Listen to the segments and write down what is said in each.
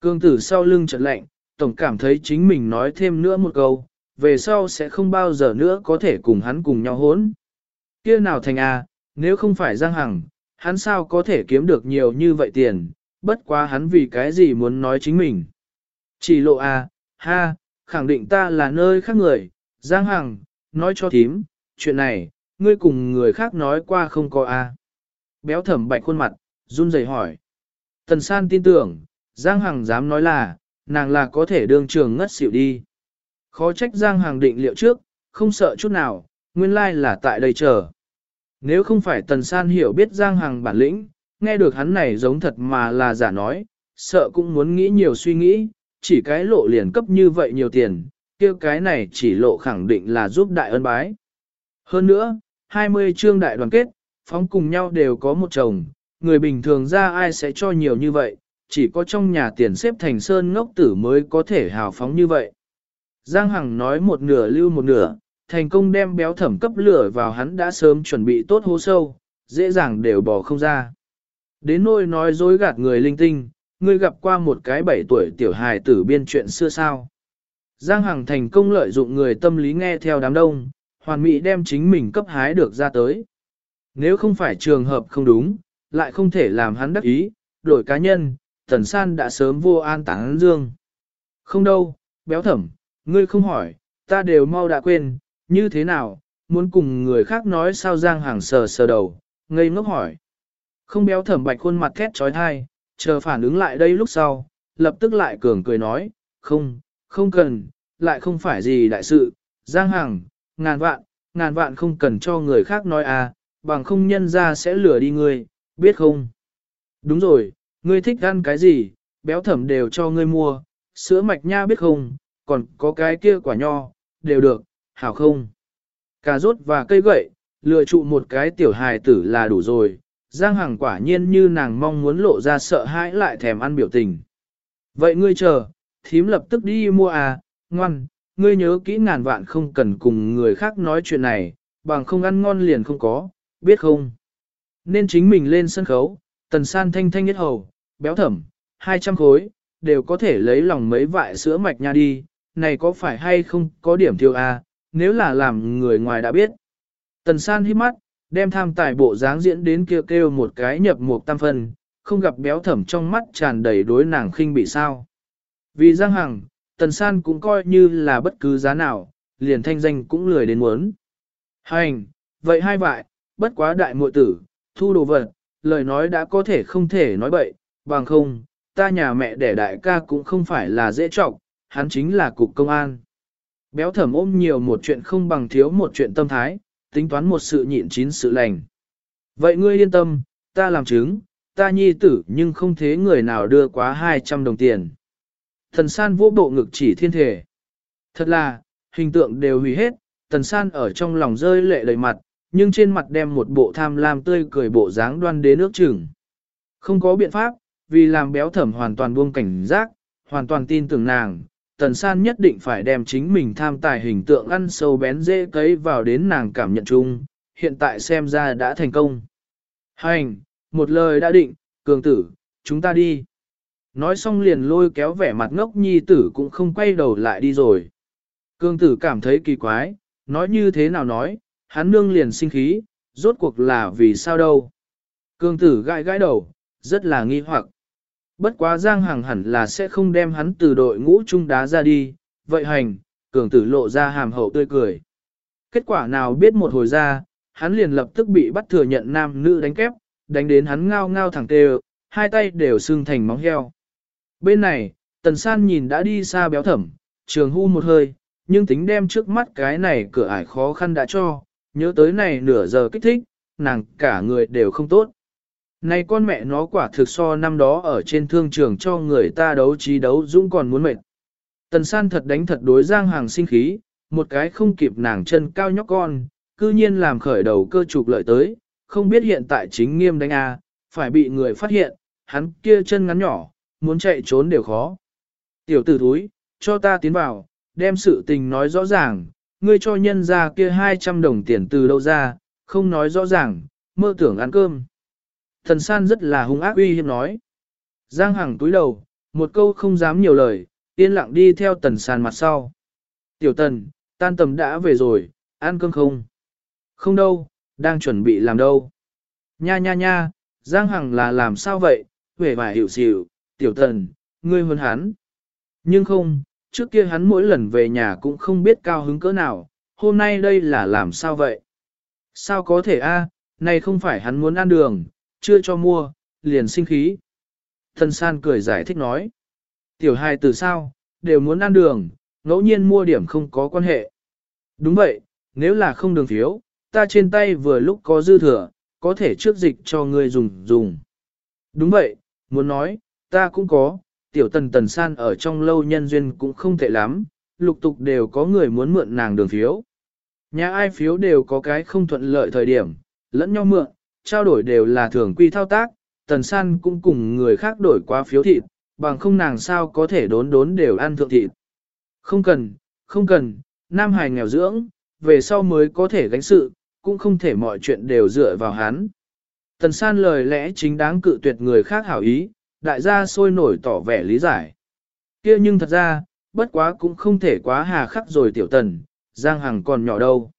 Cương tử sau lưng trận lạnh, tổng cảm thấy chính mình nói thêm nữa một câu, về sau sẽ không bao giờ nữa có thể cùng hắn cùng nhau hốn. Kia nào thành a, nếu không phải Giang Hằng, hắn sao có thể kiếm được nhiều như vậy tiền, bất quá hắn vì cái gì muốn nói chính mình. Chỉ lộ a, ha, khẳng định ta là nơi khác người, Giang Hằng, nói cho thím, chuyện này, ngươi cùng người khác nói qua không có a. Béo thẩm bạch khuôn mặt, run rẩy hỏi. Tần san tin tưởng, Giang Hằng dám nói là, nàng là có thể đương trường ngất xỉu đi. Khó trách Giang Hằng định liệu trước, không sợ chút nào, nguyên lai là tại đây chờ. Nếu không phải Tần San hiểu biết Giang Hằng bản lĩnh, nghe được hắn này giống thật mà là giả nói, sợ cũng muốn nghĩ nhiều suy nghĩ, chỉ cái lộ liền cấp như vậy nhiều tiền, kia cái này chỉ lộ khẳng định là giúp đại ân bái. Hơn nữa, 20 chương đại đoàn kết, phóng cùng nhau đều có một chồng, người bình thường ra ai sẽ cho nhiều như vậy, chỉ có trong nhà tiền xếp thành sơn ngốc tử mới có thể hào phóng như vậy. Giang Hằng nói một nửa lưu một nửa, thành công đem béo thẩm cấp lửa vào hắn đã sớm chuẩn bị tốt hố sâu, dễ dàng đều bỏ không ra. Đến nỗi nói dối gạt người linh tinh, ngươi gặp qua một cái bảy tuổi tiểu hài tử biên chuyện xưa sao. Giang Hằng thành công lợi dụng người tâm lý nghe theo đám đông, hoàn mỹ đem chính mình cấp hái được ra tới. Nếu không phải trường hợp không đúng, lại không thể làm hắn đắc ý, đổi cá nhân, Tần San đã sớm vô an táng dương. Không đâu, béo thẩm, ngươi không hỏi, ta đều mau đã quên, như thế nào, muốn cùng người khác nói sao Giang Hàng sờ sờ đầu, ngây ngốc hỏi. Không béo thẩm bạch khuôn mặt thét trói thai, chờ phản ứng lại đây lúc sau, lập tức lại cường cười nói, không, không cần, lại không phải gì đại sự, Giang Hằng, ngàn vạn, ngàn vạn không cần cho người khác nói à, bằng không nhân ra sẽ lừa đi ngươi, biết không? Đúng rồi, ngươi thích ăn cái gì, béo thẩm đều cho ngươi mua, sữa mạch nha biết không, còn có cái kia quả nho, đều được, hảo không? Cà rốt và cây gậy, lựa trụ một cái tiểu hài tử là đủ rồi, Giang Hằng quả nhiên như nàng mong muốn lộ ra sợ hãi lại thèm ăn biểu tình. Vậy ngươi chờ, thím lập tức đi mua à, ngoan, ngươi nhớ kỹ ngàn vạn không cần cùng người khác nói chuyện này, bằng không ăn ngon liền không có, biết không? Nên chính mình lên sân khấu, tần san thanh thanh nhất hầu, béo thẩm, 200 khối, đều có thể lấy lòng mấy vại sữa mạch nha đi, này có phải hay không có điểm thiếu à, nếu là làm người ngoài đã biết. Tần san hít mắt, đem tham tài bộ dáng diễn đến kêu kêu một cái nhập một tam phân, không gặp béo thẩm trong mắt tràn đầy đối nàng khinh bị sao. Vì Giang Hằng, Tần San cũng coi như là bất cứ giá nào, liền thanh danh cũng lười đến muốn. Hành, vậy hai vại, bất quá đại muội tử, thu đồ vật, lời nói đã có thể không thể nói bậy, bằng không, ta nhà mẹ đẻ đại ca cũng không phải là dễ trọng, hắn chính là cục công an. Béo thẩm ôm nhiều một chuyện không bằng thiếu một chuyện tâm thái, tính toán một sự nhịn chín sự lành. Vậy ngươi yên tâm, ta làm chứng, ta nhi tử nhưng không thế người nào đưa quá 200 đồng tiền. Thần san vô bộ ngực chỉ thiên thể. Thật là, hình tượng đều hủy hết, thần san ở trong lòng rơi lệ đầy mặt, nhưng trên mặt đem một bộ tham lam tươi cười bộ dáng đoan đế nước chừng. Không có biện pháp, vì làm béo thẩm hoàn toàn buông cảnh giác, hoàn toàn tin tưởng nàng, tần san nhất định phải đem chính mình tham tài hình tượng ăn sâu bén dễ cấy vào đến nàng cảm nhận chung, hiện tại xem ra đã thành công. Hành, một lời đã định, cường tử, chúng ta đi. Nói xong liền lôi kéo vẻ mặt ngốc nhi tử cũng không quay đầu lại đi rồi. Cương tử cảm thấy kỳ quái, nói như thế nào nói, hắn nương liền sinh khí, rốt cuộc là vì sao đâu. Cương tử gãi gãi đầu, rất là nghi hoặc. Bất quá Giang Hằng hẳn là sẽ không đem hắn từ đội ngũ trung đá ra đi, vậy hành, cường tử lộ ra hàm hậu tươi cười. Kết quả nào biết một hồi ra, hắn liền lập tức bị bắt thừa nhận nam nữ đánh kép, đánh đến hắn ngao ngao thẳng tê hai tay đều xương thành móng heo. Bên này, tần san nhìn đã đi xa béo thẩm, trường hu một hơi, nhưng tính đem trước mắt cái này cửa ải khó khăn đã cho, nhớ tới này nửa giờ kích thích, nàng cả người đều không tốt. Này con mẹ nó quả thực so năm đó ở trên thương trường cho người ta đấu trí đấu dũng còn muốn mệt. Tần san thật đánh thật đối giang hàng sinh khí, một cái không kịp nàng chân cao nhóc con, cư nhiên làm khởi đầu cơ trục lợi tới, không biết hiện tại chính nghiêm đánh a, phải bị người phát hiện, hắn kia chân ngắn nhỏ, muốn chạy trốn đều khó. Tiểu tử thúi, cho ta tiến vào, đem sự tình nói rõ ràng, ngươi cho nhân ra kia 200 đồng tiền từ đâu ra, không nói rõ ràng, mơ tưởng ăn cơm. Thần san rất là hung ác uy hiếp nói. Giang Hằng túi đầu, Một câu không dám nhiều lời, yên lặng đi theo tần san mặt sau. Tiểu tần, tan tầm đã về rồi, ăn cơm không? Không đâu, đang chuẩn bị làm đâu. Nha nha nha, Giang Hằng là làm sao vậy, vẻ vải hiểu xỉu, tiểu tần, ngươi hơn hắn. Nhưng không, trước kia hắn mỗi lần về nhà cũng không biết cao hứng cỡ nào, hôm nay đây là làm sao vậy? Sao có thể a? này không phải hắn muốn ăn đường, chưa cho mua, liền sinh khí. Thần san cười giải thích nói. Tiểu hài từ sao, đều muốn ăn đường, ngẫu nhiên mua điểm không có quan hệ. Đúng vậy, nếu là không đường thiếu, ta trên tay vừa lúc có dư thừa, có thể trước dịch cho người dùng dùng. Đúng vậy, muốn nói, ta cũng có, tiểu tần tần san ở trong lâu nhân duyên cũng không tệ lắm, lục tục đều có người muốn mượn nàng đường phiếu. Nhà ai phiếu đều có cái không thuận lợi thời điểm, lẫn nhau mượn, trao đổi đều là thường quy thao tác, tần san cũng cùng người khác đổi qua phiếu thịt, bằng không nàng sao có thể đốn đốn đều ăn thượng thịt. Không cần, không cần, nam hài nghèo dưỡng, về sau mới có thể gánh sự, cũng không thể mọi chuyện đều dựa vào hắn. Tần san lời lẽ chính đáng cự tuyệt người khác hảo ý, đại gia sôi nổi tỏ vẻ lý giải. kia nhưng thật ra, bất quá cũng không thể quá hà khắc rồi tiểu tần, Giang Hằng còn nhỏ đâu.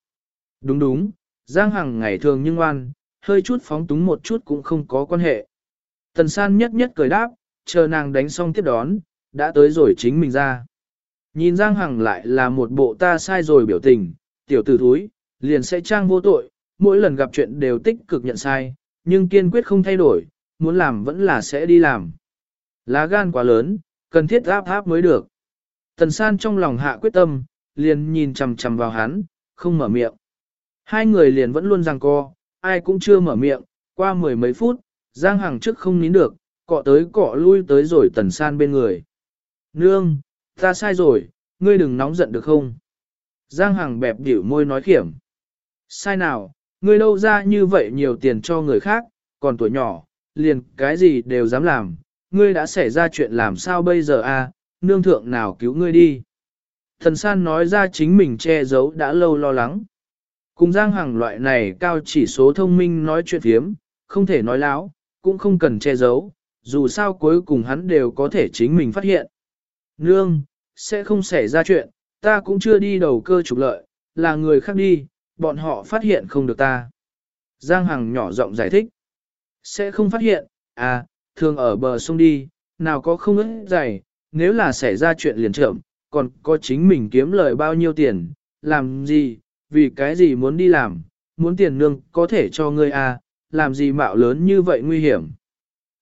Đúng đúng, Giang Hằng ngày thường nhưng ngoan, hơi chút phóng túng một chút cũng không có quan hệ. Tần san nhất nhất cười đáp, chờ nàng đánh xong tiếp đón, đã tới rồi chính mình ra. Nhìn Giang Hằng lại là một bộ ta sai rồi biểu tình, tiểu tử thúi, liền sẽ trang vô tội, mỗi lần gặp chuyện đều tích cực nhận sai, nhưng kiên quyết không thay đổi, muốn làm vẫn là sẽ đi làm. Lá gan quá lớn, cần thiết áp áp mới được. Tần san trong lòng hạ quyết tâm, liền nhìn chằm chằm vào hắn, không mở miệng. Hai người liền vẫn luôn giằng co, ai cũng chưa mở miệng, qua mười mấy phút, Giang Hằng trước không nín được, cọ tới cọ lui tới rồi tần san bên người. Nương, ta sai rồi, ngươi đừng nóng giận được không? Giang Hằng bẹp điểu môi nói khiểm. Sai nào, ngươi đâu ra như vậy nhiều tiền cho người khác, còn tuổi nhỏ, liền cái gì đều dám làm, ngươi đã xảy ra chuyện làm sao bây giờ a? À? nương thượng nào cứu ngươi đi. Thần san nói ra chính mình che giấu đã lâu lo lắng. Cùng Giang Hằng loại này cao chỉ số thông minh nói chuyện hiếm, không thể nói láo, cũng không cần che giấu, dù sao cuối cùng hắn đều có thể chính mình phát hiện. Nương, sẽ không xảy ra chuyện, ta cũng chưa đi đầu cơ trục lợi, là người khác đi, bọn họ phát hiện không được ta. Giang Hằng nhỏ giọng giải thích. Sẽ không phát hiện, à, thường ở bờ sông đi, nào có không ức dày, nếu là xảy ra chuyện liền trưởng, còn có chính mình kiếm lời bao nhiêu tiền, làm gì, vì cái gì muốn đi làm, muốn tiền nương có thể cho ngươi à, làm gì mạo lớn như vậy nguy hiểm.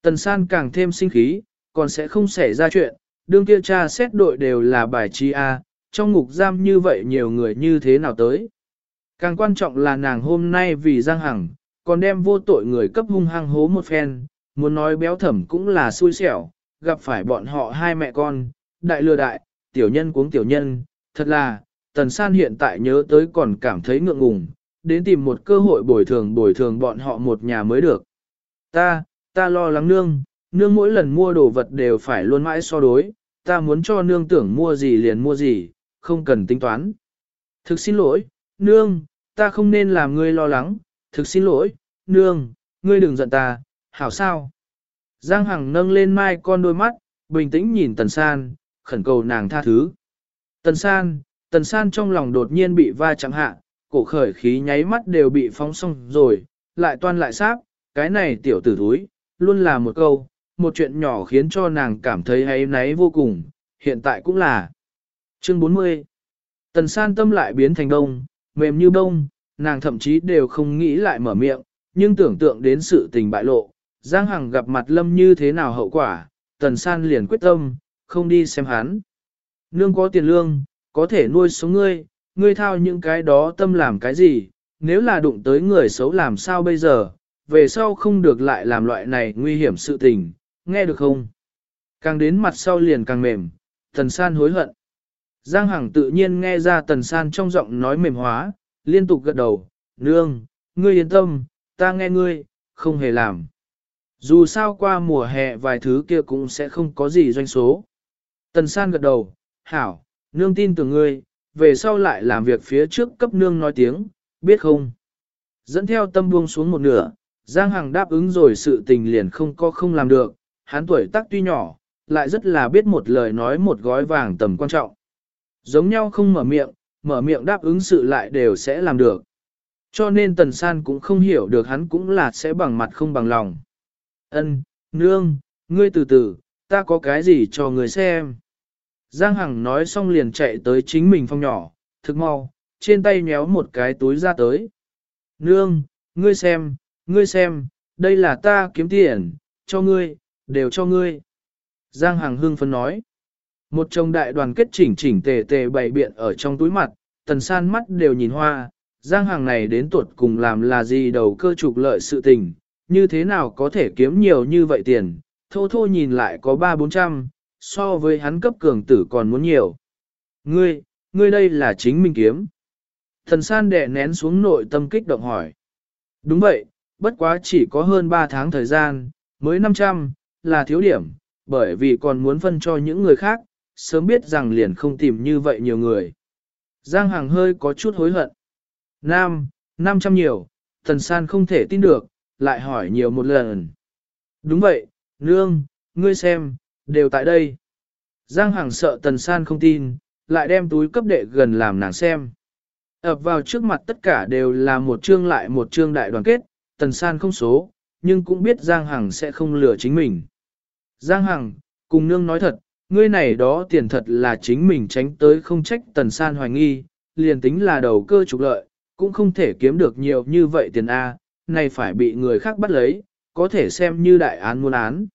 Tần san càng thêm sinh khí, còn sẽ không xảy ra chuyện, đương kia cha xét đội đều là bài chi A, à, trong ngục giam như vậy nhiều người như thế nào tới. Càng quan trọng là nàng hôm nay vì Giang Hằng, còn đem vô tội người cấp hung hăng hố một phen, muốn nói béo thẩm cũng là xui xẻo, gặp phải bọn họ hai mẹ con, đại lừa đại, tiểu nhân cuống tiểu nhân, thật là, Tần San hiện tại nhớ tới còn cảm thấy ngượng ngùng, đến tìm một cơ hội bồi thường bồi thường bọn họ một nhà mới được. Ta, ta lo lắng nương, nương mỗi lần mua đồ vật đều phải luôn mãi so đối, ta muốn cho nương tưởng mua gì liền mua gì, không cần tính toán. Thực xin lỗi, nương, ta không nên làm ngươi lo lắng, thực xin lỗi, nương, ngươi đừng giận ta, hảo sao. Giang Hằng nâng lên mai con đôi mắt, bình tĩnh nhìn Tần San, khẩn cầu nàng tha thứ. Tần San, Tần San trong lòng đột nhiên bị va chạm hạ, cổ khởi khí nháy mắt đều bị phóng xong rồi, lại toan lại sáp, cái này tiểu tử thúi, luôn là một câu, một chuyện nhỏ khiến cho nàng cảm thấy hay náy vô cùng, hiện tại cũng là. Chương 40 Tần san tâm lại biến thành đông, mềm như bông, nàng thậm chí đều không nghĩ lại mở miệng, nhưng tưởng tượng đến sự tình bại lộ, Giang Hằng gặp mặt Lâm như thế nào hậu quả, Tần san liền quyết tâm, không đi xem hắn. Nương có tiền lương, có thể nuôi sống ngươi, ngươi thao những cái đó tâm làm cái gì, nếu là đụng tới người xấu làm sao bây giờ, về sau không được lại làm loại này nguy hiểm sự tình, nghe được không? Càng đến mặt sau liền càng mềm, Tần San hối hận. Giang Hằng tự nhiên nghe ra Tần San trong giọng nói mềm hóa, liên tục gật đầu, nương, ngươi yên tâm, ta nghe ngươi, không hề làm. Dù sao qua mùa hè vài thứ kia cũng sẽ không có gì doanh số. Tần San gật đầu, hảo, nương tin tưởng ngươi, về sau lại làm việc phía trước cấp nương nói tiếng, biết không? Dẫn theo tâm buông xuống một nửa, Giang Hằng đáp ứng rồi sự tình liền không có không làm được, hắn tuổi tác tuy nhỏ, lại rất là biết một lời nói một gói vàng tầm quan trọng. Giống nhau không mở miệng, mở miệng đáp ứng sự lại đều sẽ làm được. Cho nên Tần San cũng không hiểu được hắn cũng là sẽ bằng mặt không bằng lòng. Ân, nương, ngươi từ từ, ta có cái gì cho ngươi xem. Giang Hằng nói xong liền chạy tới chính mình phòng nhỏ, thực mau, trên tay nhéo một cái túi ra tới. Nương, ngươi xem, ngươi xem, đây là ta kiếm tiền, cho ngươi, đều cho ngươi. Giang Hằng hưng phấn nói. Một chồng đại đoàn kết chỉnh chỉnh tề tề bày biện ở trong túi mặt, tần san mắt đều nhìn hoa, Giang Hằng này đến tuột cùng làm là gì đầu cơ trục lợi sự tình, như thế nào có thể kiếm nhiều như vậy tiền, thô thô nhìn lại có ba bốn trăm, so với hắn cấp cường tử còn muốn nhiều. Ngươi, ngươi đây là chính mình kiếm. Thần san đè nén xuống nội tâm kích động hỏi. Đúng vậy, bất quá chỉ có hơn 3 tháng thời gian, mới 500, là thiếu điểm, bởi vì còn muốn phân cho những người khác, sớm biết rằng liền không tìm như vậy nhiều người. Giang Hằng hơi có chút hối hận. Nam, 500 nhiều, thần san không thể tin được, lại hỏi nhiều một lần. Đúng vậy, nương, ngươi xem, đều tại đây. Giang Hằng sợ tần san không tin, lại đem túi cấp đệ gần làm nàng xem. ập vào trước mặt tất cả đều là một chương lại một chương đại đoàn kết, tần san không số, nhưng cũng biết Giang Hằng sẽ không lừa chính mình. Giang Hằng, cùng nương nói thật, ngươi này đó tiền thật là chính mình tránh tới không trách tần san hoài nghi, liền tính là đầu cơ trục lợi, cũng không thể kiếm được nhiều như vậy tiền A, này phải bị người khác bắt lấy, có thể xem như đại án muôn án.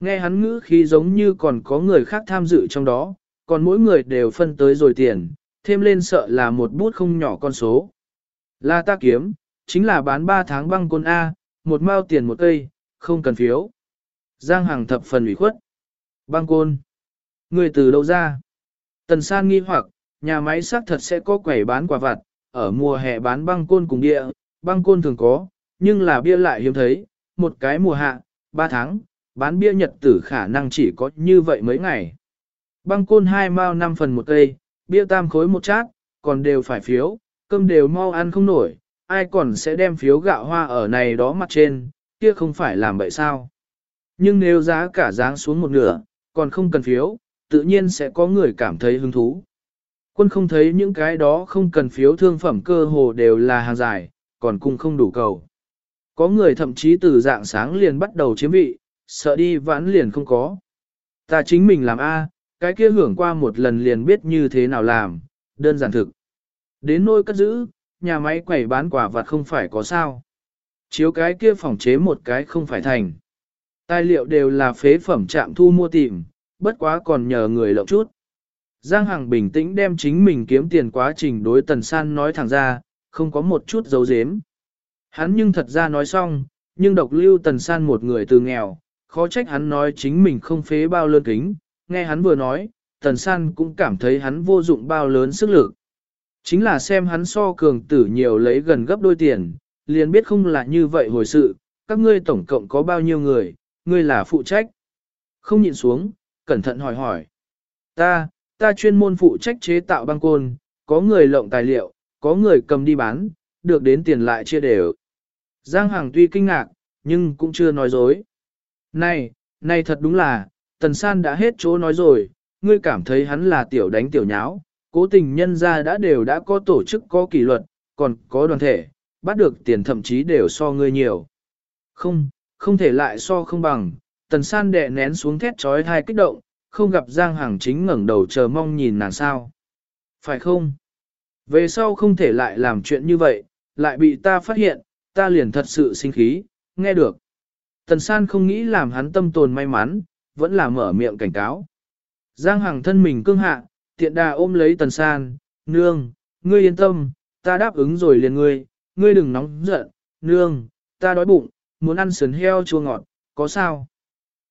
Nghe hắn ngữ khi giống như còn có người khác tham dự trong đó, còn mỗi người đều phân tới rồi tiền, thêm lên sợ là một bút không nhỏ con số. Là ta kiếm, chính là bán 3 tháng băng côn A, một mao tiền một cây, không cần phiếu. Giang Hằng thập phần ủy khuất. Băng côn. Người từ đâu ra? Tần san nghi hoặc, nhà máy xác thật sẽ có quẩy bán quả vặt, ở mùa hè bán băng côn cùng địa, băng côn thường có, nhưng là bia lại hiếm thấy, một cái mùa hạ, 3 tháng, bán bia nhật tử khả năng chỉ có như vậy mấy ngày. Băng côn hai mao 5 phần một cây, bia tam khối một chát, còn đều phải phiếu, cơm đều mau ăn không nổi, ai còn sẽ đem phiếu gạo hoa ở này đó mặt trên, kia không phải làm vậy sao. Nhưng nếu giá cả dáng xuống một nửa, còn không cần phiếu, tự nhiên sẽ có người cảm thấy hứng thú. Quân không thấy những cái đó không cần phiếu thương phẩm cơ hồ đều là hàng dài, còn cung không đủ cầu. Có người thậm chí từ dạng sáng liền bắt đầu chiếm vị, sợ đi vãn liền không có. Ta chính mình làm A, cái kia hưởng qua một lần liền biết như thế nào làm, đơn giản thực. Đến nôi cất giữ, nhà máy quẩy bán quả vặt không phải có sao. Chiếu cái kia phòng chế một cái không phải thành. Tài liệu đều là phế phẩm trạm thu mua tìm, bất quá còn nhờ người lộng chút. Giang Hằng bình tĩnh đem chính mình kiếm tiền quá trình đối Tần San nói thẳng ra, không có một chút dấu dếm. Hắn nhưng thật ra nói xong, nhưng độc lưu Tần San một người từ nghèo, khó trách hắn nói chính mình không phế bao lớn kính, nghe hắn vừa nói, Tần San cũng cảm thấy hắn vô dụng bao lớn sức lực. Chính là xem hắn so cường tử nhiều lấy gần gấp đôi tiền, liền biết không là như vậy hồi sự, các ngươi tổng cộng có bao nhiêu người, ngươi là phụ trách. Không nhìn xuống, cẩn thận hỏi hỏi. Ta, ta chuyên môn phụ trách chế tạo băng côn, có người lộng tài liệu, có người cầm đi bán, được đến tiền lại chia đều. Giang Hằng tuy kinh ngạc, nhưng cũng chưa nói dối. Này, này thật đúng là, Tần San đã hết chỗ nói rồi, ngươi cảm thấy hắn là tiểu đánh tiểu nháo, cố tình nhân ra đã đều đã có tổ chức có kỷ luật, còn có đoàn thể, bắt được tiền thậm chí đều so ngươi nhiều. Không, không thể lại so không bằng, Tần San đè nén xuống thét trói thai kích động, không gặp Giang Hằng chính ngẩng đầu chờ mong nhìn nàng sao. Phải không? Về sau không thể lại làm chuyện như vậy, lại bị ta phát hiện, ta liền thật sự sinh khí, nghe được. Tần San không nghĩ làm hắn tâm tồn may mắn, vẫn là mở miệng cảnh cáo. Giang Hằng thân mình cương hạ, tiện đà ôm lấy Tần San, nương, ngươi yên tâm, ta đáp ứng rồi liền ngươi, ngươi đừng nóng giận, nương, ta đói bụng, muốn ăn sườn heo chua ngọt, có sao?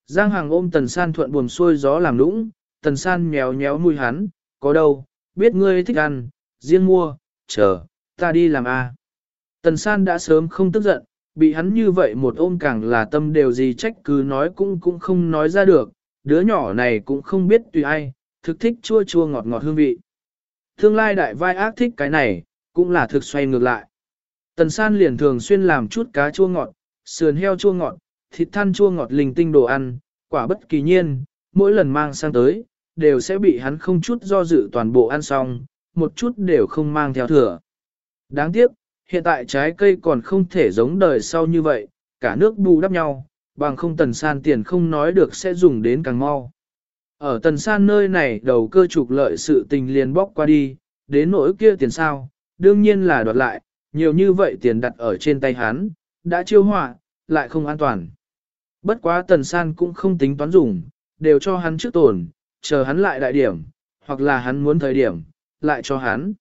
Giang Hằng ôm Tần San thuận buồm xuôi gió làm lũng, Tần San nhéo nhéo nuôi hắn, có đâu, biết ngươi thích ăn, riêng mua, chờ, ta đi làm a. Tần San đã sớm không tức giận, bị hắn như vậy một ôm càng là tâm đều gì trách cứ nói cũng cũng không nói ra được, đứa nhỏ này cũng không biết tùy ai, thực thích chua chua ngọt ngọt hương vị. Tương lai đại vai ác thích cái này, cũng là thực xoay ngược lại. Tần San liền thường xuyên làm chút cá chua ngọt, sườn heo chua ngọt, thịt than chua ngọt linh tinh đồ ăn, quả bất kỳ nhiên, mỗi lần mang sang tới, đều sẽ bị hắn không chút do dự toàn bộ ăn xong, một chút đều không mang theo thừa. Đáng tiếc, hiện tại trái cây còn không thể giống đời sau như vậy, cả nước bù đắp nhau, bằng không tần san tiền không nói được sẽ dùng đến càng mau. Ở tần san nơi này đầu cơ trục lợi sự tình liền bóc qua đi, đến nỗi kia tiền sao, đương nhiên là đoạt lại, nhiều như vậy tiền đặt ở trên tay hắn, đã chiêu họa, lại không an toàn. Bất quá tần san cũng không tính toán dùng, đều cho hắn trước tồn, chờ hắn lại đại điểm, hoặc là hắn muốn thời điểm, lại cho hắn.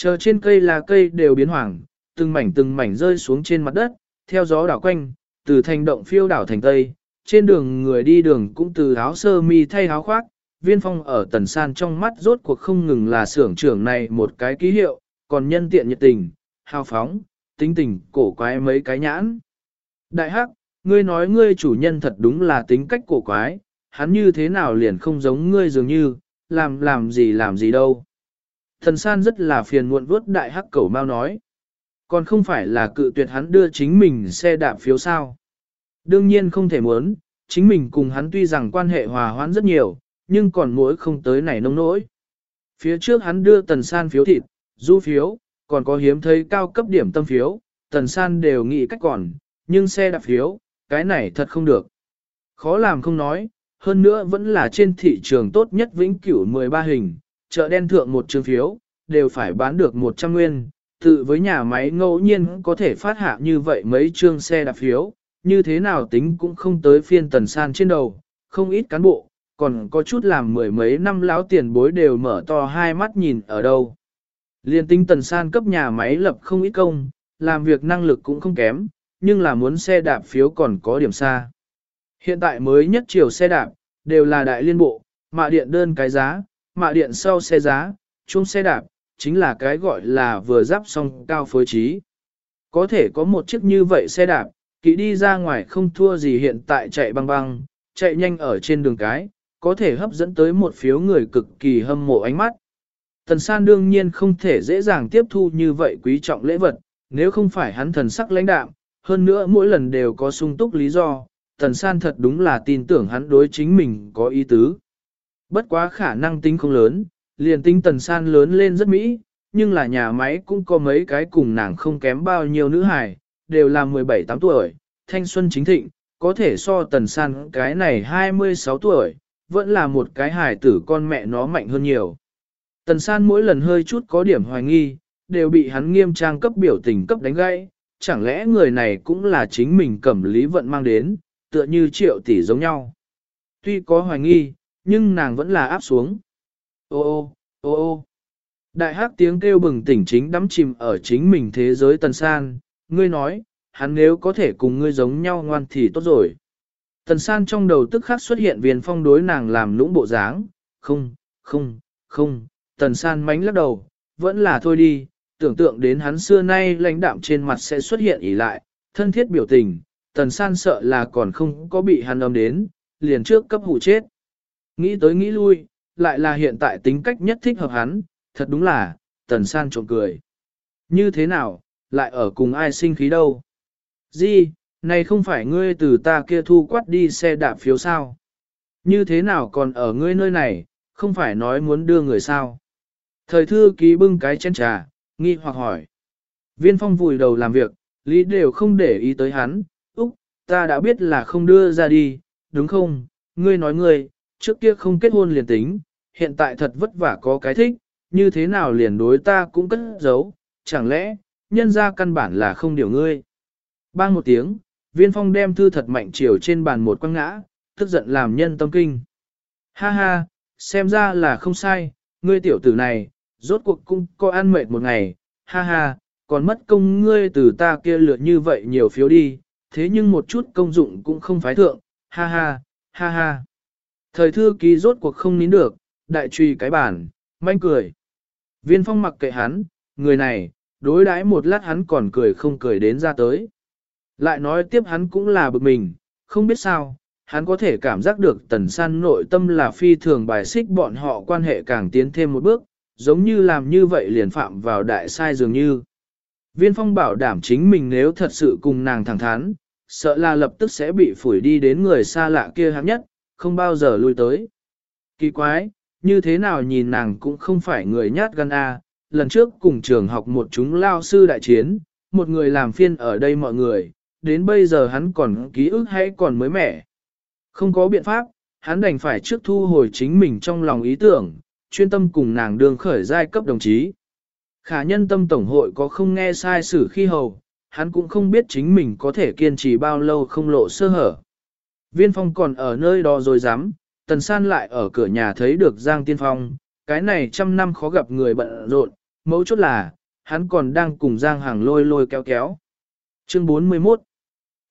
Chờ trên cây là cây đều biến hoàng, từng mảnh từng mảnh rơi xuống trên mặt đất, theo gió đảo quanh, từ thành động phiêu đảo thành tây, trên đường người đi đường cũng từ áo sơ mi thay áo khoác, viên phong ở tần san trong mắt rốt cuộc không ngừng là xưởng trưởng này một cái ký hiệu, còn nhân tiện nhiệt tình, hào phóng, tính tình, cổ quái mấy cái nhãn. Đại hắc, ngươi nói ngươi chủ nhân thật đúng là tính cách cổ quái, hắn như thế nào liền không giống ngươi dường như, làm làm gì làm gì đâu. Thần san rất là phiền muộn vuốt đại hắc cẩu mau nói. Còn không phải là cự tuyệt hắn đưa chính mình xe đạp phiếu sao. Đương nhiên không thể muốn, chính mình cùng hắn tuy rằng quan hệ hòa hoãn rất nhiều, nhưng còn mỗi không tới này nông nỗi. Phía trước hắn đưa tần san phiếu thịt, du phiếu, còn có hiếm thấy cao cấp điểm tâm phiếu, tần san đều nghĩ cách còn, nhưng xe đạp phiếu, cái này thật không được. Khó làm không nói, hơn nữa vẫn là trên thị trường tốt nhất vĩnh cửu 13 hình, chợ đen thượng một trường phiếu, đều phải bán được 100 nguyên, tự với nhà máy ngẫu nhiên có thể phát hạ như vậy mấy chương xe đạp phiếu, như thế nào tính cũng không tới phiên tần san trên đầu, không ít cán bộ, còn có chút làm mười mấy năm láo tiền bối đều mở to hai mắt nhìn ở đâu. Liên tinh tần san cấp nhà máy lập không ít công, làm việc năng lực cũng không kém, nhưng là muốn xe đạp phiếu còn có điểm xa. Hiện tại mới nhất chiều xe đạp, đều là đại liên bộ, mạ điện đơn cái giá, mạ điện sau xe giá, chung xe đạp, chính là cái gọi là vừa giáp xong cao phối trí. Có thể có một chiếc như vậy xe đạp, kỵ đi ra ngoài không thua gì hiện tại chạy băng băng, chạy nhanh ở trên đường cái, có thể hấp dẫn tới một phiếu người cực kỳ hâm mộ ánh mắt. Tần san đương nhiên không thể dễ dàng tiếp thu như vậy quý trọng lễ vật, nếu không phải hắn thần sắc lãnh đạm, hơn nữa mỗi lần đều có sung túc lý do, tần san thật đúng là tin tưởng hắn đối chính mình có ý tứ. Bất quá khả năng tính không lớn, liền tính tần san lớn lên rất mỹ, nhưng là nhà máy cũng có mấy cái cùng nàng không kém bao nhiêu nữ hài, đều là 17-8 tuổi, thanh xuân chính thịnh, có thể so tần san cái này 26 tuổi, vẫn là một cái hài tử con mẹ nó mạnh hơn nhiều. Tần san mỗi lần hơi chút có điểm hoài nghi, đều bị hắn nghiêm trang cấp biểu tình cấp đánh gãy, chẳng lẽ người này cũng là chính mình cẩm lý vận mang đến, tựa như triệu tỷ giống nhau. Tuy có hoài nghi, nhưng nàng vẫn là áp xuống. Ô ô, ô ô. Đại hát tiếng kêu bừng tỉnh chính đắm chìm ở chính mình thế giới tần san, ngươi nói, hắn nếu có thể cùng ngươi giống nhau ngoan thì tốt rồi. Tần san trong đầu tức khắc xuất hiện viên phong đối nàng làm lũng bộ dáng, không, không, không, tần san mánh lắc đầu, vẫn là thôi đi, tưởng tượng đến hắn xưa nay lãnh đạm trên mặt sẽ xuất hiện ỉ lại, thân thiết biểu tình, tần san sợ là còn không có bị hắn âm đến, liền trước cấp hụ chết. Nghĩ tới nghĩ lui, lại là hiện tại tính cách nhất thích hợp hắn, thật đúng là, tần san trộm cười. Như thế nào, lại ở cùng ai sinh khí đâu? Di, này không phải ngươi từ ta kia thu quát đi xe đạp phiếu sao? Như thế nào còn ở ngươi nơi này, không phải nói muốn đưa người sao? Thời thư ký bưng cái chén trà, nghi hoặc hỏi. Viên phong vùi đầu làm việc, lý đều không để ý tới hắn, Úc, ta đã biết là không đưa ra đi, đúng không? Ngươi nói ngươi, trước kia không kết hôn liền tính, hiện tại thật vất vả có cái thích, như thế nào liền đối ta cũng cất giấu, chẳng lẽ, nhân ra căn bản là không điều ngươi. Bang một tiếng, viên phong đem thư thật mạnh chiều trên bàn một quăng ngã, tức giận làm nhân tâm kinh. Ha ha, xem ra là không sai, ngươi tiểu tử này, rốt cuộc cũng có ăn mệt một ngày, ha ha, còn mất công ngươi từ ta kia lượt như vậy nhiều phiếu đi, thế nhưng một chút công dụng cũng không phái thượng, ha ha, ha ha. Thời thư ký rốt cuộc không nín được, đại truy cái bản, manh cười. Viên phong mặc kệ hắn, người này, đối đãi một lát hắn còn cười không cười đến ra tới. Lại nói tiếp hắn cũng là bực mình, không biết sao, hắn có thể cảm giác được tần san nội tâm là phi thường bài xích bọn họ quan hệ càng tiến thêm một bước, giống như làm như vậy liền phạm vào đại sai dường như. Viên phong bảo đảm chính mình nếu thật sự cùng nàng thẳng thắn, sợ là lập tức sẽ bị phủi đi đến người xa lạ kia hạng nhất, không bao giờ lui tới. Kỳ quái, như thế nào nhìn nàng cũng không phải người nhát gan a. lần trước cùng trường học một chúng lao sư đại chiến, một người làm phiên ở đây mọi người, đến bây giờ hắn còn ký ức hay còn mới mẻ. Không có biện pháp, hắn đành phải trước thu hồi chính mình trong lòng ý tưởng, chuyên tâm cùng nàng đường khởi giai cấp đồng chí. Khả nhân tâm tổng hội có không nghe sai sử khi hầu, hắn cũng không biết chính mình có thể kiên trì bao lâu không lộ sơ hở. Viên phong còn ở nơi đó rồi dám, tần san lại ở cửa nhà thấy được Giang Tiên Phong, cái này trăm năm khó gặp người bận rộn, mấu chốt là, hắn còn đang cùng Giang Hằng lôi lôi kéo kéo. Chương 41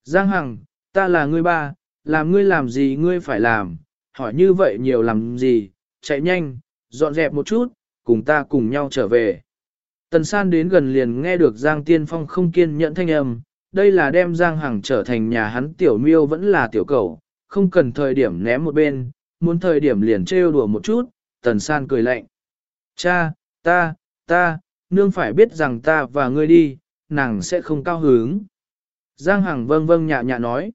Giang Hằng, ta là ngươi ba, làm ngươi làm gì ngươi phải làm, hỏi như vậy nhiều làm gì, chạy nhanh, dọn dẹp một chút, cùng ta cùng nhau trở về. Tần san đến gần liền nghe được Giang Tiên Phong không kiên nhẫn thanh âm, đây là đem Giang Hằng trở thành nhà hắn tiểu miêu vẫn là tiểu cầu, không cần thời điểm ném một bên, muốn thời điểm liền trêu đùa một chút, tần san cười lạnh. Cha, ta, ta, nương phải biết rằng ta và ngươi đi, nàng sẽ không cao hứng. Giang Hằng vâng vâng nhạ nhạ nói.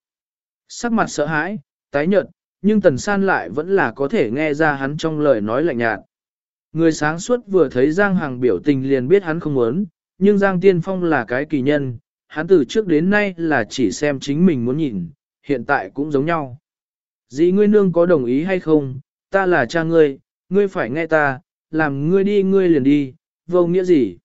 Sắc mặt sợ hãi, tái nhợt, nhưng tần san lại vẫn là có thể nghe ra hắn trong lời nói lạnh nhạt. Người sáng suốt vừa thấy Giang Hằng biểu tình liền biết hắn không muốn, nhưng Giang Tiên Phong là cái kỳ nhân, hắn từ trước đến nay là chỉ xem chính mình muốn nhìn, hiện tại cũng giống nhau. Dĩ ngươi nương có đồng ý hay không, ta là cha ngươi, ngươi phải nghe ta, làm ngươi đi ngươi liền đi, vô nghĩa gì.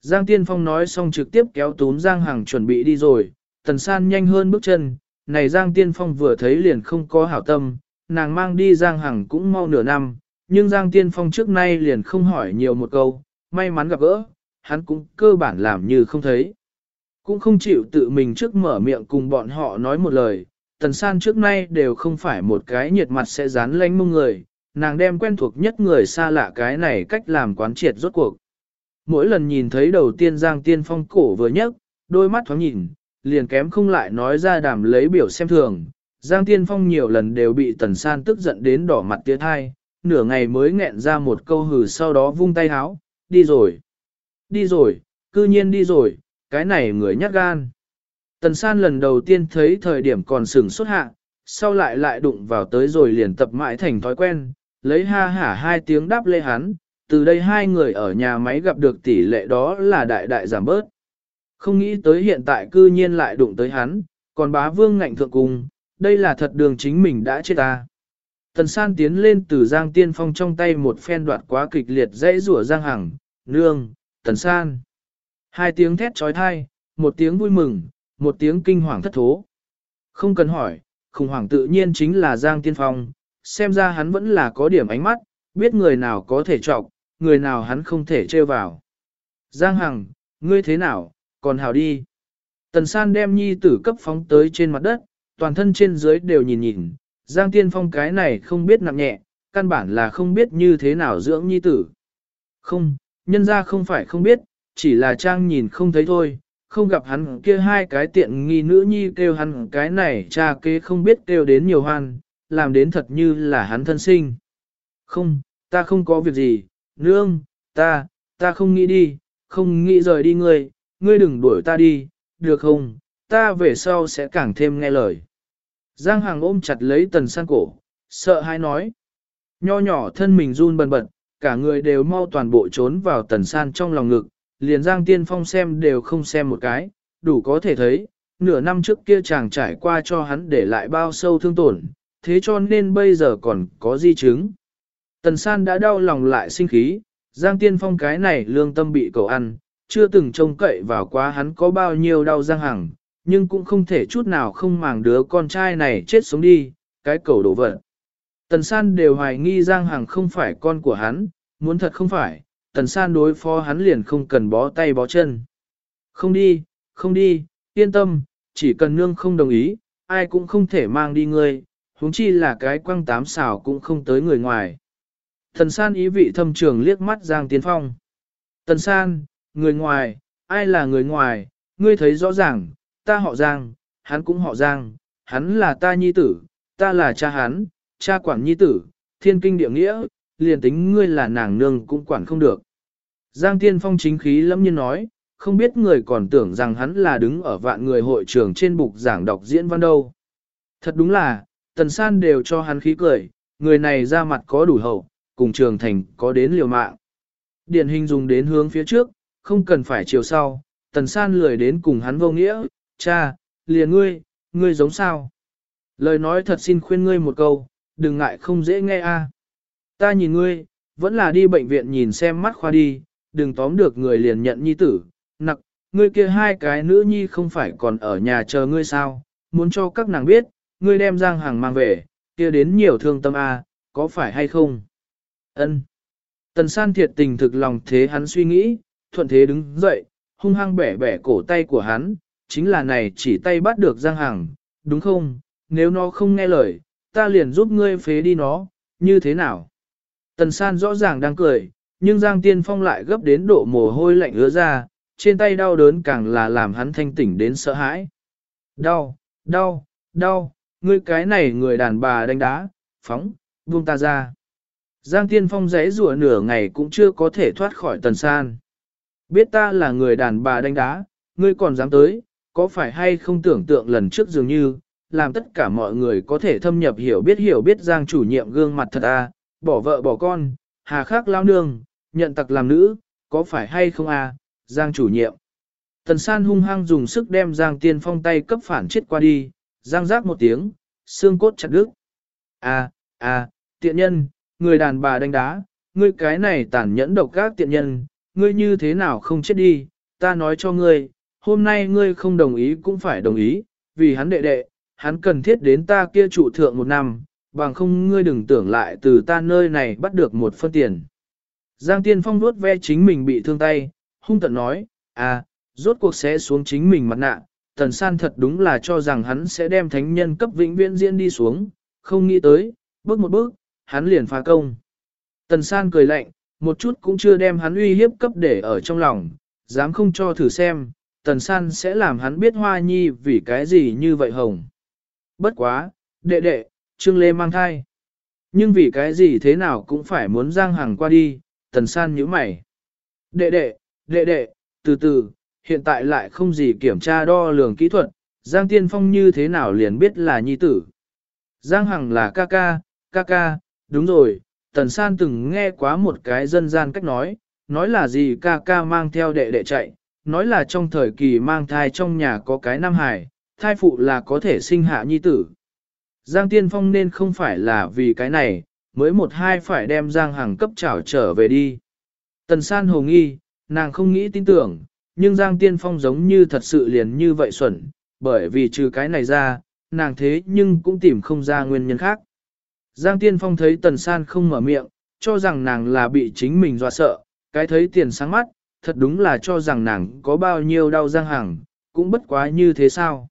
Giang Tiên Phong nói xong trực tiếp kéo túm Giang Hằng chuẩn bị đi rồi, Tần San nhanh hơn bước chân, này Giang Tiên Phong vừa thấy liền không có hảo tâm, nàng mang đi Giang Hằng cũng mau nửa năm, nhưng Giang Tiên Phong trước nay liền không hỏi nhiều một câu, may mắn gặp gỡ, hắn cũng cơ bản làm như không thấy. Cũng không chịu tự mình trước mở miệng cùng bọn họ nói một lời, Tần San trước nay đều không phải một cái nhiệt mặt sẽ dán lánh mông người, nàng đem quen thuộc nhất người xa lạ cái này cách làm quán triệt rốt cuộc. Mỗi lần nhìn thấy đầu tiên Giang Tiên Phong cổ vừa nhấc, đôi mắt thoáng nhìn, liền kém không lại nói ra đàm lấy biểu xem thường. Giang Tiên Phong nhiều lần đều bị Tần San tức giận đến đỏ mặt tiết thai, nửa ngày mới nghẹn ra một câu hừ sau đó vung tay háo, đi rồi. Đi rồi, cư nhiên đi rồi, cái này người nhát gan. Tần san lần đầu tiên thấy thời điểm còn sửng xuất hạ, sau lại lại đụng vào tới rồi liền tập mãi thành thói quen, lấy ha hả hai tiếng đáp lê hắn, từ đây hai người ở nhà máy gặp được tỷ lệ đó là đại đại giảm bớt. Không nghĩ tới hiện tại cư nhiên lại đụng tới hắn, còn bá vương ngạnh thượng cùng, đây là thật đường chính mình đã chết ta. Tần san tiến lên từ Giang Tiên Phong trong tay một phen đoạt quá kịch liệt dãy rủa Giang Hằng, nương, tần san. Hai tiếng thét trói thai, một tiếng vui mừng, một tiếng kinh hoàng thất thố. Không cần hỏi, khủng hoảng tự nhiên chính là Giang Tiên Phong, xem ra hắn vẫn là có điểm ánh mắt, biết người nào có thể trọc, người nào hắn không thể trêu vào. Giang Hằng, ngươi thế nào, còn hào đi. Tần san đem nhi tử cấp phóng tới trên mặt đất, toàn thân trên dưới đều nhìn nhìn, Giang Tiên Phong cái này không biết nặng nhẹ, căn bản là không biết như thế nào dưỡng nhi tử. Không, nhân ra không phải không biết, chỉ là trang nhìn không thấy thôi, không gặp hắn kia hai cái tiện nghi nữ nhi kêu hắn cái này cha kế không biết kêu đến nhiều hoan, làm đến thật như là hắn thân sinh. Không, ta không có việc gì, nương, ta, ta không nghĩ đi, không nghĩ rời đi ngươi, ngươi đừng đuổi ta đi, được không, ta về sau sẽ càng thêm nghe lời. Giang Hàng ôm chặt lấy tần san cổ, sợ hãi nói. Nho nhỏ thân mình run bần bật, cả người đều mau toàn bộ trốn vào tần san trong lòng ngực, liền Giang Tiên Phong xem đều không xem một cái, đủ có thể thấy, nửa năm trước kia chàng trải qua cho hắn để lại bao sâu thương tổn, thế cho nên bây giờ còn có di chứng. Tần san đã đau lòng lại sinh khí, Giang Tiên Phong cái này lương tâm bị cầu ăn, chưa từng trông cậy vào quá hắn có bao nhiêu đau Giang Hằng, nhưng cũng không thể chút nào không màng đứa con trai này chết sống đi, cái cầu đổ vật. Tần san đều hoài nghi Giang Hằng không phải con của hắn, muốn thật không phải, tần san đối phó hắn liền không cần bó tay bó chân. Không đi, không đi, yên tâm, chỉ cần nương không đồng ý, ai cũng không thể mang đi ngươi, huống chi là cái quăng tám xảo cũng không tới người ngoài. Tần san ý vị thâm trường liếc mắt Giang Tiến Phong. Tần san, người ngoài, ai là người ngoài, ngươi thấy rõ ràng, ta họ Giang, hắn cũng họ Giang, hắn là ta nhi tử, ta là cha hắn, cha quản nhi tử, thiên kinh địa nghĩa, liền tính ngươi là nàng nương cũng quản không được. Giang Tiên Phong chính khí lâm nhiên nói, không biết người còn tưởng rằng hắn là đứng ở vạn người hội trường trên bục giảng đọc diễn văn đâu. Thật đúng là, tần san đều cho hắn khí cười, người này ra mặt có đủ hậu, cùng trường thành có đến liều mạng. Điển hình dùng đến hướng phía trước, không cần phải chiều sau, tần san lười đến cùng hắn vô nghĩa, cha, liền ngươi, ngươi giống sao. Lời nói thật xin khuyên ngươi một câu, đừng ngại không dễ nghe a. Ta nhìn ngươi, vẫn là đi bệnh viện nhìn xem mắt khoa đi, đừng tóm được người liền nhận nhi tử, nặc, ngươi kia hai cái nữ nhi không phải còn ở nhà chờ ngươi sao, muốn cho các nàng biết, ngươi đem Giang Hàng mang về, kia đến nhiều thương tâm a, có phải hay không? Ân. Tần san thiệt tình thực lòng thế hắn suy nghĩ, thuận thế đứng dậy, hung hăng bẻ bẻ cổ tay của hắn, chính là này chỉ tay bắt được Giang hàng, đúng không? Nếu nó không nghe lời, ta liền giúp ngươi phế đi nó, như thế nào? Tần san rõ ràng đang cười, nhưng Giang Tiên Phong lại gấp đến độ mồ hôi lạnh ứa ra, trên tay đau đớn càng là làm hắn thanh tỉnh đến sợ hãi. Đau, đau, đau, ngươi cái này người đàn bà đánh đá, phóng, buông ta ra. Giang Tiên Phong rẽ rủa nửa ngày cũng chưa có thể thoát khỏi tần san. Biết ta là người đàn bà đánh đá, ngươi còn dám tới, có phải hay không tưởng tượng lần trước dường như, làm tất cả mọi người có thể thâm nhập hiểu biết hiểu biết Giang chủ nhiệm gương mặt thật à, bỏ vợ bỏ con, hà khắc lao nương, nhận tặc làm nữ, có phải hay không à, Giang chủ nhiệm. Tần san hung hăng dùng sức đem Giang tiên phong tay cấp phản chết qua đi, Giang rác một tiếng, xương cốt chặt đứt. À, à, tiện nhân, người đàn bà đánh đá, ngươi cái này tàn nhẫn độc các tiện nhân, ngươi như thế nào không chết đi, ta nói cho ngươi, hôm nay ngươi không đồng ý cũng phải đồng ý, vì hắn đệ đệ, hắn cần thiết đến ta kia trụ thượng một năm, bằng không ngươi đừng tưởng lại từ ta nơi này bắt được một phân tiền. Giang Tiên Phong vuốt ve chính mình bị thương tay, hung tận nói, à, rốt cuộc sẽ xuống chính mình mặt nạ, Tần San thật đúng là cho rằng hắn sẽ đem thánh nhân cấp vĩnh viễn diễn đi xuống, không nghĩ tới, bước một bước, hắn liền phá công. Tần San cười lạnh, một chút cũng chưa đem hắn uy hiếp cấp để ở trong lòng, dám không cho thử xem, Tần San sẽ làm hắn biết Hoa Nhi vì cái gì như vậy hồng. Bất quá, đệ đệ, Trương Lê mang thai. Nhưng vì cái gì thế nào cũng phải muốn Giang Hằng qua đi, Tần San nhíu mày. Đệ đệ, đệ đệ, từ từ, hiện tại lại không gì kiểm tra đo lường kỹ thuật, Giang Tiên Phong như thế nào liền biết là nhi tử. Giang Hằng là ca ca, ca ca, đúng rồi, Tần San từng nghe quá một cái dân gian cách nói, nói là gì ca ca mang theo đệ đệ chạy, nói là trong thời kỳ mang thai trong nhà có cái nam hải, thai phụ là có thể sinh hạ nhi tử. Giang Tiên Phong nên không phải là vì cái này, mới một hai phải đem Giang Hằng cấp trảo trở về đi. Tần San hồ nghi, nàng không nghĩ tin tưởng, nhưng Giang Tiên Phong giống như thật sự liền như vậy xuẩn, bởi vì trừ cái này ra, nàng thế nhưng cũng tìm không ra nguyên nhân khác. Giang Tiên Phong thấy Tần San không mở miệng, cho rằng nàng là bị chính mình dọa sợ, cái thấy tiền sáng mắt, thật đúng là cho rằng nàng có bao nhiêu đau Giang Hằng, cũng bất quá như thế sao.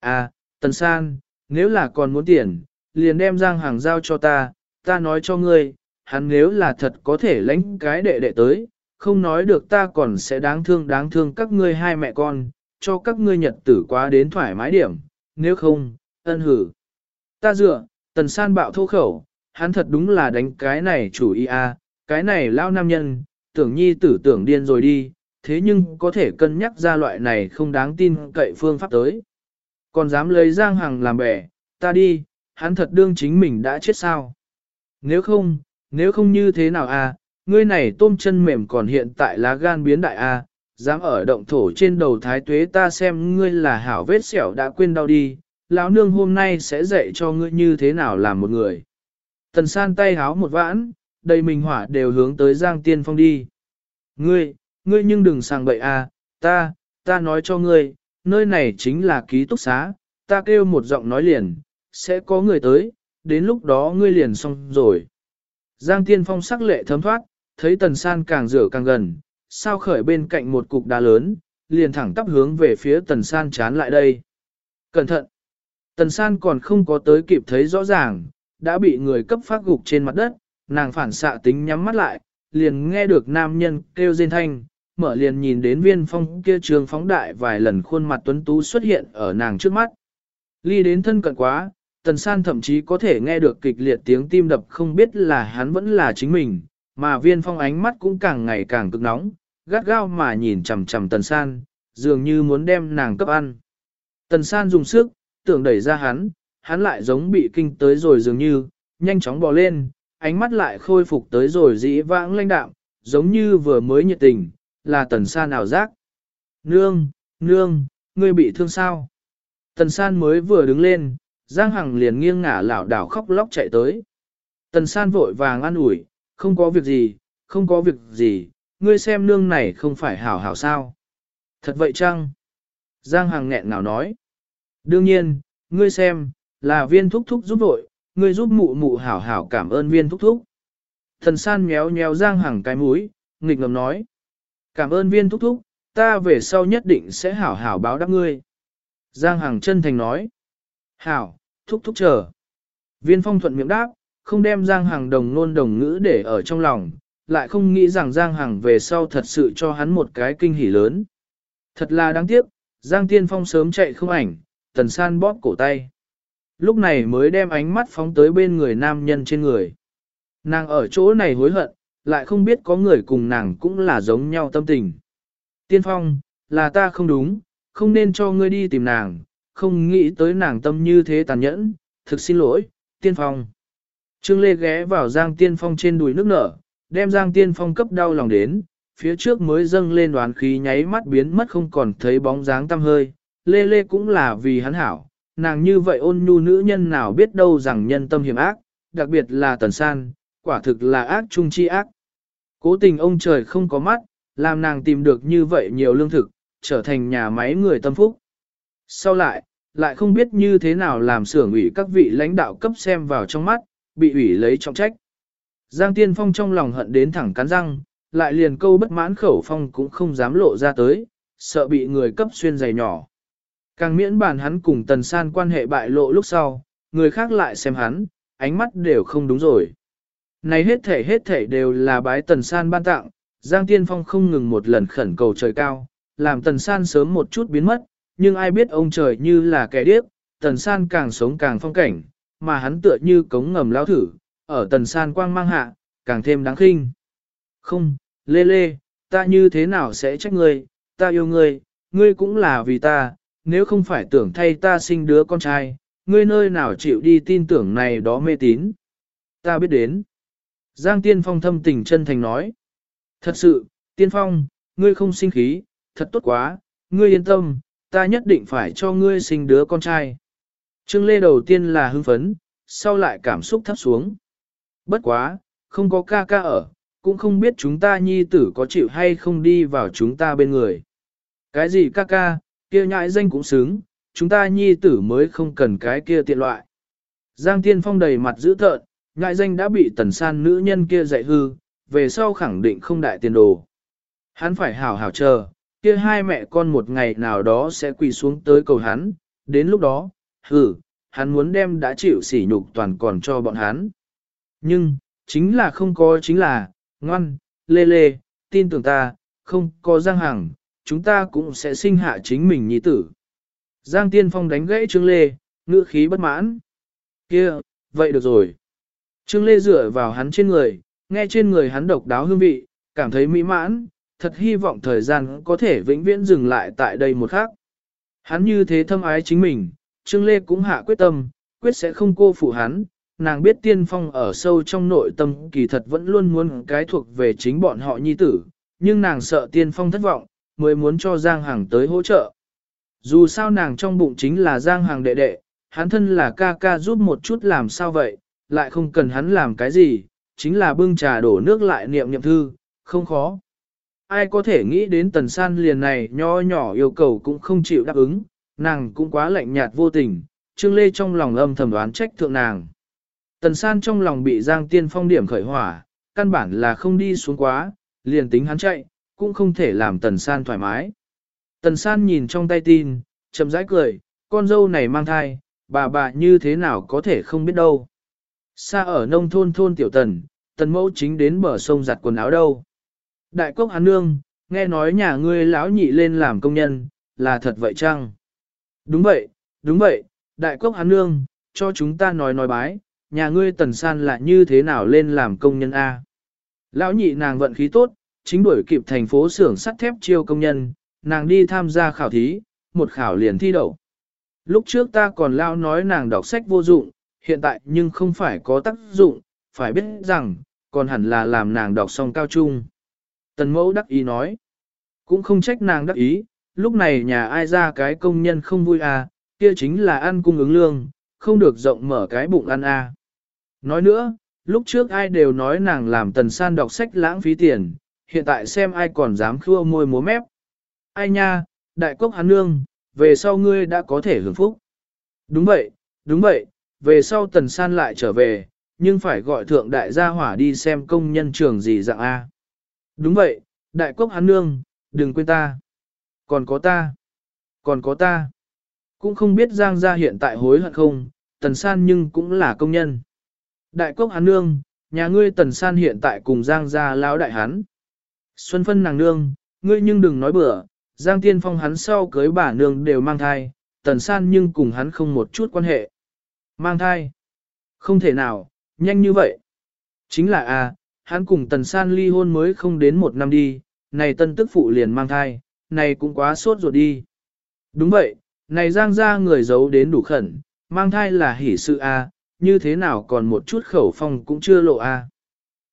À, Tần San, nếu là còn muốn tiền, liền đem Giang hàng giao cho ta, ta nói cho ngươi, hắn nếu là thật có thể lãnh cái đệ đệ tới, không nói được ta còn sẽ đáng thương đáng thương các ngươi hai mẹ con, cho các ngươi nhật tử quá đến thoải mái điểm, nếu không, ân hử. Ta dựa, tần san bạo thô khẩu, hắn thật đúng là đánh cái này chủ ý a, cái này lao nam nhân, tưởng nhi tử tưởng điên rồi đi, thế nhưng có thể cân nhắc ra loại này không đáng tin cậy phương pháp tới. Còn dám lấy Giang Hằng làm bẻ, ta đi, hắn thật đương chính mình đã chết sao. Nếu không, nếu không như thế nào à? ngươi này tôm chân mềm còn hiện tại lá gan biến đại à, dám ở động thổ trên đầu thái tuế ta xem ngươi là hảo vết sẹo đã quên đau đi, lão nương hôm nay sẽ dạy cho ngươi như thế nào làm một người. Tần san tay háo một vãn, đầy mình hỏa đều hướng tới Giang Tiên Phong đi. Ngươi, ngươi nhưng đừng sàng bậy à, ta, ta nói cho ngươi, nơi này chính là ký túc xá, ta kêu một giọng nói liền, sẽ có người tới, đến lúc đó ngươi liền xong rồi. Giang Tiên Phong sắc lệ thấm thoát, thấy Tần San càng rửa càng gần, sao khởi bên cạnh một cục đá lớn, liền thẳng tắp hướng về phía Tần San chán lại đây. Cẩn thận! Tần San còn không có tới kịp thấy rõ ràng, đã bị người cấp phát gục trên mặt đất, nàng phản xạ tính nhắm mắt lại, liền nghe được nam nhân kêu rên thanh, mở liền nhìn đến viên phong kia trường phóng đại vài lần khuôn mặt tuấn tú xuất hiện ở nàng trước mắt. Ly đến thân cận quá, Tần San thậm chí có thể nghe được kịch liệt tiếng tim đập không biết là hắn vẫn là chính mình, mà viên phong ánh mắt cũng càng ngày càng cực nóng, gắt gao mà nhìn chằm chằm Tần San, dường như muốn đem nàng cấp ăn. Tần San dùng sức, tưởng đẩy ra hắn, hắn lại giống bị kinh tới rồi dường như, nhanh chóng bò lên, ánh mắt lại khôi phục tới rồi dĩ vãng lãnh đạm, giống như vừa mới nhiệt tình, là tần san ảo giác. Nương, nương, ngươi bị thương sao? Tần san mới vừa đứng lên, Giang Hằng liền nghiêng ngả lảo đảo khóc lóc chạy tới. Tần san vội vàng an ủi, không có việc gì, không có việc gì, ngươi xem nương này không phải hảo hảo sao. Thật vậy chăng? Giang Hằng nghẹn ngào nói. Đương nhiên, ngươi xem, là viên thúc thúc giúp vội, ngươi giúp mụ mụ hảo hảo cảm ơn viên thúc thúc. Thần san méo méo Giang Hằng cái mũi, nghịch ngầm nói. Cảm ơn viên thúc thúc, ta về sau nhất định sẽ hảo hảo báo đáp ngươi. Giang Hằng chân thành nói. Hảo, thúc thúc chờ. Viên phong thuận miệng đáp, không đem Giang Hằng đồng nôn đồng ngữ để ở trong lòng, lại không nghĩ rằng Giang Hằng về sau thật sự cho hắn một cái kinh hỉ lớn. Thật là đáng tiếc, Giang Tiên Phong sớm chạy không ảnh, tần san bóp cổ tay. Lúc này mới đem ánh mắt phóng tới bên người nam nhân trên người. Nàng ở chỗ này hối hận, lại không biết có người cùng nàng cũng là giống nhau tâm tình. Tiên Phong, là ta không đúng, không nên cho ngươi đi tìm nàng, không nghĩ tới nàng tâm như thế tàn nhẫn, thực xin lỗi, Tiên Phong. Trương Lê ghé vào Giang Tiên Phong trên đùi nước nở, đem Giang Tiên Phong cấp đau lòng đến, phía trước mới dâng lên đoán khí nháy mắt biến mất không còn thấy bóng dáng tăm hơi. Lê Lê cũng là vì hắn hảo, nàng như vậy ôn nhu nữ nhân nào biết đâu rằng nhân tâm hiểm ác, đặc biệt là Tần San, quả thực là ác trung chi ác. Cố tình ông trời không có mắt, làm nàng tìm được như vậy nhiều lương thực, trở thành nhà máy người tâm phúc. Sau lại, lại không biết như thế nào làm xưởng ủy các vị lãnh đạo cấp xem vào trong mắt, bị ủy lấy trọng trách. Giang Tiên Phong trong lòng hận đến thẳng cắn răng, lại liền câu bất mãn khẩu phong cũng không dám lộ ra tới, sợ bị người cấp xuyên giày nhỏ. Càng miễn bàn hắn cùng Tần San quan hệ bại lộ lúc sau, người khác lại xem hắn, ánh mắt đều không đúng rồi. Này hết thể hết thể đều là bái Tần San ban tặng, Giang Tiên Phong không ngừng một lần khẩn cầu trời cao, làm Tần San sớm một chút biến mất, nhưng ai biết ông trời như là kẻ điếc, Tần San càng sống càng phong cảnh, mà hắn tựa như cống ngầm lao thử, ở Tần San quang mang hạ, càng thêm đáng khinh. Không, Lê Lê, ta như thế nào sẽ trách ngươi, ta yêu ngươi, ngươi cũng là vì ta, nếu không phải tưởng thay ta sinh đứa con trai, ngươi nơi nào chịu đi tin tưởng này đó mê tín. Ta biết đến. Giang Tiên Phong thâm tình chân thành nói. Thật sự, Tiên Phong, ngươi không sinh khí, thật tốt quá, ngươi yên tâm, ta nhất định phải cho ngươi sinh đứa con trai. Trương Lê đầu tiên là hưng phấn, sau lại cảm xúc thấp xuống. Bất quá, không có ca ca ở, cũng không biết chúng ta nhi tử có chịu hay không đi vào chúng ta bên người. Cái gì ca ca, kia nhãi danh cũng xứng, chúng ta nhi tử mới không cần cái kia tiện loại. Giang Tiên Phong đầy mặt dữ tợn, Ngại danh đã bị tần san nữ nhân kia dạy hư, về sau khẳng định không đại tiền đồ. Hắn phải hảo hảo chờ, kia hai mẹ con một ngày nào đó sẽ quỳ xuống tới cầu hắn, đến lúc đó, hừ, hắn muốn đem đã chịu sỉ nhục toàn còn cho bọn hắn. Nhưng, chính là không có chính là, ngoan, lê lê, tin tưởng ta, không có Giang Hằng, chúng ta cũng sẽ sinh hạ chính mình nhi tử. Giang Tiên Phong đánh gãy Trương Lê, ngữ khí bất mãn. Kia, vậy được rồi. Trương Lê dựa vào hắn trên người, nghe trên người hắn độc đáo hương vị, cảm thấy mỹ mãn, thật hy vọng thời gian có thể vĩnh viễn dừng lại tại đây một khắc. Hắn như thế thâm ái chính mình, Trương Lê cũng hạ quyết tâm, quyết sẽ không cô phụ hắn, nàng biết tiên phong ở sâu trong nội tâm kỳ thật vẫn luôn muốn cái thuộc về chính bọn họ nhi tử, nhưng nàng sợ tiên phong thất vọng, mới muốn cho Giang Hằng tới hỗ trợ. Dù sao nàng trong bụng chính là Giang Hằng đệ đệ, hắn thân là ca ca giúp một chút làm sao vậy, lại không cần hắn làm cái gì, chính là bưng trà đổ nước lại niệm niệm thư, không khó. Ai có thể nghĩ đến tần san liền này nho nhỏ yêu cầu cũng không chịu đáp ứng, nàng cũng quá lạnh nhạt vô tình, Trương Lê trong lòng âm thầm đoán trách thượng nàng. Tần san trong lòng bị Giang Tiên Phong điểm khởi hỏa, căn bản là không đi xuống quá, liền tính hắn chạy, cũng không thể làm Tần san thoải mái. Tần san nhìn trong tay tin, chậm rãi cười, con dâu này mang thai, bà bà như thế nào có thể không biết đâu. Xa ở nông thôn thôn tiểu tần, tần mẫu chính đến bờ sông giặt quần áo đâu. Đại cốc hắn nương, nghe nói nhà ngươi lão nhị lên làm công nhân, là thật vậy chăng? Đúng vậy, đúng vậy, đại cốc hắn nương, cho chúng ta nói nói bái, nhà ngươi tần san là như thế nào lên làm công nhân A. Lão nhị nàng vận khí tốt, chính đuổi kịp thành phố xưởng sắt thép chiêu công nhân, nàng đi tham gia khảo thí, một khảo liền thi đậu. lúc trước ta còn lao nói nàng đọc sách vô dụng, hiện tại nhưng không phải có tác dụng, phải biết rằng, còn hẳn là làm nàng đọc xong cao trung. Tần mẫu đắc ý nói, cũng không trách nàng đắc ý, lúc này nhà ai ra cái công nhân không vui à, kia chính là ăn cung ứng lương, không được rộng mở cái bụng ăn à. Nói nữa, lúc trước ai đều nói nàng làm tần san đọc sách lãng phí tiền, hiện tại xem ai còn dám khua môi múa mép. Ai nha, đại cốc hắn nương, về sau ngươi đã có thể hưởng phúc. Đúng vậy, đúng vậy, về sau tần san lại trở về, nhưng phải gọi thượng đại gia hỏa đi xem công nhân trường gì dạng A. Đúng vậy, đại cốc hắn nương, đừng quên ta. Còn có ta. Còn có ta. Cũng không biết Giang gia hiện tại hối hận không, tần san nhưng cũng là công nhân. Đại cốc hắn nương, nhà ngươi tần san hiện tại cùng Giang gia lão đại hắn. Xuân phân nàng nương, ngươi nhưng đừng nói bừa, Giang Tiên Phong hắn sau cưới bà nương đều mang thai, tần san nhưng cùng hắn không một chút quan hệ. Mang thai? Không thể nào, nhanh như vậy. Chính là a, à, hắn cùng tần san ly hôn mới không đến một năm đi, này tân tức phụ liền mang thai, này cũng quá sốt ruột đi. Đúng vậy, này giang ra người giấu đến đủ khẩn, mang thai là hỷ sự a, à, như thế nào còn một chút khẩu phong cũng chưa lộ a. À.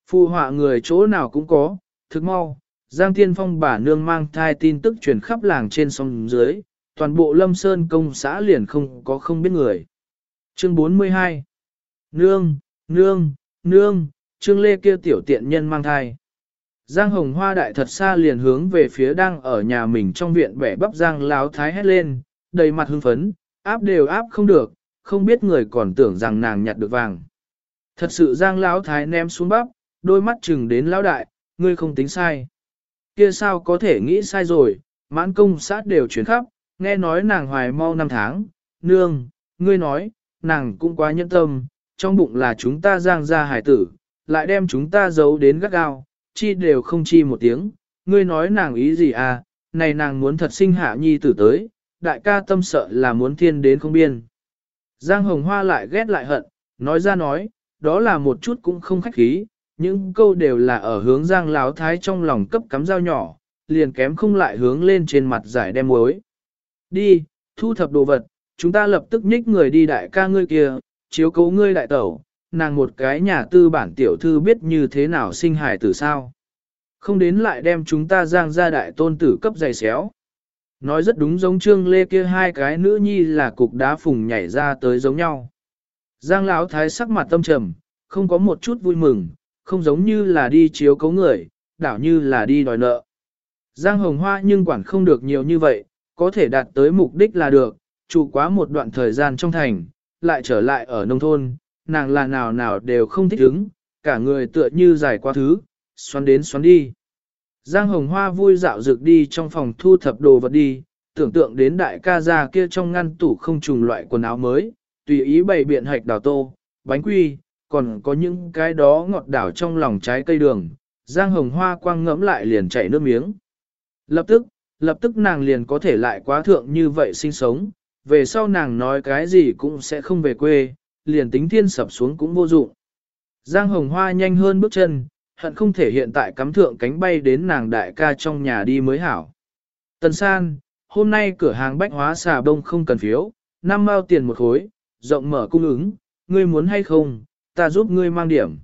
Phụ họa người chỗ nào cũng có, thực mau, Giang thiên Phong bà nương mang thai tin tức truyền khắp làng trên sông dưới, toàn bộ Lâm Sơn công xã liền không có không biết người. Chương 42 Nương, nương, nương, Trương Lê kia tiểu tiện nhân mang thai. Giang Hồng Hoa đại thật xa liền hướng về phía đang ở nhà mình trong viện bẻ bắp Giang láo thái hét lên, đầy mặt hưng phấn, áp đều áp không được, không biết người còn tưởng rằng nàng nhặt được vàng. Thật sự Giang láo thái ném xuống bắp, đôi mắt chừng đến lão đại, ngươi không tính sai. Kia sao có thể nghĩ sai rồi, mãn công sát đều chuyển khắp, nghe nói nàng hoài mau năm tháng, nương, ngươi nói, nàng cũng quá nhẫn tâm, trong bụng là chúng ta giang ra hải tử, lại đem chúng ta giấu đến gắt gao, chi đều không chi một tiếng, ngươi nói nàng ý gì à, này nàng muốn thật sinh hạ nhi tử tới, đại ca tâm sợ là muốn thiên đến không biên. Giang Hồng Hoa lại ghét lại hận, nói ra nói, đó là một chút cũng không khách khí, những câu đều là ở hướng Giang Láo Thái trong lòng cấp cắm dao nhỏ, liền kém không lại hướng lên trên mặt giải đem muối. Đi, thu thập đồ vật, chúng ta lập tức nhích người đi đại ca ngươi kia, chiếu cố ngươi đại tẩu, nàng một cái nhà tư bản tiểu thư biết như thế nào sinh hài tử sao. Không đến lại đem chúng ta giang ra đại tôn tử cấp dày xéo. Nói rất đúng giống trương lê kia hai cái nữ nhi là cục đá phùng nhảy ra tới giống nhau. Giang lão thái sắc mặt tâm trầm, không có một chút vui mừng, không giống như là đi chiếu cấu người, đảo như là đi đòi nợ. Giang hồng hoa nhưng quản không được nhiều như vậy, có thể đạt tới mục đích là được, trụ quá một đoạn thời gian trong thành, lại trở lại ở nông thôn, nàng là nào nào đều không thích ứng, cả người tựa như dài qua thứ, xoắn đến xoắn đi. Giang Hồng Hoa vui dạo dược đi trong phòng thu thập đồ vật đi, tưởng tượng đến đại ca già kia trong ngăn tủ không trùng loại quần áo mới, tùy ý bày biện hạch đào tô, bánh quy, còn có những cái đó ngọt đảo trong lòng trái cây đường. Giang Hồng Hoa quang ngẫm lại liền chảy nước miếng. Lập tức, lập tức nàng liền có thể lại quá thượng như vậy sinh sống, về sau nàng nói cái gì cũng sẽ không về quê, liền tính thiên sập xuống cũng vô dụng. Giang Hồng Hoa nhanh hơn bước chân, hận không thể hiện tại cắm thượng cánh bay đến nàng đại ca trong nhà đi mới hảo. Tần San, hôm nay cửa hàng bách hóa xà bông không cần phiếu, năm mao tiền một khối, rộng mở cung ứng, ngươi muốn hay không, ta giúp ngươi mang điểm.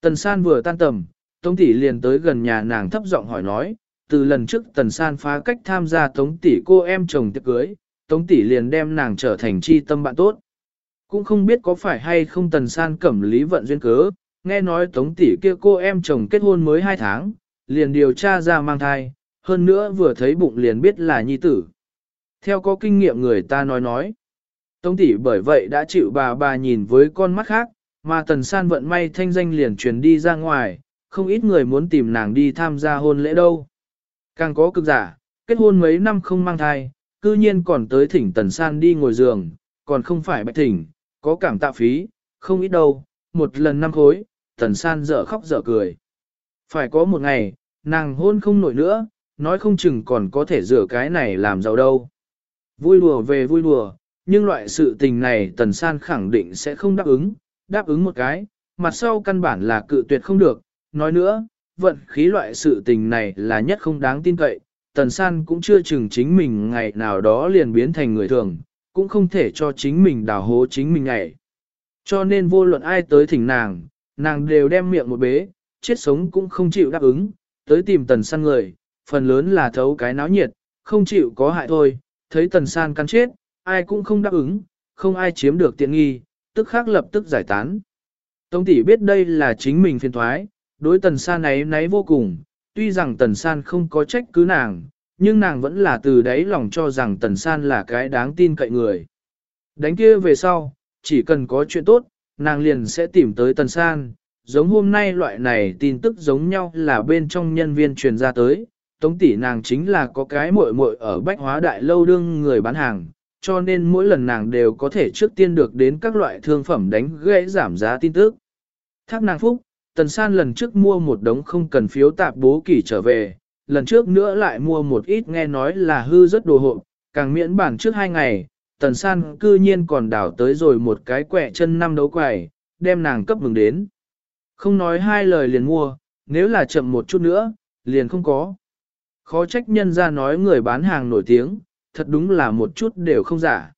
Tần San vừa tan tầm, Tống tỷ liền tới gần nhà nàng thấp giọng hỏi nói, từ lần trước Tần San phá cách tham gia Tống tỷ cô em chồng tiệc cưới, Tống tỷ liền đem nàng trở thành chi tâm bạn tốt. Cũng không biết có phải hay không Tần San cẩm lý vận duyên cớ, nghe nói Tống tỷ kia cô em chồng kết hôn mới 2 tháng, liền điều tra ra mang thai, hơn nữa vừa thấy bụng liền biết là nhi tử. Theo có kinh nghiệm người ta nói nói, Tống tỷ bởi vậy đã chịu bà bà nhìn với con mắt khác, mà Tần San vận may thanh danh liền truyền đi ra ngoài, không ít người muốn tìm nàng đi tham gia hôn lễ đâu. Càng có cực giả, kết hôn mấy năm không mang thai, cư nhiên còn tới thỉnh Tần San đi ngồi giường, còn không phải bạch thỉnh, có cảm tạ phí, không ít đâu, một lần năm khối, Tần San dở khóc dở cười. Phải có một ngày, nàng hôn không nổi nữa, nói không chừng còn có thể rửa cái này làm giàu đâu. Vui đùa về vui đùa, nhưng loại sự tình này Tần San khẳng định sẽ không đáp ứng, đáp ứng một cái, mặt sau căn bản là cự tuyệt không được, nói nữa, vận khí loại sự tình này là nhất không đáng tin cậy, Tần San cũng chưa chừng chính mình ngày nào đó liền biến thành người thường, cũng không thể cho chính mình đào hố chính mình ngày. Cho nên vô luận ai tới thỉnh nàng, nàng đều đem miệng một bế, chết sống cũng không chịu đáp ứng, tới tìm tần san người, phần lớn là thấu cái náo nhiệt, không chịu có hại thôi, thấy tần san cắn chết, ai cũng không đáp ứng, không ai chiếm được tiện nghi, tức khác lập tức giải tán. Tống tỷ biết đây là chính mình phiền thoái, đối tần san này náy vô cùng, tuy rằng tần san không có trách cứ nàng, nhưng nàng vẫn là từ đáy lòng cho rằng tần san là cái đáng tin cậy người. Đánh kia về sau, chỉ cần có chuyện tốt, nàng liền sẽ tìm tới tần san, giống hôm nay loại này tin tức giống nhau là bên trong nhân viên truyền ra tới, tống tỷ nàng chính là có cái muội muội ở bách hóa đại lâu đương người bán hàng, cho nên mỗi lần nàng đều có thể trước tiên được đến các loại thương phẩm đánh gãy giảm giá tin tức. Thác nàng phúc, tần san lần trước mua một đống không cần phiếu tạp bố kỷ trở về, lần trước nữa lại mua một ít nghe nói là hư rất đồ hộ, càng miễn bản trước hai ngày, tần san cư nhiên còn đảo tới rồi một cái quẹ chân năm đấu quầy, đem nàng cấp mừng đến. Không nói hai lời liền mua, nếu là chậm một chút nữa, liền không có. Khó trách nhân ra nói người bán hàng nổi tiếng, thật đúng là một chút đều không giả.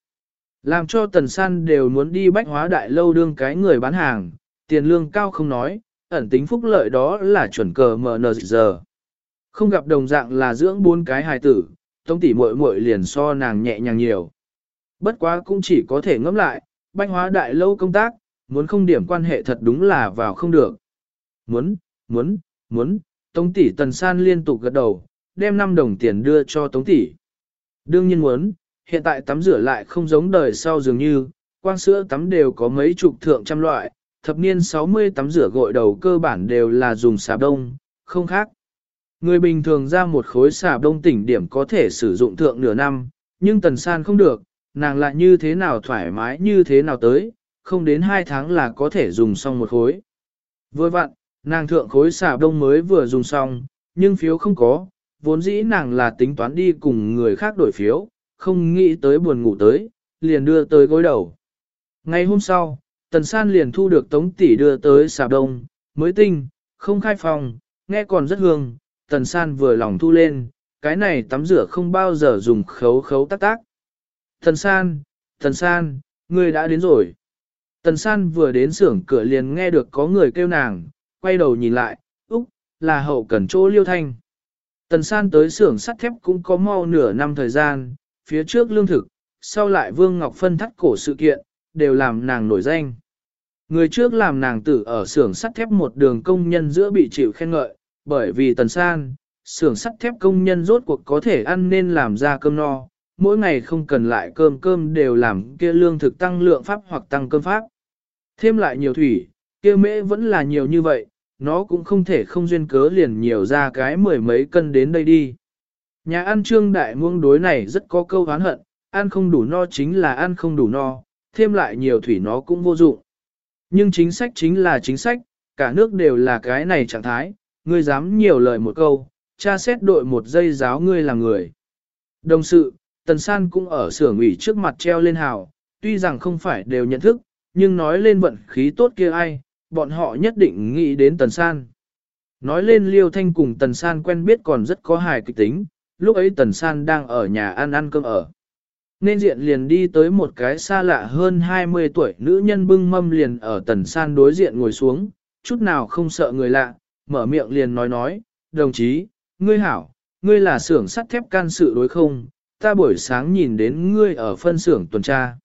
Làm cho tần san đều muốn đi bách hóa đại lâu đương cái người bán hàng, tiền lương cao không nói, ẩn tính phúc lợi đó là chuẩn cờ MN giờ. Không gặp đồng dạng là dưỡng bốn cái hài tử, tống tỷ muội muội liền so nàng nhẹ nhàng nhiều. Bất quá cũng chỉ có thể ngẫm lại, banh hóa đại lâu công tác, muốn không điểm quan hệ thật đúng là vào không được. Muốn, muốn, muốn, tống tỷ tần san liên tục gật đầu, đem 5 đồng tiền đưa cho tống tỷ. Đương nhiên muốn, hiện tại tắm rửa lại không giống đời sau dường như, quang sữa tắm đều có mấy chục thượng trăm loại, thập niên 60 tắm rửa gội đầu cơ bản đều là dùng xà đông, không khác. Người bình thường ra một khối xà đông tỉnh điểm có thể sử dụng thượng nửa năm, nhưng tần san không được, nàng lại như thế nào thoải mái như thế nào tới, không đến 2 tháng là có thể dùng xong một khối. Vừa vặn, nàng thượng khối xà đông mới vừa dùng xong, nhưng phiếu không có, vốn dĩ nàng là tính toán đi cùng người khác đổi phiếu, không nghĩ tới buồn ngủ tới, liền đưa tới gối đầu. Ngày hôm sau, Tần San liền thu được Tống Tỷ đưa tới xà đông, mới tinh, không khai phòng, nghe còn rất hương, Tần San vừa lòng thu lên, cái này tắm rửa không bao giờ dùng khấu khấu tác tác. Tần San, Tần San, ngươi đã đến rồi. Tần San vừa đến xưởng cửa liền nghe được có người kêu nàng, quay đầu nhìn lại, úc, là hậu cần chỗ liêu thanh. Tần san tới xưởng sắt thép cũng có mau nửa năm thời gian, phía trước lương thực, sau lại Vương Ngọc Phân thắt cổ sự kiện, đều làm nàng nổi danh. Người trước làm nàng tử ở xưởng sắt thép một đường công nhân giữa bị chịu khen ngợi, bởi vì tần san, xưởng sắt thép công nhân rốt cuộc có thể ăn nên làm ra cơm no, mỗi ngày không cần lại cơm cơm đều làm kia lương thực tăng lượng pháp hoặc tăng cơm pháp. Thêm lại nhiều thủy, kia mễ vẫn là nhiều như vậy, nó cũng không thể không duyên cớ liền nhiều ra cái mười mấy cân đến đây đi. Nhà ăn trương đại muông đối này rất có câu hán hận, ăn không đủ no chính là ăn không đủ no, thêm lại nhiều thủy nó cũng vô dụng. Nhưng chính sách chính là chính sách, cả nước đều là cái này trạng thái, ngươi dám nhiều lời một câu, cha xét đội một giây giáo ngươi là người. Đồng sự, Tần San cũng ở xưởng ủy trước mặt treo lên hào, tuy rằng không phải đều nhận thức, nhưng nói lên vận khí tốt kia ai, bọn họ nhất định nghĩ đến Tần San. Nói lên Liêu Thanh cùng Tần San quen biết còn rất có hài kịch tính, lúc ấy Tần San đang ở nhà ăn ăn cơm ở. Nên diện liền đi tới một cái xa lạ hơn 20 tuổi nữ nhân bưng mâm liền ở Tần San đối diện ngồi xuống, chút nào không sợ người lạ, mở miệng liền nói nói, đồng chí, ngươi hảo, ngươi là xưởng sắt thép can sự đối không, ta buổi sáng nhìn đến ngươi ở phân xưởng tuần tra.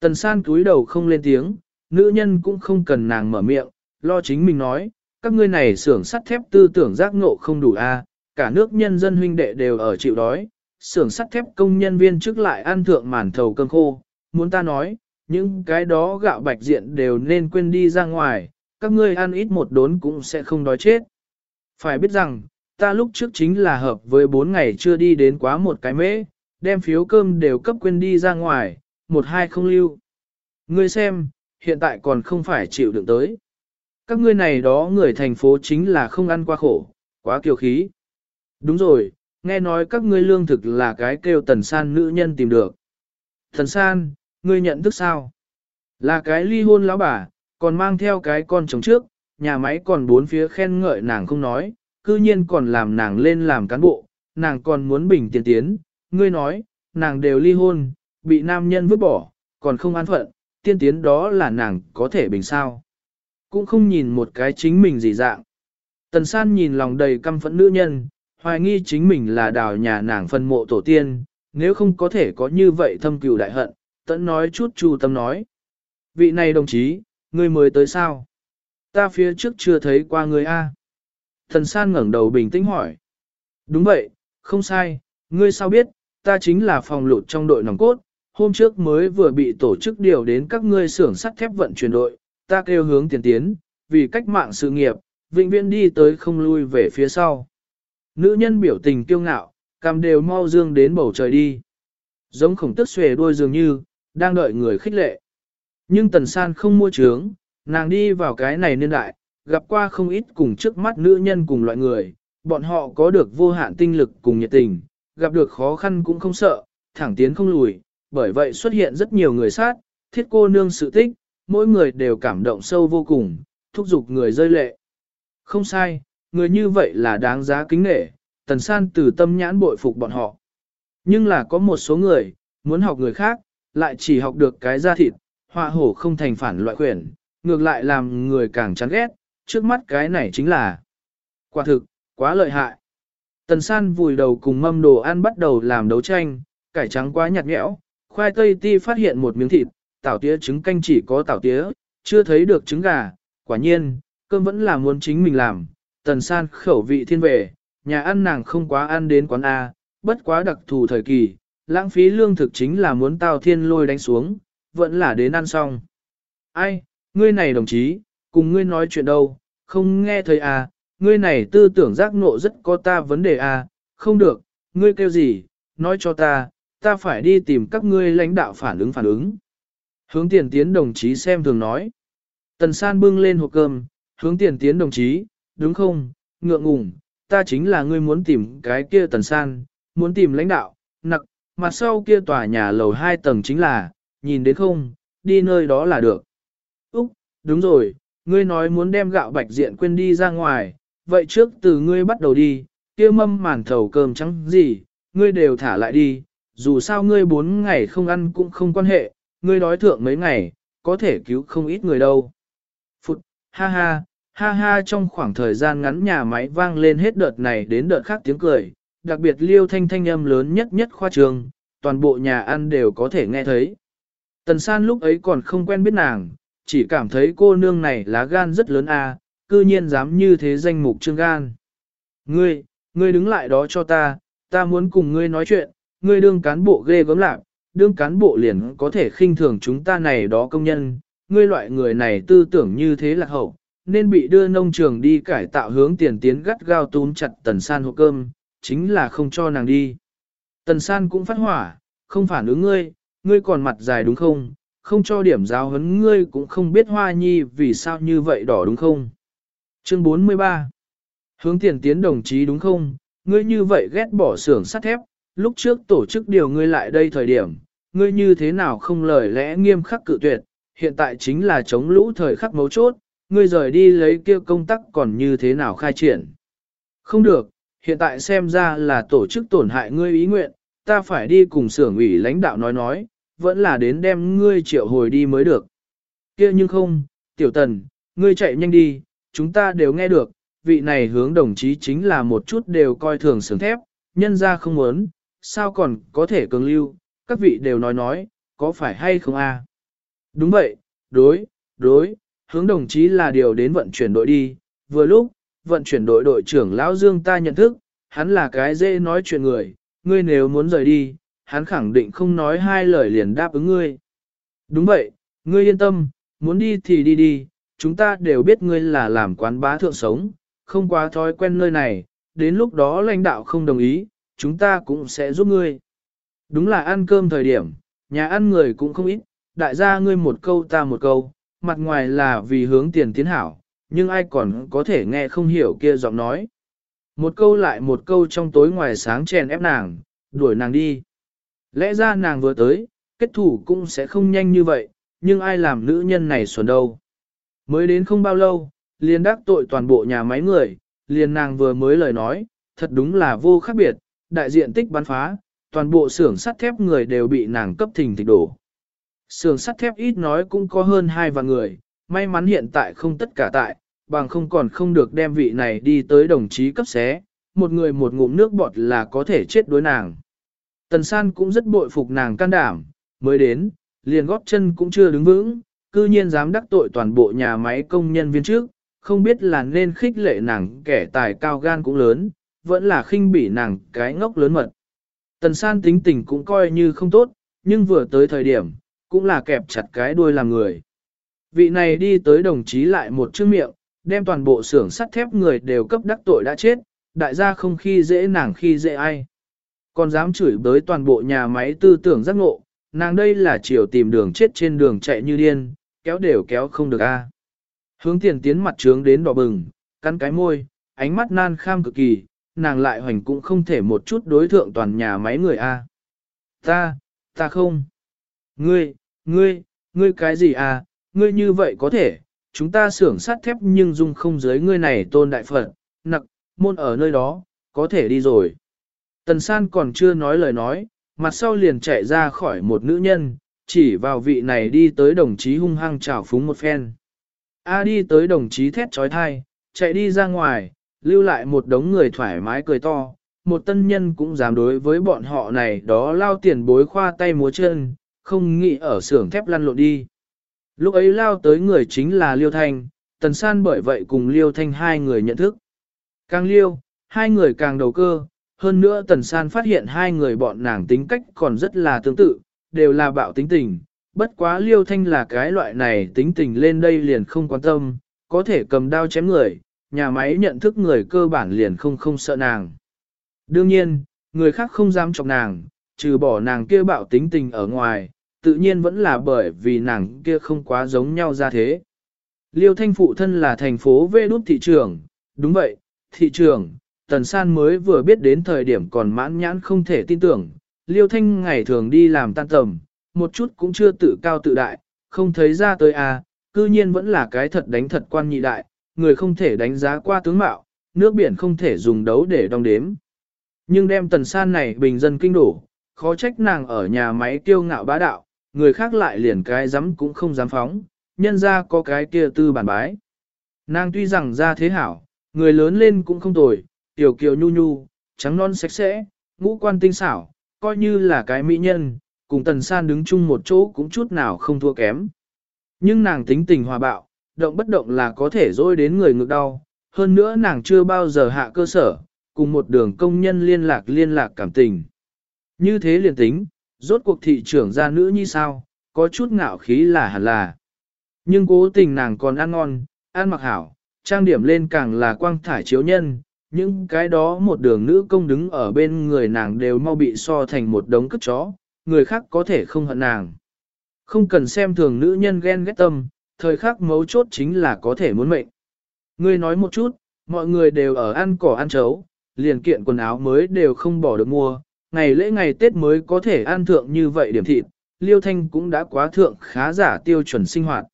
Tần San cúi đầu không lên tiếng, nữ nhân cũng không cần nàng mở miệng, lo chính mình nói, các ngươi này xưởng sắt thép tư tưởng giác ngộ không đủ a, cả nước nhân dân huynh đệ đều ở chịu đói, xưởng sắt thép công nhân viên trước lại ăn thượng màn thầu cơm khô, muốn ta nói, những cái đó gạo bạch diện đều nên quên đi ra ngoài, các ngươi ăn ít một đốn cũng sẽ không đói chết. Phải biết rằng, ta lúc trước chính là hợp với bốn ngày chưa đi đến quá một cái mễ, đem phiếu cơm đều cấp quên đi ra ngoài, một hai không lưu. Ngươi xem, hiện tại còn không phải chịu đựng tới. Các ngươi này đó người thành phố chính là không ăn qua khổ, quá kiêu khí. Đúng rồi, nghe nói các ngươi lương thực là cái kêu tần san nữ nhân tìm được. Thần san, ngươi nhận thức sao? Là cái ly hôn lão bà, còn mang theo cái con chồng trước, nhà máy còn bốn phía khen ngợi nàng không nói, cư nhiên còn làm nàng lên làm cán bộ, nàng còn muốn bình tiền tiến, ngươi nói, nàng đều ly hôn, bị nam nhân vứt bỏ, còn không an phận, tiên tiến đó là nàng có thể bình sao. Cũng không nhìn một cái chính mình gì dạng. Tần san nhìn lòng đầy căm phẫn nữ nhân, hoài nghi chính mình là đào nhà nàng phân mộ tổ tiên, nếu không có thể có như vậy thâm cừu đại hận, tẫn nói chút chu tâm nói. Vị này đồng chí, ngươi mới tới sao? Ta phía trước chưa thấy qua ngươi A. Thần san ngẩng đầu bình tĩnh hỏi. Đúng vậy, không sai, ngươi sao biết, ta chính là phòng lụt trong đội nòng cốt, hôm trước mới vừa bị tổ chức điều đến các ngươi xưởng sắt thép vận chuyển đội, ta kêu hướng tiền tiến, vì cách mạng sự nghiệp, vĩnh viễn đi tới không lui về phía sau. Nữ nhân biểu tình kiêu ngạo, cằm đều mau dương đến bầu trời đi. Giống khổng tức xòe đuôi dường như, đang đợi người khích lệ. Nhưng tần san không mua trướng, nàng đi vào cái này niên đại, gặp qua không ít cùng trước mắt nữ nhân cùng loại người, bọn họ có được vô hạn tinh lực cùng nhiệt tình, gặp được khó khăn cũng không sợ, thẳng tiến không lùi, bởi vậy xuất hiện rất nhiều người sát, thiết cô nương sự tích, mỗi người đều cảm động sâu vô cùng, thúc giục người rơi lệ. Không sai, người như vậy là đáng giá kính nể, tần san từ tâm nhãn bội phục bọn họ. Nhưng là có một số người, muốn học người khác, lại chỉ học được cái da thịt, họa hổ không thành phản loại quyển, ngược lại làm người càng chán ghét, trước mắt cái này chính là quả thực, quá lợi hại. Tần san vùi đầu cùng mâm đồ ăn bắt đầu làm đấu tranh, cải trắng quá nhạt nhẽo, khoai tây ti phát hiện một miếng thịt, tảo tía trứng canh chỉ có tảo tía, chưa thấy được trứng gà, quả nhiên, cơm vẫn là muốn chính mình làm. Tần san khẩu vị thiên về, nhà ăn nàng không quá ăn đến quán A, bất quá đặc thù thời kỳ, lãng phí lương thực chính là muốn tao thiên lôi đánh xuống, vẫn là đến ăn xong. Ai, ngươi này đồng chí, cùng ngươi nói chuyện đâu, không nghe thấy à, ngươi này tư tưởng giác ngộ rất có ta vấn đề à, không được, ngươi kêu gì, nói cho ta, ta phải đi tìm các ngươi lãnh đạo phản ứng phản ứng. Hướng tiền tiến đồng chí xem thường nói. Tần san bưng lên hộp cơm, hướng tiền tiến đồng chí, đúng không, ngượng ngùng, ta chính là ngươi muốn tìm cái kia tần san, muốn tìm lãnh đạo, nặc, mặt sau kia tòa nhà lầu 2 tầng chính là, nhìn đến không, đi nơi đó là được. Úc, đúng rồi, ngươi nói muốn đem gạo bạch diện quên đi ra ngoài, vậy trước từ ngươi bắt đầu đi, kia mâm màn thầu cơm trắng gì, ngươi đều thả lại đi, dù sao ngươi bốn ngày không ăn cũng không quan hệ, ngươi đói thượng mấy ngày, có thể cứu không ít người đâu. Phụt, ha ha, ha ha trong khoảng thời gian ngắn nhà máy vang lên hết đợt này đến đợt khác tiếng cười, đặc biệt liêu thanh thanh âm lớn nhất nhất khoa trường, toàn bộ nhà ăn đều có thể nghe thấy. Tần san lúc ấy còn không quen biết nàng, chỉ cảm thấy cô nương này lá gan rất lớn a, cư nhiên dám như thế danh mục trương gan. Ngươi, ngươi đứng lại đó cho ta, ta muốn cùng ngươi nói chuyện, ngươi đương cán bộ ghê gớm lạc, đương cán bộ liền có thể khinh thường chúng ta này đó công nhân, ngươi loại người này tư tưởng như thế là hậu, nên bị đưa nông trường đi cải tạo hướng tiền tiến gắt gao túm chặt tần san hộp cơm, chính là không cho nàng đi. Tần san cũng phát hỏa, không phản ứng ngươi, ngươi còn mặt dài đúng không, không cho điểm giáo huấn ngươi cũng không biết hoa nhi vì sao như vậy đỏ đúng không. Chương 43 Hướng tiền tiến đồng chí đúng không, ngươi như vậy ghét bỏ xưởng sắt thép, lúc trước tổ chức điều ngươi lại đây thời điểm, ngươi như thế nào không lời lẽ nghiêm khắc cự tuyệt, hiện tại chính là chống lũ thời khắc mấu chốt, ngươi rời đi lấy kia công tác còn như thế nào khai triển. Không được, hiện tại xem ra là tổ chức tổn hại ngươi ý nguyện, ta phải đi cùng xưởng ủy lãnh đạo nói nói, vẫn là đến đem ngươi triệu hồi đi mới được. kia nhưng không, tiểu tần, ngươi chạy nhanh đi, chúng ta đều nghe được, vị này hướng đồng chí chính là một chút đều coi thường xưởng thép, nhân ra không muốn, sao còn có thể cường lưu, các vị đều nói nói, có phải hay không a? Đúng vậy, đối, đối, hướng đồng chí là điều đến vận chuyển đội đi, vừa lúc, vận chuyển đội đội trưởng Lão Dương ta nhận thức, hắn là cái dễ nói chuyện người, ngươi nếu muốn rời đi, hắn khẳng định không nói hai lời liền đáp ứng ngươi. Đúng vậy, ngươi yên tâm, muốn đi thì đi đi, chúng ta đều biết ngươi là làm quán bá thượng sống, không quá thói quen nơi này, đến lúc đó lãnh đạo không đồng ý, chúng ta cũng sẽ giúp ngươi. Đúng là ăn cơm thời điểm, nhà ăn người cũng không ít, đại gia ngươi một câu ta một câu, mặt ngoài là vì hướng tiền tiến hảo, nhưng ai còn có thể nghe không hiểu kia giọng nói. Một câu lại một câu trong tối ngoài sáng chèn ép nàng, đuổi nàng đi. Lẽ ra nàng vừa tới, kết thủ cũng sẽ không nhanh như vậy, nhưng ai làm nữ nhân này xuẩn đâu. Mới đến không bao lâu, liền đắc tội toàn bộ nhà máy người, liền nàng vừa mới lời nói, thật đúng là vô khác biệt, đại diện tích bắn phá, toàn bộ xưởng sắt thép người đều bị nàng cấp thình thịch đổ. Sưởng sắt thép ít nói cũng có hơn hai vạn người, may mắn hiện tại không tất cả tại, bằng không còn không được đem vị này đi tới đồng chí cấp xé, một người một ngụm nước bọt là có thể chết đối nàng. Tần san cũng rất bội phục nàng can đảm, mới đến, liền góp chân cũng chưa đứng vững, cư nhiên dám đắc tội toàn bộ nhà máy công nhân viên trước, không biết là nên khích lệ nàng kẻ tài cao gan cũng lớn, vẫn là khinh bỉ nàng cái ngốc lớn mật. Tần san tính tình cũng coi như không tốt, nhưng vừa tới thời điểm, cũng là kẹp chặt cái đuôi làm người. Vị này đi tới đồng chí lại một chữ miệng, đem toàn bộ xưởng sắt thép người đều cấp đắc tội đã chết, đại gia không khi dễ nàng khi dễ ai. Còn dám chửi bới toàn bộ nhà máy tư tưởng giác ngộ, nàng đây là chiều tìm đường chết trên đường chạy như điên, kéo đều kéo không được a. Hướng tiền tiến mặt trướng đến đỏ bừng, cắn cái môi, ánh mắt nan kham cực kỳ, nàng lại hoành cũng không thể một chút đối thượng toàn nhà máy người a. Ta, ta không. Ngươi, ngươi, ngươi cái gì à, ngươi như vậy có thể, chúng ta xưởng sắt thép nhưng dung không dưới ngươi này tôn đại phật, nặc, môn ở nơi đó, có thể đi rồi. Tần san còn chưa nói lời nói, mặt sau liền chạy ra khỏi một nữ nhân, chỉ vào vị này đi tới đồng chí hung hăng chào phúng một phen. A đi tới đồng chí thét trói thai, chạy đi ra ngoài, lưu lại một đống người thoải mái cười to, một tân nhân cũng dám đối với bọn họ này đó lao tiền bối khoa tay múa chân, không nghĩ ở xưởng thép lăn lộn đi. Lúc ấy lao tới người chính là Liêu Thanh, Tần San bởi vậy cùng Liêu Thanh hai người nhận thức. Càng Liêu, hai người càng đầu cơ, hơn nữa Tần San phát hiện hai người bọn nàng tính cách còn rất là tương tự, đều là bạo tính tình. Bất quá Liêu Thanh là cái loại này tính tình lên đây liền không quan tâm, có thể cầm đao chém người, nhà máy nhận thức người cơ bản liền không không sợ nàng. Đương nhiên, người khác không dám chọc nàng, trừ bỏ nàng kia bạo tính tình ở ngoài, tự nhiên vẫn là bởi vì nàng kia không quá giống nhau ra thế. Liêu Thanh phụ thân là thành phố vê đút thị trường, đúng vậy, thị trường, Tần San mới vừa biết đến thời điểm còn mãn nhãn không thể tin tưởng, Liêu Thanh ngày thường đi làm tan tầm, một chút cũng chưa tự cao tự đại, không thấy ra tới à, cư nhiên vẫn là cái thật đánh thật quan nhị đại, người không thể đánh giá qua tướng mạo, nước biển không thể dùng đấu để đong đếm. Nhưng đem Tần San này bình dân kinh đổ, khó trách nàng ở nhà máy tiêu ngạo bá đạo, người khác lại liền cái dám cũng không dám phóng, nhân ra có cái kia tư bản bái. Nàng tuy rằng ra thế hảo, người lớn lên cũng không tồi, tiểu kiều nhu nhu, trắng non sạch sẽ, ngũ quan tinh xảo, coi như là cái mỹ nhân, cùng tần san đứng chung một chỗ cũng chút nào không thua kém. Nhưng nàng tính tình hòa bạo, động bất động là có thể dối đến người ngực đau, hơn nữa nàng chưa bao giờ hạ cơ sở, cùng một đường công nhân liên lạc liên lạc cảm tình. Như thế liền tính, rốt cuộc thị trưởng gia nữ như sao, có chút ngạo khí là hẳn là. Nhưng cố tình nàng còn ăn ngon, ăn mặc hảo, trang điểm lên càng là quang thải chiếu nhân, những cái đó một đường nữ công đứng ở bên người nàng đều mau bị so thành một đống cất chó, người khác có thể không hận nàng. Không cần xem thường nữ nhân ghen ghét tâm, thời khắc mấu chốt chính là có thể muốn mệnh. Ngươi nói một chút, mọi người đều ở ăn cỏ ăn chấu, liền kiện quần áo mới đều không bỏ được mua, ngày lễ ngày Tết mới có thể ăn thượng như vậy điểm thịt, Liêu Thanh cũng đã quá thượng khá giả tiêu chuẩn sinh hoạt.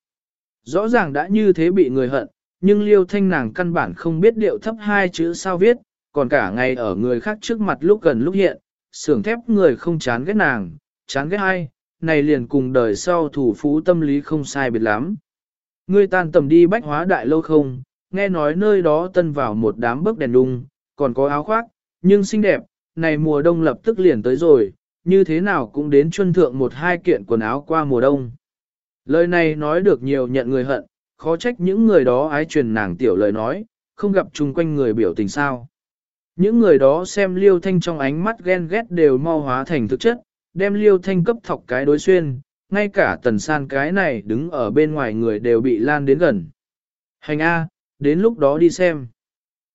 Rõ ràng đã như thế bị người hận, nhưng Liêu Thanh nàng căn bản không biết điệu thấp hai chữ sao viết, còn cả ngày ở người khác trước mặt lúc gần lúc hiện, sưởng thép người không chán ghét nàng, chán ghét ai, này liền cùng đời sau thủ phú tâm lý không sai biệt lắm. Ngươi tan tầm đi bách hóa đại lâu không, nghe nói nơi đó tân vào một đám bức đèn đung, còn có áo khoác, nhưng xinh đẹp, này mùa đông lập tức liền tới rồi, như thế nào cũng đến chuân thượng một hai kiện quần áo qua mùa đông. Lời này nói được nhiều nhận người hận, khó trách những người đó ái truyền nàng tiểu lời nói, không gặp chung quanh người biểu tình sao. Những người đó xem liêu thanh trong ánh mắt ghen ghét đều mau hóa thành thực chất, đem liêu thanh cấp thọc cái đối xuyên, ngay cả tần san cái này đứng ở bên ngoài người đều bị lan đến gần. Hành A, đến lúc đó đi xem.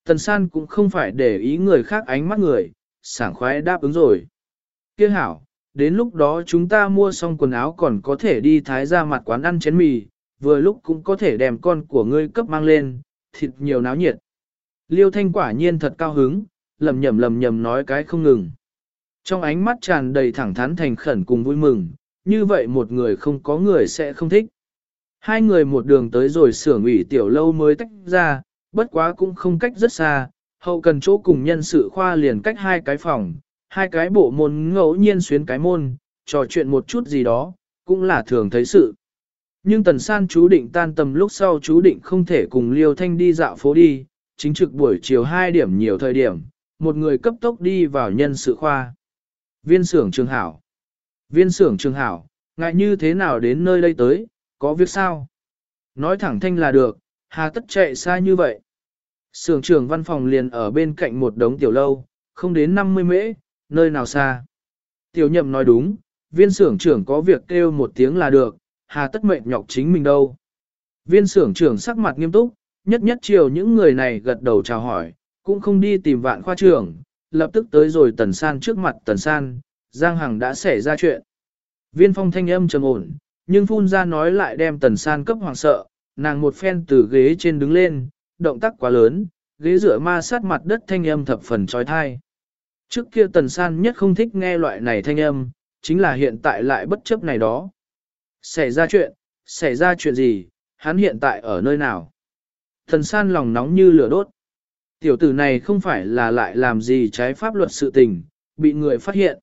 Tần san cũng không phải để ý người khác ánh mắt người, sảng khoái đáp ứng rồi. Kia hảo, đến lúc đó chúng ta mua xong quần áo còn có thể đi thái ra mặt quán ăn chén mì, vừa lúc cũng có thể đem con của ngươi cấp mang lên, thịt nhiều náo nhiệt. Liêu thanh quả nhiên thật cao hứng, lầm nhầm lầm nhầm nói cái không ngừng. Trong ánh mắt tràn đầy thẳng thắn thành khẩn cùng vui mừng, như vậy một người không có người sẽ không thích. Hai người một đường tới rồi sưởng ủy tiểu lâu mới tách ra, bất quá cũng không cách rất xa, hậu cần chỗ cùng nhân sự khoa liền cách hai cái phòng, hai cái bộ môn ngẫu nhiên xuyến cái môn, trò chuyện một chút gì đó, cũng là thường thấy sự. Nhưng Tần San chú định tan tầm lúc sau chú định không thể cùng Liêu Thanh đi dạo phố đi, chính trực buổi chiều 2 điểm nhiều thời điểm, một người cấp tốc đi vào nhân sự khoa. Viên xưởng trường hảo. Viên xưởng trường hảo, ngại như thế nào đến nơi đây tới, có việc sao? Nói thẳng thanh là được, hà tất chạy xa như vậy. Sưởng trưởng văn phòng liền ở bên cạnh một đống tiểu lâu, không đến 50 mễ, nơi nào xa. Tiểu nhậm nói đúng, viên sưởng trưởng có việc kêu một tiếng là được, hà tất mệnh nhọc chính mình đâu. Viên sưởng trưởng sắc mặt nghiêm túc, nhất nhất chiều những người này gật đầu chào hỏi, cũng không đi tìm vạn khoa trưởng, lập tức tới rồi tần san trước mặt tần san, Giang Hằng đã xảy ra chuyện. Viên phong thanh âm trầm ổn, nhưng phun ra nói lại đem tần san cấp hoàng sợ, nàng một phen từ ghế trên đứng lên, động tác quá lớn, ghế rửa ma sát mặt đất thanh âm thập phần trói thai. Trước kia tần san nhất không thích nghe loại này thanh âm, chính là hiện tại lại bất chấp này đó. Xảy ra chuyện, xảy ra chuyện gì, hắn hiện tại ở nơi nào? Tần san lòng nóng như lửa đốt. Tiểu tử này không phải là lại làm gì trái pháp luật sự tình, bị người phát hiện.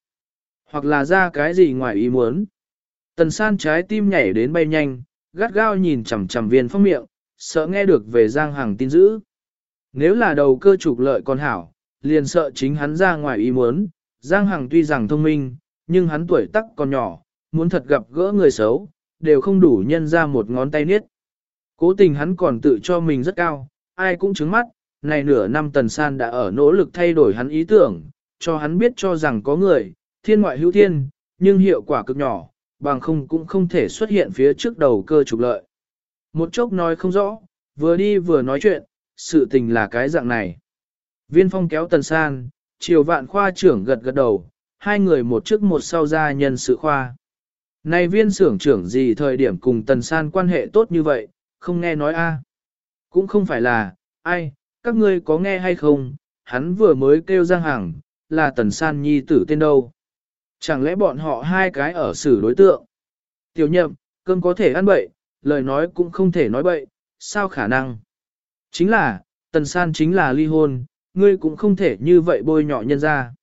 Hoặc là ra cái gì ngoài ý muốn. Tần san trái tim nhảy đến bay nhanh, gắt gao nhìn chằm chằm viên phong miệng, sợ nghe được về Giang Hằng tin dữ. Nếu là đầu cơ trục lợi con hảo, liền sợ chính hắn ra ngoài ý muốn. Giang Hằng tuy rằng thông minh, nhưng hắn tuổi tắc còn nhỏ, muốn thật gặp gỡ người xấu, đều không đủ nhân ra một ngón tay niết. Cố tình hắn còn tự cho mình rất cao, ai cũng chứng mắt, này nửa năm tần san đã ở nỗ lực thay đổi hắn ý tưởng, cho hắn biết cho rằng có người, thiên ngoại hữu thiên, nhưng hiệu quả cực nhỏ, bằng không cũng không thể xuất hiện phía trước đầu cơ trục lợi. Một chốc nói không rõ, vừa đi vừa nói chuyện, sự tình là cái dạng này. Viên phong kéo tần san, triều vạn khoa trưởng gật gật đầu, hai người một trước một sau ra nhân sự khoa. Này viên xưởng trưởng gì thời điểm cùng tần san quan hệ tốt như vậy, không nghe nói a Cũng không phải là, ai, các ngươi có nghe hay không, hắn vừa mới kêu Giang Hằng, là Tần San Nhi tử tên đâu. Chẳng lẽ bọn họ hai cái ở xử đối tượng? Tiểu nhậm, cơm có thể ăn bậy, lời nói cũng không thể nói bậy, sao khả năng? Chính là, Tần San chính là ly hôn, ngươi cũng không thể như vậy bôi nhọ nhân ra.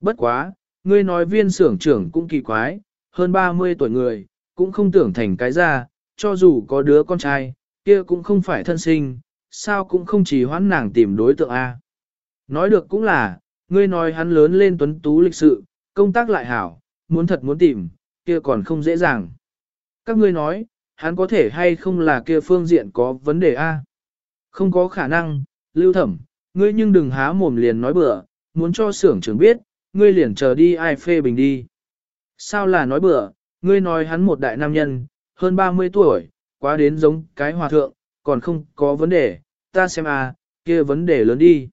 Bất quá, ngươi nói viên xưởng trưởng cũng kỳ quái, hơn 30 tuổi người, cũng không tưởng thành cái ra, cho dù có đứa con trai, kia cũng không phải thân sinh, sao cũng không chỉ hoãn nàng tìm đối tượng A. Nói được cũng là, ngươi nói hắn lớn lên tuấn tú lịch sự, công tác lại hảo, muốn thật muốn tìm, kia còn không dễ dàng. Các ngươi nói, hắn có thể hay không là kia phương diện có vấn đề A. Không có khả năng, lưu thẩm, ngươi nhưng đừng há mồm liền nói bừa, muốn cho xưởng trưởng biết, ngươi liền chờ đi ai phê bình đi. Sao là nói bừa, ngươi nói hắn một đại nam nhân, hơn 30 tuổi, quá đến giống cái hòa thượng, còn không có vấn đề, ta xem à, kia vấn đề lớn đi.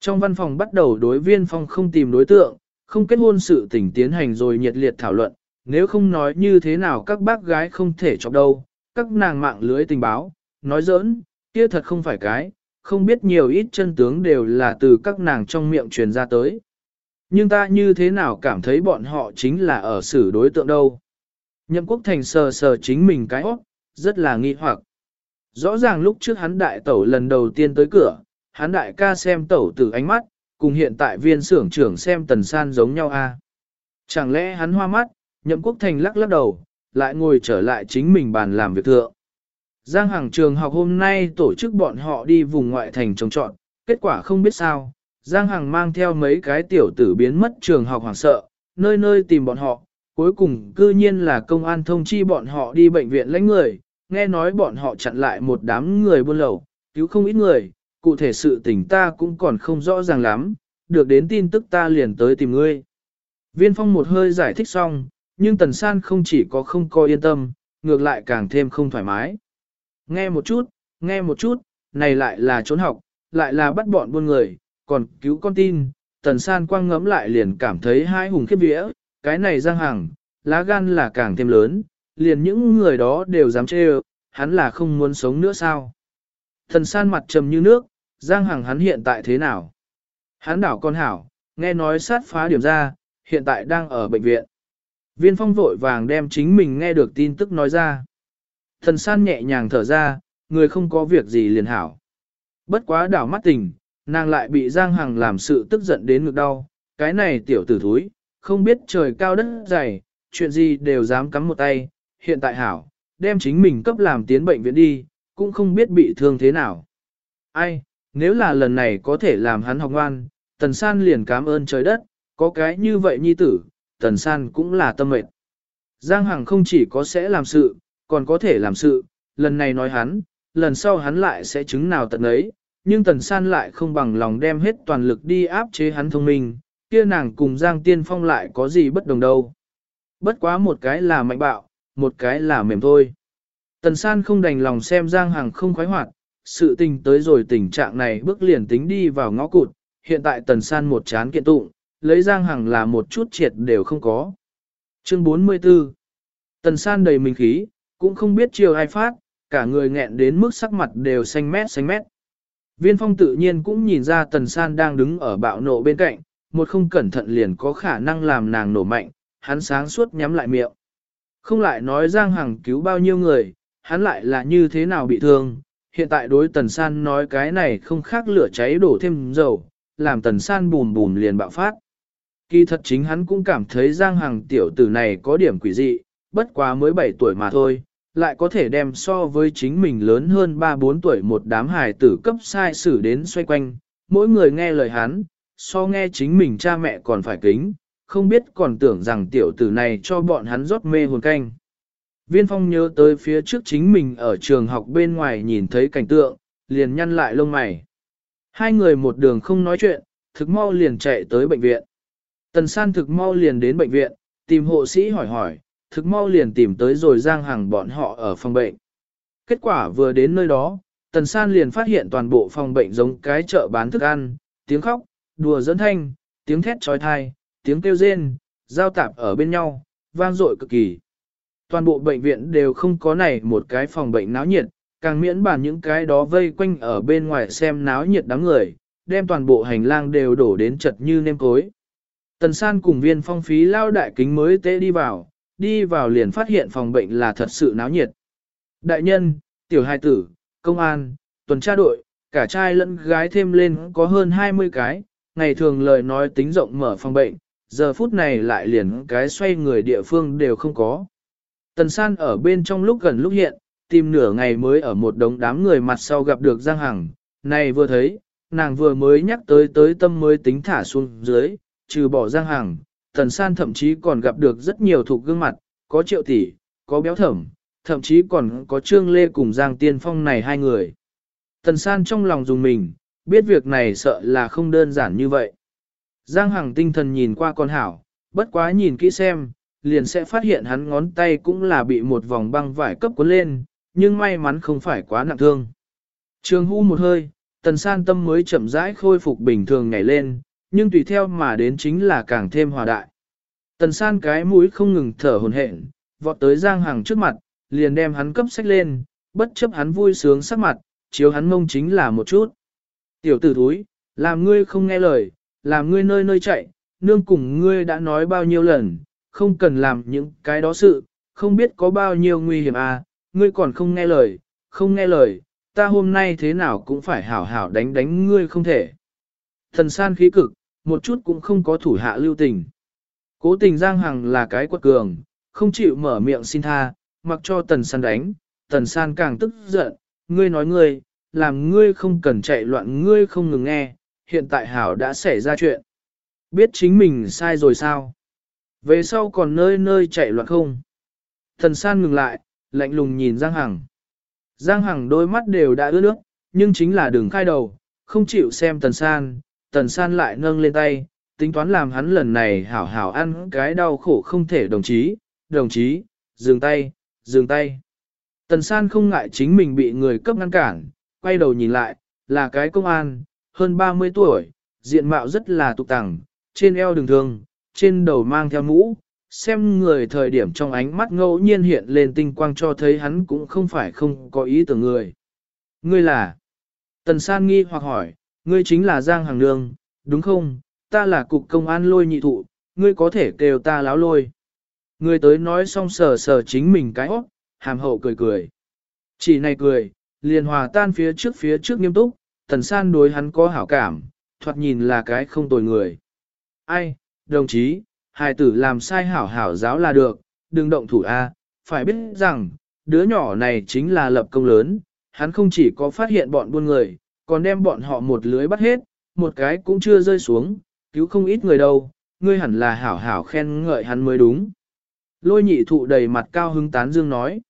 Trong văn phòng bắt đầu đối viên phong không tìm đối tượng, không kết hôn sự tình tiến hành rồi nhiệt liệt thảo luận, nếu không nói như thế nào các bác gái không thể chọc đâu, các nàng mạng lưới tình báo, nói giỡn, kia thật không phải cái, không biết nhiều ít chân tướng đều là từ các nàng trong miệng truyền ra tới. Nhưng ta như thế nào cảm thấy bọn họ chính là ở xử đối tượng đâu. Nhậm quốc thành sờ sờ chính mình cái óc, rất là nghi hoặc. Rõ ràng lúc trước hắn đại tẩu lần đầu tiên tới cửa, hắn đại ca xem tẩu từ ánh mắt, cùng hiện tại viên xưởng trưởng xem tần san giống nhau a. À? Chẳng lẽ hắn hoa mắt, nhậm quốc thành lắc lắc đầu, lại ngồi trở lại chính mình bàn làm việc thượng. Giang Hằng trường học hôm nay tổ chức bọn họ đi vùng ngoại thành trồng trọn, kết quả không biết sao, Giang Hằng mang theo mấy cái tiểu tử biến mất trường học hoảng sợ, nơi nơi tìm bọn họ, cuối cùng cư nhiên là công an thông chi bọn họ đi bệnh viện lãnh người, nghe nói bọn họ chặn lại một đám người buôn lậu, cứu không ít người, cụ thể sự tình ta cũng còn không rõ ràng lắm, được đến tin tức ta liền tới tìm ngươi. Viên phong một hơi giải thích xong, nhưng tần san không chỉ có không coi yên tâm, ngược lại càng thêm không thoải mái. Nghe một chút, nghe một chút, này lại là trốn học, lại là bắt bọn buôn người, còn cứu con tin, tần san quang ngẫm lại liền cảm thấy hai hùng khiếp vía, cái này giang hàng, lá gan là càng thêm lớn, liền những người đó đều dám chê hắn là không muốn sống nữa sao. Tần san mặt trầm như nước, Giang Hằng hắn hiện tại thế nào? Hắn đảo con hảo, nghe nói sát phá điểm ra, hiện tại đang ở bệnh viện. Viên phong vội vàng đem chính mình nghe được tin tức nói ra. Thần san nhẹ nhàng thở ra, người không có việc gì liền hảo. Bất quá đảo mắt tình, nàng lại bị Giang Hằng làm sự tức giận đến ngực đau, cái này tiểu tử thúi, không biết trời cao đất dày, chuyện gì đều dám cắm một tay, hiện tại hảo, đem chính mình cấp làm tiến bệnh viện đi, cũng không biết bị thương thế nào. Ai, nếu là lần này có thể làm hắn học ngoan, Tần San liền cảm ơn trời đất, có cái như vậy nhi tử, Tần San cũng là tâm mệt. Giang Hằng không chỉ có sẽ làm sự, còn có thể làm sự, lần này nói hắn, lần sau hắn lại sẽ chứng nào tận ấy, nhưng Tần San lại không bằng lòng đem hết toàn lực đi áp chế hắn thông minh, kia nàng cùng Giang Tiên Phong lại có gì bất đồng đâu. Bất quá một cái là mạnh bạo, một cái là mềm thôi. Tần San không đành lòng xem Giang Hằng không khoái hoạt, sự tình tới rồi tình trạng này bước liền tính đi vào ngõ cụt, hiện tại Tần San một chán kiện tụng, lấy Giang Hằng là một chút triệt đều không có. Chương 44 Tần San đầy mình khí, cũng không biết chiều ai phát, cả người nghẹn đến mức sắc mặt đều xanh mét xanh mét. Viên phong tự nhiên cũng nhìn ra Tần San đang đứng ở bạo nộ bên cạnh, một không cẩn thận liền có khả năng làm nàng nổ mạnh, hắn sáng suốt nhắm lại miệng. Không lại nói Giang Hằng cứu bao nhiêu người, hắn lại là như thế nào bị thương, hiện tại đối Tần San nói cái này không khác lửa cháy đổ thêm dầu, làm Tần San bùm bùm liền bạo phát. Kỳ thật chính hắn cũng cảm thấy Giang Hằng tiểu tử này có điểm quỷ dị, bất quá mới 7 tuổi mà thôi, lại có thể đem so với chính mình lớn hơn 3-4 tuổi một đám hài tử cấp sai xử đến xoay quanh, mỗi người nghe lời hắn, so nghe chính mình cha mẹ còn phải kính, không biết còn tưởng rằng tiểu tử này cho bọn hắn rót mê hồn canh. Viên phong nhớ tới phía trước chính mình ở trường học bên ngoài nhìn thấy cảnh tượng, liền nhăn lại lông mày. Hai người một đường không nói chuyện, thực mau liền chạy tới bệnh viện. Tần san thực mau liền đến bệnh viện, tìm hộ sĩ hỏi hỏi, thực mau liền tìm tới rồi giang hàng bọn họ ở phòng bệnh. Kết quả vừa đến nơi đó, tần san liền phát hiện toàn bộ phòng bệnh giống cái chợ bán thức ăn, tiếng khóc, đùa dẫn thanh, tiếng thét trói thai, tiếng kêu rên, giao tạp ở bên nhau, vang dội cực kỳ. Toàn bộ bệnh viện đều không có này một cái phòng bệnh náo nhiệt, càng miễn bàn những cái đó vây quanh ở bên ngoài xem náo nhiệt đám người, đem toàn bộ hành lang đều đổ đến chật như nêm cối. Tần san cùng viên phong phí lao đại kính mới tế đi vào, đi vào liền phát hiện phòng bệnh là thật sự náo nhiệt. Đại nhân, tiểu hai tử, công an, tuần tra đội, cả trai lẫn gái thêm lên có hơn 20 cái, ngày thường lời nói tính rộng mở phòng bệnh, giờ phút này lại liền cái xoay người địa phương đều không có. Tần san ở bên trong lúc gần lúc hiện, tìm nửa ngày mới ở một đống đám người mặt sau gặp được Giang Hằng, này vừa thấy, nàng vừa mới nhắc tới tới tâm mới tính thả xuống dưới, trừ bỏ Giang Hằng, Tần San thậm chí còn gặp được rất nhiều thuộc gương mặt, có triệu tỷ, có béo thẩm, thậm chí còn có Trương Lê cùng Giang Tiên Phong này hai người. Tần San trong lòng dùng mình, biết việc này sợ là không đơn giản như vậy. Giang Hằng tinh thần nhìn qua con hảo, bất quá nhìn kỹ xem, liền sẽ phát hiện hắn ngón tay cũng là bị một vòng băng vải cấp cuốn lên, nhưng may mắn không phải quá nặng thương. Trường hưu một hơi, tần san tâm mới chậm rãi khôi phục bình thường ngày lên, nhưng tùy theo mà đến chính là càng thêm hòa đại. Tần san cái mũi không ngừng thở hồn hển, vọt tới Giang Hằng trước mặt, liền đem hắn cấp sách lên, bất chấp hắn vui sướng sắc mặt, chiếu hắn mông chính là một chút. Tiểu tử thúi, làm ngươi không nghe lời, làm ngươi nơi nơi chạy, nương cùng ngươi đã nói bao nhiêu lần, không cần làm những cái đó sự, không biết có bao nhiêu nguy hiểm à, ngươi còn không nghe lời, không nghe lời, ta hôm nay thế nào cũng phải hảo hảo đánh đánh ngươi không thể. Thần san khí cực, một chút cũng không có thủ hạ lưu tình. Cố tình Giang Hằng là cái quật cường, không chịu mở miệng xin tha, mặc cho tần san đánh, tần san càng tức giận, ngươi nói ngươi, làm ngươi không cần chạy loạn ngươi không ngừng nghe, hiện tại hảo đã xảy ra chuyện. Biết chính mình sai rồi sao? Về sau còn nơi nơi chạy loạn không? Tần san ngừng lại, lạnh lùng nhìn Giang Hằng. Giang Hằng đôi mắt đều đã ướt nước, nhưng chính là đường khai đầu, không chịu xem tần san, tần san lại nâng lên tay, tính toán làm hắn lần này hảo hảo ăn cái đau khổ không thể đồng chí, đồng chí, dừng tay, dừng tay. Tần san không ngại chính mình bị người cấp ngăn cản, quay đầu nhìn lại, là cái công an, hơn 30 tuổi, diện mạo rất là tục tẳng, trên eo đường thương, trên đầu mang theo mũ, xem người thời điểm trong ánh mắt ngẫu nhiên hiện lên tinh quang cho thấy hắn cũng không phải không có ý tưởng người. Ngươi là? Tần san nghi hoặc hỏi, ngươi chính là Giang Hằng Nương, đúng không? Ta là cục công an lôi nhị thụ, ngươi có thể kêu ta láo lôi. Ngươi tới nói xong sờ sờ chính mình cái óc, hàm hậu cười cười. Chỉ này cười, liền hòa tan phía trước phía trước nghiêm túc, tần san đối hắn có hảo cảm, thoạt nhìn là cái không tồi người. ai, đồng chí, hài tử làm sai hảo hảo giáo là được, đừng động thủ A, phải biết rằng, đứa nhỏ này chính là lập công lớn, hắn không chỉ có phát hiện bọn buôn người, còn đem bọn họ một lưới bắt hết, một cái cũng chưa rơi xuống, cứu không ít người đâu, ngươi hẳn là hảo hảo khen ngợi hắn mới đúng. Lôi nhị thụ đầy mặt cao hứng tán dương nói.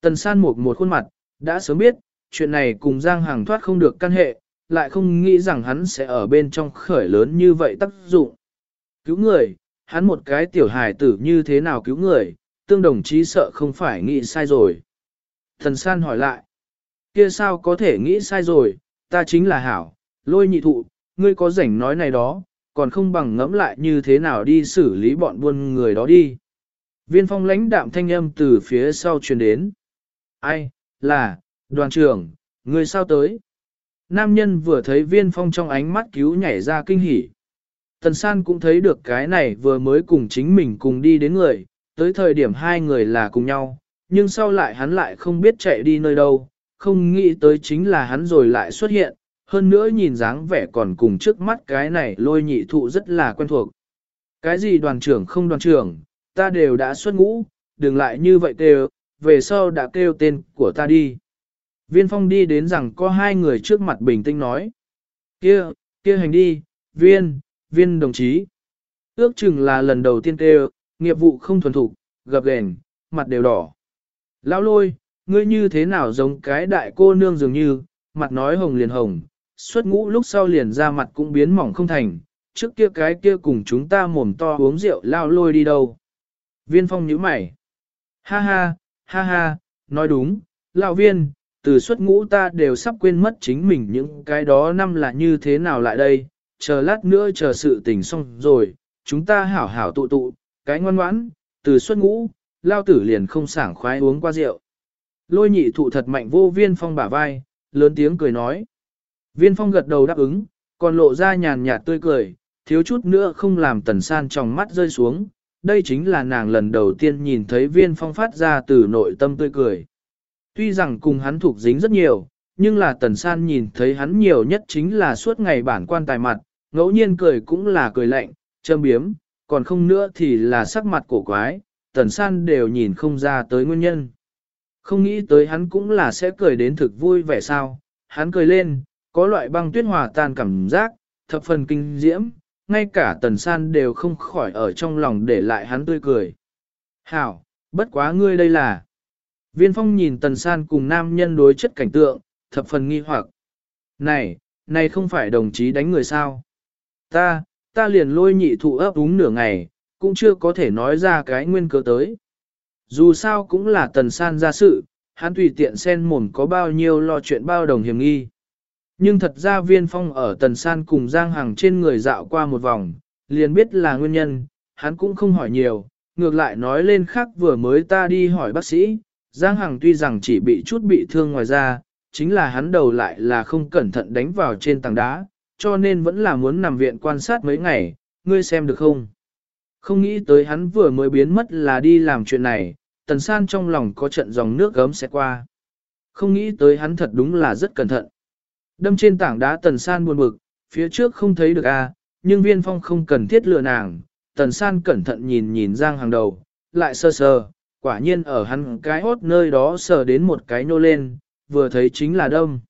Tần san một một khuôn mặt, đã sớm biết, chuyện này cùng Giang Hàng thoát không được căn hệ, lại không nghĩ rằng hắn sẽ ở bên trong khởi lớn như vậy tác dụng. Cứu người, hắn một cái tiểu hài tử như thế nào cứu người, tương đồng chí sợ không phải nghĩ sai rồi. Thần san hỏi lại, kia sao có thể nghĩ sai rồi, ta chính là hảo, lôi nhị thụ, ngươi có rảnh nói này đó, còn không bằng ngẫm lại như thế nào đi xử lý bọn buôn người đó đi. Viên phong lãnh đạm thanh âm từ phía sau truyền đến. Ai, là, đoàn trưởng, người sao tới? Nam nhân vừa thấy viên phong trong ánh mắt cứu nhảy ra kinh hỉ. Tần san cũng thấy được cái này vừa mới cùng chính mình cùng đi đến người, tới thời điểm hai người là cùng nhau, nhưng sau lại hắn lại không biết chạy đi nơi đâu, không nghĩ tới chính là hắn rồi lại xuất hiện, hơn nữa nhìn dáng vẻ còn cùng trước mắt cái này lôi nhị thụ rất là quen thuộc. Cái gì đoàn trưởng không đoàn trưởng, ta đều đã xuất ngũ, đừng lại như vậy kêu, về sau đã kêu tên của ta đi. Viên phong đi đến rằng có hai người trước mặt bình tĩnh nói. Kia, kia hành đi, viên, viên đồng chí. Ước chừng là lần đầu tiên kêu, nghiệp vụ không thuần thục, gập ghềnh, mặt đều đỏ. Lão lôi, ngươi như thế nào giống cái đại cô nương dường như, mặt nói hồng liền hồng, xuất ngũ lúc sau liền ra mặt cũng biến mỏng không thành, trước kia cái kia cùng chúng ta mồm to uống rượu lao lôi đi đâu. Viên phong nhíu mày. Ha ha, ha ha, nói đúng, lão viên, từ xuất ngũ ta đều sắp quên mất chính mình những cái đó năm là như thế nào lại đây, chờ lát nữa chờ sự tình xong rồi, chúng ta hảo hảo tụ tụ, cái ngoan ngoãn, từ xuất ngũ, lao tử liền không sảng khoái uống qua rượu. Lôi nhị thụ thật mạnh vô viên phong bả vai, lớn tiếng cười nói. Viên phong gật đầu đáp ứng, còn lộ ra nhàn nhạt tươi cười, thiếu chút nữa không làm tần san trong mắt rơi xuống. Đây chính là nàng lần đầu tiên nhìn thấy viên phong phát ra từ nội tâm tươi cười. Tuy rằng cùng hắn thuộc dính rất nhiều, nhưng là tần san nhìn thấy hắn nhiều nhất chính là suốt ngày bản quan tài mặt, ngẫu nhiên cười cũng là cười lạnh, châm biếm, còn không nữa thì là sắc mặt cổ quái, tần san đều nhìn không ra tới nguyên nhân. Không nghĩ tới hắn cũng là sẽ cười đến thực vui vẻ sao, hắn cười lên, có loại băng tuyết hòa tan cảm giác, thập phần kinh diễm, ngay cả tần san đều không khỏi ở trong lòng để lại hắn tươi cười. Hảo, bất quá ngươi đây là. Viên phong nhìn tần san cùng nam nhân đối chất cảnh tượng, thập phần nghi hoặc. Này, này không phải đồng chí đánh người sao? Ta, ta liền lôi nhị thụ ấp úng nửa ngày, cũng chưa có thể nói ra cái nguyên cớ tới. Dù sao cũng là tần san ra sự, hắn tùy tiện xen mồm có bao nhiêu lo chuyện bao đồng hiểm nghi. Nhưng thật ra viên phong ở tần san cùng Giang Hằng trên người dạo qua một vòng, liền biết là nguyên nhân, hắn cũng không hỏi nhiều, ngược lại nói lên khác vừa mới ta đi hỏi bác sĩ, Giang Hằng tuy rằng chỉ bị chút bị thương ngoài ra, chính là hắn đầu lại là không cẩn thận đánh vào trên tảng đá, cho nên vẫn là muốn nằm viện quan sát mấy ngày, ngươi xem được không? Không nghĩ tới hắn vừa mới biến mất là đi làm chuyện này, tần san trong lòng có trận dòng nước gấm sẽ qua. Không nghĩ tới hắn thật đúng là rất cẩn thận. Đâm trên tảng đá tần san buồn bực, phía trước không thấy được a, nhưng viên phong không cần thiết lừa nàng. Tần san cẩn thận nhìn nhìn giang hàng đầu, lại sơ sơ, quả nhiên ở hắn cái hốt nơi đó sờ đến một cái nô lên, vừa thấy chính là đông.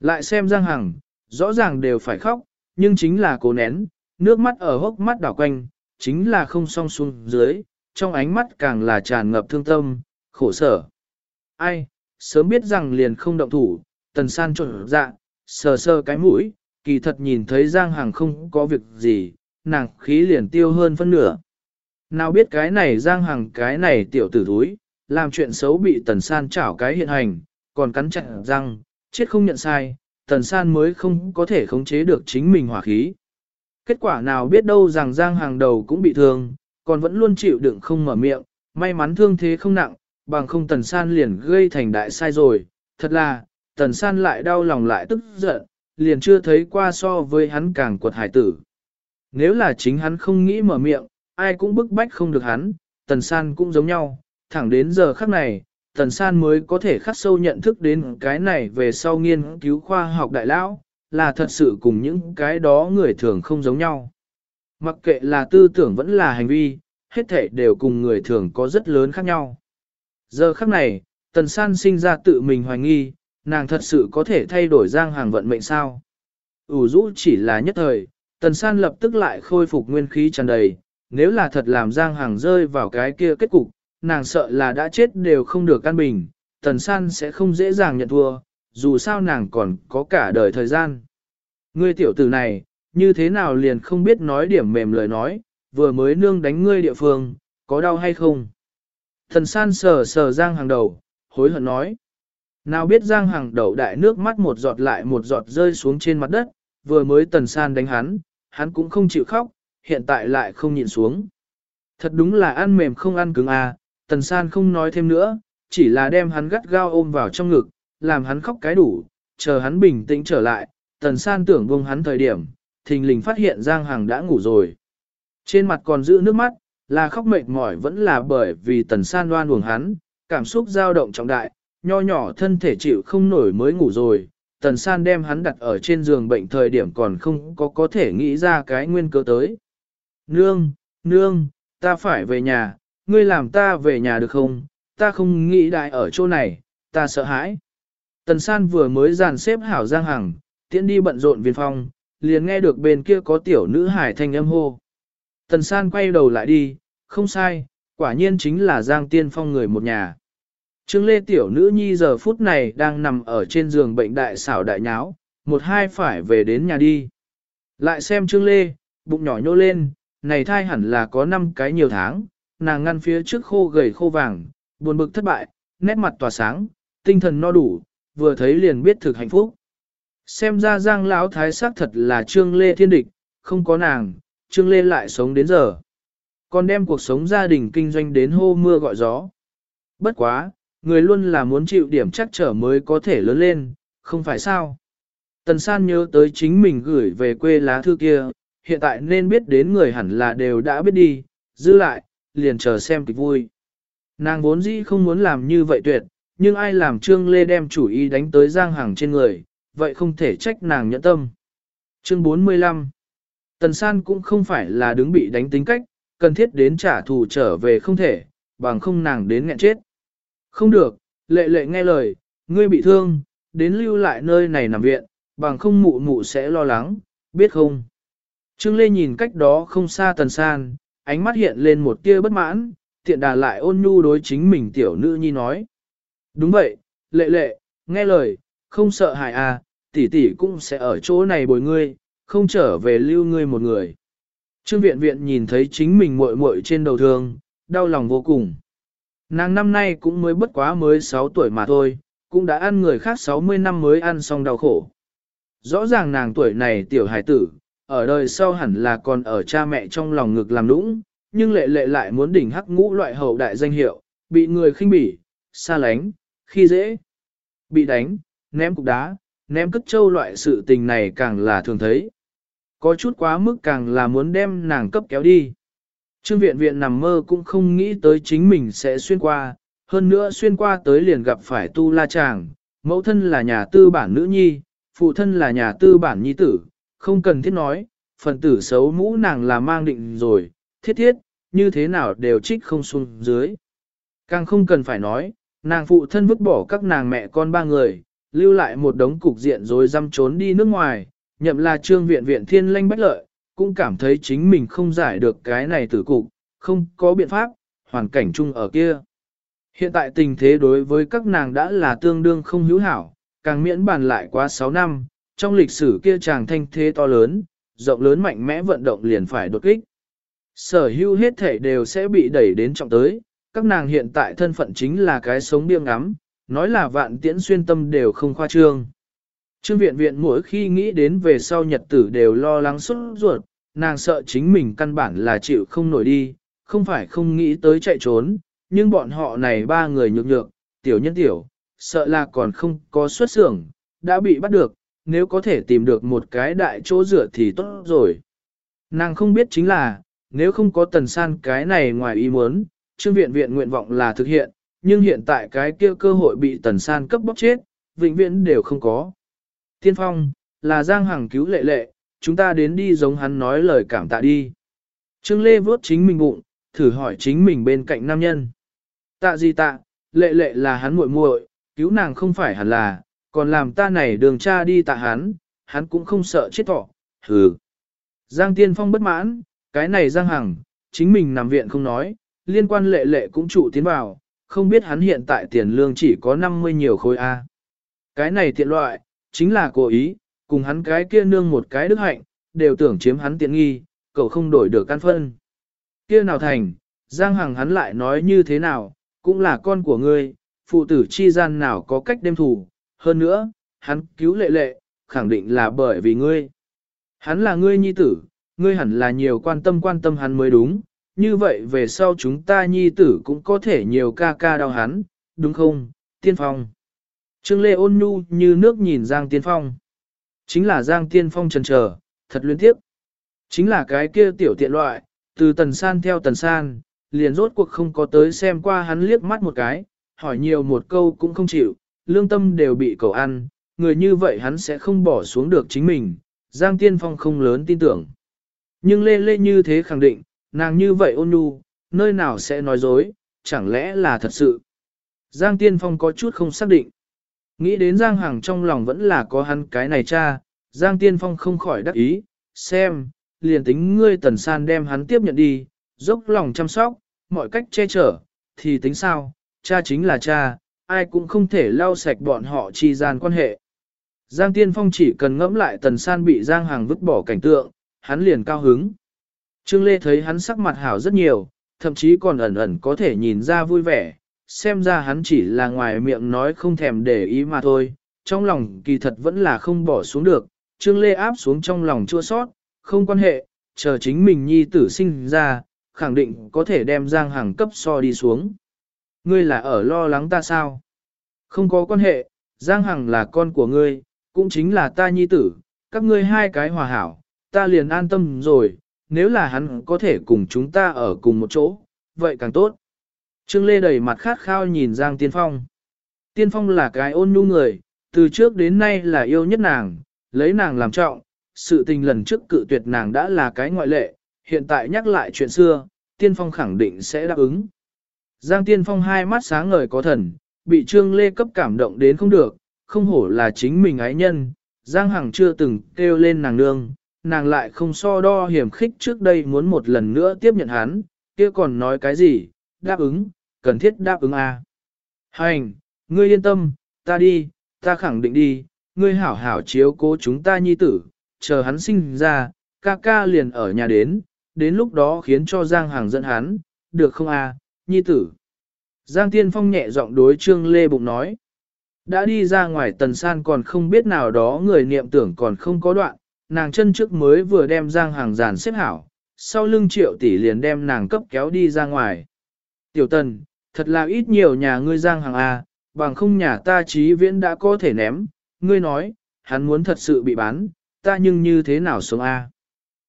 Lại xem giang hằng, rõ ràng đều phải khóc, nhưng chính là cố nén, nước mắt ở hốc mắt đảo quanh, chính là không song xuống dưới, trong ánh mắt càng là tràn ngập thương tâm, khổ sở. Ai, sớm biết rằng liền không động thủ, tần san trộn dạ, sờ sờ cái mũi, kỳ thật nhìn thấy Giang Hằng không có việc gì, nàng khí liền tiêu hơn phân nửa. Nào biết cái này Giang Hằng cái này tiểu tử thúi, làm chuyện xấu bị tần san chảo cái hiện hành, còn cắn chặt răng, chết không nhận sai, tần san mới không có thể khống chế được chính mình hỏa khí. Kết quả nào biết đâu rằng Giang Hằng đầu cũng bị thương, còn vẫn luôn chịu đựng không mở miệng, may mắn thương thế không nặng, bằng không tần san liền gây thành đại sai rồi, thật là, tần san lại đau lòng lại tức giận, liền chưa thấy qua so với hắn càng quật hải tử. Nếu là chính hắn không nghĩ mở miệng, ai cũng bức bách không được hắn, tần san cũng giống nhau, thẳng đến giờ khắc này, tần san mới có thể khắc sâu nhận thức đến cái này về sau nghiên cứu khoa học đại lão, là thật sự cùng những cái đó người thường không giống nhau. Mặc kệ là tư tưởng vẫn là hành vi, hết thể đều cùng người thường có rất lớn khác nhau. Giờ khắc này, Tần San sinh ra tự mình hoài nghi, nàng thật sự có thể thay đổi Giang Hàng vận mệnh sao. ủ rũ chỉ là nhất thời, Tần San lập tức lại khôi phục nguyên khí tràn đầy, nếu là thật làm Giang Hàng rơi vào cái kia kết cục, nàng sợ là đã chết đều không được căn bình, Tần San sẽ không dễ dàng nhận thua, dù sao nàng còn có cả đời thời gian. Ngươi tiểu tử này, như thế nào liền không biết nói điểm mềm lời nói, vừa mới nương đánh ngươi địa phương, có đau hay không? Thần san sờ sờ Giang hàng đầu, hối hận nói. Nào biết Giang hàng đầu đại nước mắt một giọt lại một giọt rơi xuống trên mặt đất, vừa mới tần san đánh hắn, hắn cũng không chịu khóc, hiện tại lại không nhìn xuống. Thật đúng là ăn mềm không ăn cứng à, tần san không nói thêm nữa, chỉ là đem hắn gắt gao ôm vào trong ngực, làm hắn khóc cái đủ, chờ hắn bình tĩnh trở lại, tần san tưởng vùng hắn thời điểm, thình lình phát hiện Giang Hằng đã ngủ rồi. Trên mặt còn giữ nước mắt, là khóc mệt mỏi vẫn là bởi vì tần san đoan uổng hắn, cảm xúc dao động trọng đại, nho nhỏ thân thể chịu không nổi mới ngủ rồi. Tần san đem hắn đặt ở trên giường bệnh thời điểm còn không có có thể nghĩ ra cái nguyên cơ tới. Nương, nương, ta phải về nhà, ngươi làm ta về nhà được không? Ta không nghĩ đại ở chỗ này, ta sợ hãi. Tần san vừa mới dàn xếp hảo Giang Hằng, tiễn đi bận rộn viên phong, liền nghe được bên kia có tiểu nữ hải thanh âm hô. Tần san quay đầu lại đi, không sai, quả nhiên chính là Giang Tiên Phong người một nhà. Trương Lê tiểu nữ nhi giờ phút này đang nằm ở trên giường bệnh đại xảo đại nháo, một hai phải về đến nhà đi. Lại xem Trương Lê, bụng nhỏ nhô lên, này thai hẳn là có 5 cái nhiều tháng, nàng ngăn phía trước khô gầy khô vàng, buồn bực thất bại, nét mặt tỏa sáng, tinh thần no đủ, vừa thấy liền biết thực hạnh phúc. Xem ra Giang lão thái sắc thật là Trương Lê thiên địch, không có nàng, Trương Lê lại sống đến giờ. Còn đem cuộc sống gia đình kinh doanh đến hô mưa gọi gió. Bất quá, người luôn là muốn chịu điểm chắc trở mới có thể lớn lên, không phải sao. Tần San nhớ tới chính mình gửi về quê lá thư kia, hiện tại nên biết đến người hẳn là đều đã biết đi, giữ lại, liền chờ xem kịch vui. Nàng vốn dĩ không muốn làm như vậy tuyệt, nhưng ai làm Trương Lê đem chủ ý đánh tới Giang Hằng trên người, vậy không thể trách nàng nhẫn tâm. Chương 45 Tần San cũng không phải là đứng bị đánh tính cách, cần thiết đến trả thù trở về không thể, bằng không nàng đến nghẹn chết. Không được, lệ lệ nghe lời, ngươi bị thương, đến lưu lại nơi này nằm viện, bằng không mụ mụ sẽ lo lắng, biết không? Trương Lê nhìn cách đó không xa Tần San, ánh mắt hiện lên một tia bất mãn, tiện đà lại ôn nhu đối chính mình tiểu nữ nhi nói. Đúng vậy, lệ lệ, nghe lời, không sợ hại à, tỷ tỷ cũng sẽ ở chỗ này bồi ngươi, không trở về lưu ngươi một người. Trương viện viện nhìn thấy chính mình muội muội trên đầu thương, đau lòng vô cùng. Nàng năm nay cũng mới bất quá mới 6 tuổi mà thôi, cũng đã ăn người khác 60 năm mới ăn xong đau khổ. Rõ ràng nàng tuổi này tiểu hải tử, ở đời sau hẳn là còn ở cha mẹ trong lòng ngực làm nũng, nhưng lệ lệ lại muốn đỉnh hắc ngũ loại hậu đại danh hiệu, bị người khinh bỉ, xa lánh, khi dễ, bị đánh, ném cục đá, ném cất châu loại sự tình này càng là thường thấy. Có chút quá mức càng là muốn đem nàng cấp kéo đi. Trương viện viện nằm mơ cũng không nghĩ tới chính mình sẽ xuyên qua, hơn nữa xuyên qua tới liền gặp phải tu la chàng, mẫu thân là nhà tư bản nữ nhi, phụ thân là nhà tư bản nhi tử, không cần thiết nói, phần tử xấu mũ nàng là mang định rồi, thiết thiết, như thế nào đều trích không xuống dưới. Càng không cần phải nói, nàng phụ thân vứt bỏ các nàng mẹ con ba người, lưu lại một đống cục diện rồi dăm trốn đi nước ngoài, nhậm là trương viện viện thiên lanh bách lợi, cũng cảm thấy chính mình không giải được cái này tử cục, không có biện pháp, hoàn cảnh chung ở kia. Hiện tại tình thế đối với các nàng đã là tương đương không hữu hảo, càng miễn bàn lại quá 6 năm, trong lịch sử kia chàng thanh thế to lớn, rộng lớn mạnh mẽ vận động liền phải đột kích. Sở hữu hết thể đều sẽ bị đẩy đến trọng tới, các nàng hiện tại thân phận chính là cái sống biêng ngắm, nói là vạn tiễn xuyên tâm đều không khoa trương. Trương viện viện mỗi khi nghĩ đến về sau nhật tử đều lo lắng xuất ruột, nàng sợ chính mình căn bản là chịu không nổi đi, không phải không nghĩ tới chạy trốn, nhưng bọn họ này ba người nhược nhược, tiểu nhân tiểu, sợ là còn không có xuất xưởng, đã bị bắt được, nếu có thể tìm được một cái đại chỗ rửa thì tốt rồi. Nàng không biết chính là, nếu không có tần san cái này ngoài ý muốn, trương viện viện nguyện vọng là thực hiện, nhưng hiện tại cái kia cơ hội bị tần san cấp bóc chết, vĩnh viễn đều không có. Tiên phong, là Giang Hằng cứu lệ lệ, chúng ta đến đi giống hắn nói lời cảm tạ đi. Trương Lê vuốt chính mình bụng, thử hỏi chính mình bên cạnh nam nhân. Tạ gì tạ, lệ lệ là hắn muội muội, cứu nàng không phải hẳn là, còn làm ta này đường cha đi tạ hắn, hắn cũng không sợ chết thọ, hừ. Giang Tiên Phong bất mãn, cái này Giang Hằng, chính mình nằm viện không nói, liên quan lệ lệ cũng trụ tiến vào, không biết hắn hiện tại tiền lương chỉ có 50 nhiều khối A. Cái này tiện loại, chính là cố ý, cùng hắn cái kia nương một cái đức hạnh, đều tưởng chiếm hắn tiện nghi, cậu không đổi được căn phân. Kia nào thành, Giang Hằng hắn lại nói như thế nào, cũng là con của ngươi, phụ tử chi gian nào có cách đem thủ, hơn nữa, hắn cứu lệ lệ, khẳng định là bởi vì ngươi. Hắn là ngươi nhi tử, ngươi hẳn là nhiều quan tâm quan tâm hắn mới đúng, như vậy về sau chúng ta nhi tử cũng có thể nhiều ca ca đau hắn, đúng không, tiên phong. Trương Lê ôn nhu như nước nhìn Giang Tiên Phong. Chính là Giang Tiên Phong trần trở, thật luyến tiếp. Chính là cái kia tiểu tiện loại, từ tần san theo tần san, liền rốt cuộc không có tới xem qua hắn liếc mắt một cái, hỏi nhiều một câu cũng không chịu, lương tâm đều bị cầu ăn, người như vậy hắn sẽ không bỏ xuống được chính mình, Giang Tiên Phong không lớn tin tưởng. Nhưng Lê Lê như thế khẳng định, nàng như vậy ôn nhu, nơi nào sẽ nói dối, chẳng lẽ là thật sự. Giang Tiên Phong có chút không xác định. Nghĩ đến Giang Hằng trong lòng vẫn là có hắn cái này cha, Giang Tiên Phong không khỏi đắc ý, xem, liền tính ngươi tần san đem hắn tiếp nhận đi, dốc lòng chăm sóc, mọi cách che chở, thì tính sao, cha chính là cha, ai cũng không thể lau sạch bọn họ chi gian quan hệ. Giang Tiên Phong chỉ cần ngẫm lại tần san bị Giang Hằng vứt bỏ cảnh tượng, hắn liền cao hứng. Trương Lê thấy hắn sắc mặt hảo rất nhiều, thậm chí còn ẩn ẩn có thể nhìn ra vui vẻ, xem ra hắn chỉ là ngoài miệng nói không thèm để ý mà thôi, trong lòng kỳ thật vẫn là không bỏ xuống được, Trương Lê áp xuống trong lòng chua sót, không quan hệ, chờ chính mình nhi tử sinh ra, khẳng định có thể đem Giang Hằng cấp so đi xuống. Ngươi là ở lo lắng ta sao? Không có quan hệ, Giang Hằng là con của ngươi, cũng chính là ta nhi tử, các ngươi hai cái hòa hảo, ta liền an tâm rồi, nếu là hắn có thể cùng chúng ta ở cùng một chỗ, vậy càng tốt. Trương Lê đầy mặt khát khao nhìn Giang Tiên Phong. Tiên Phong là cái ôn nhu người, từ trước đến nay là yêu nhất nàng, lấy nàng làm trọng, sự tình lần trước cự tuyệt nàng đã là cái ngoại lệ, hiện tại nhắc lại chuyện xưa, Tiên Phong khẳng định sẽ đáp ứng. Giang Tiên Phong hai mắt sáng ngời có thần, bị Trương Lê cấp cảm động đến không được, không hổ là chính mình ái nhân, Giang Hằng chưa từng kêu lên nàng nương, nàng lại không so đo hiểm khích trước đây muốn một lần nữa tiếp nhận hắn, kia còn nói cái gì, đáp ứng, cần thiết đáp ứng à. Hành, ngươi yên tâm, ta đi, ta khẳng định đi, ngươi hảo hảo chiếu cố chúng ta nhi tử, chờ hắn sinh ra, ca ca liền ở nhà đến, đến lúc đó khiến cho Giang Hàng dẫn hắn, được không à, nhi tử. Giang Tiên Phong nhẹ giọng đối Trương Lê Bụng nói. Đã đi ra ngoài tần san còn không biết nào đó người niệm tưởng còn không có đoạn, nàng chân trước mới vừa đem Giang Hàng giàn xếp hảo, sau lưng triệu tỷ liền đem nàng cấp kéo đi ra ngoài. Tiểu tần, thật là ít nhiều nhà ngươi Giang Hàng A, bằng không nhà ta trí viễn đã có thể ném, ngươi nói, hắn muốn thật sự bị bán, ta nhưng như thế nào sống A.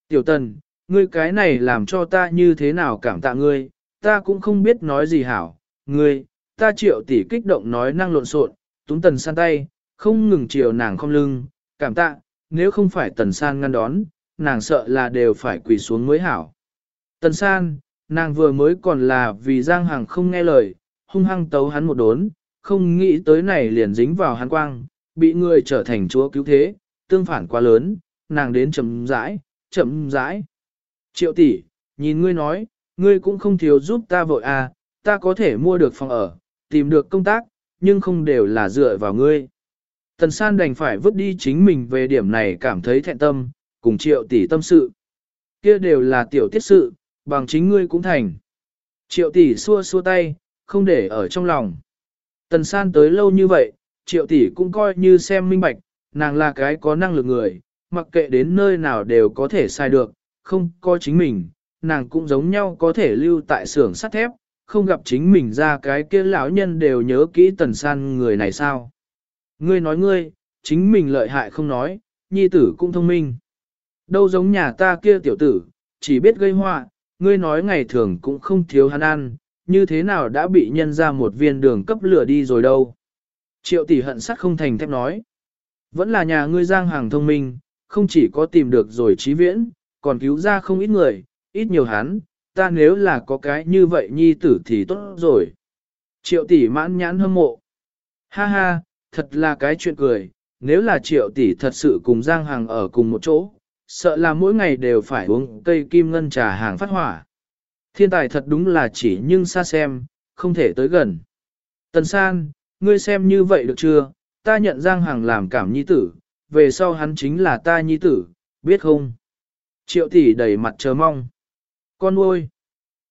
Tiểu tần, ngươi cái này làm cho ta như thế nào cảm tạ ngươi, ta cũng không biết nói gì hảo, ngươi, ta triệu tỷ kích động nói năng lộn xộn, túng tần san tay, không ngừng chiều nàng không lưng, cảm tạ, nếu không phải tần san ngăn đón, nàng sợ là đều phải quỳ xuống mới hảo. Tần san, nàng vừa mới còn là vì Giang Hằng không nghe lời, hung hăng tấu hắn một đốn, không nghĩ tới này liền dính vào hắn quang, bị người trở thành chúa cứu thế, tương phản quá lớn, nàng đến chậm rãi, chậm rãi. Triệu tỷ, nhìn ngươi nói, ngươi cũng không thiếu giúp ta vội à, ta có thể mua được phòng ở, tìm được công tác, nhưng không đều là dựa vào ngươi. Tần san đành phải vứt đi chính mình về điểm này cảm thấy thẹn tâm, cùng triệu tỷ tâm sự. kia đều là tiểu tiết sự, bằng chính ngươi cũng thành. Triệu tỷ xua xua tay, không để ở trong lòng. Tần san tới lâu như vậy, triệu tỷ cũng coi như xem minh bạch, nàng là cái có năng lực người, mặc kệ đến nơi nào đều có thể sai được, không coi chính mình, nàng cũng giống nhau có thể lưu tại xưởng sắt thép, không gặp chính mình ra cái kia lão nhân đều nhớ kỹ tần san người này sao. Ngươi nói ngươi, chính mình lợi hại không nói, nhi tử cũng thông minh. Đâu giống nhà ta kia tiểu tử, chỉ biết gây họa, ngươi nói ngày thường cũng không thiếu hắn ăn, như thế nào đã bị nhân ra một viên đường cấp lửa đi rồi đâu. Triệu tỷ hận sắt không thành thép nói. Vẫn là nhà ngươi giang hàng thông minh, không chỉ có tìm được rồi trí viễn, còn cứu ra không ít người, ít nhiều hắn, ta nếu là có cái như vậy nhi tử thì tốt rồi. Triệu tỷ mãn nhãn hâm mộ. Ha ha, thật là cái chuyện cười, nếu là triệu tỷ thật sự cùng Giang Hằng ở cùng một chỗ, sợ là mỗi ngày đều phải uống cây kim ngân trà hàng phát hỏa. Thiên tài thật đúng là chỉ nhưng xa xem, không thể tới gần. Tần San, ngươi xem như vậy được chưa, ta nhận Giang Hằng làm cảm nhi tử, về sau hắn chính là ta nhi tử, biết không? Triệu tỷ đầy mặt chờ mong. Con ôi!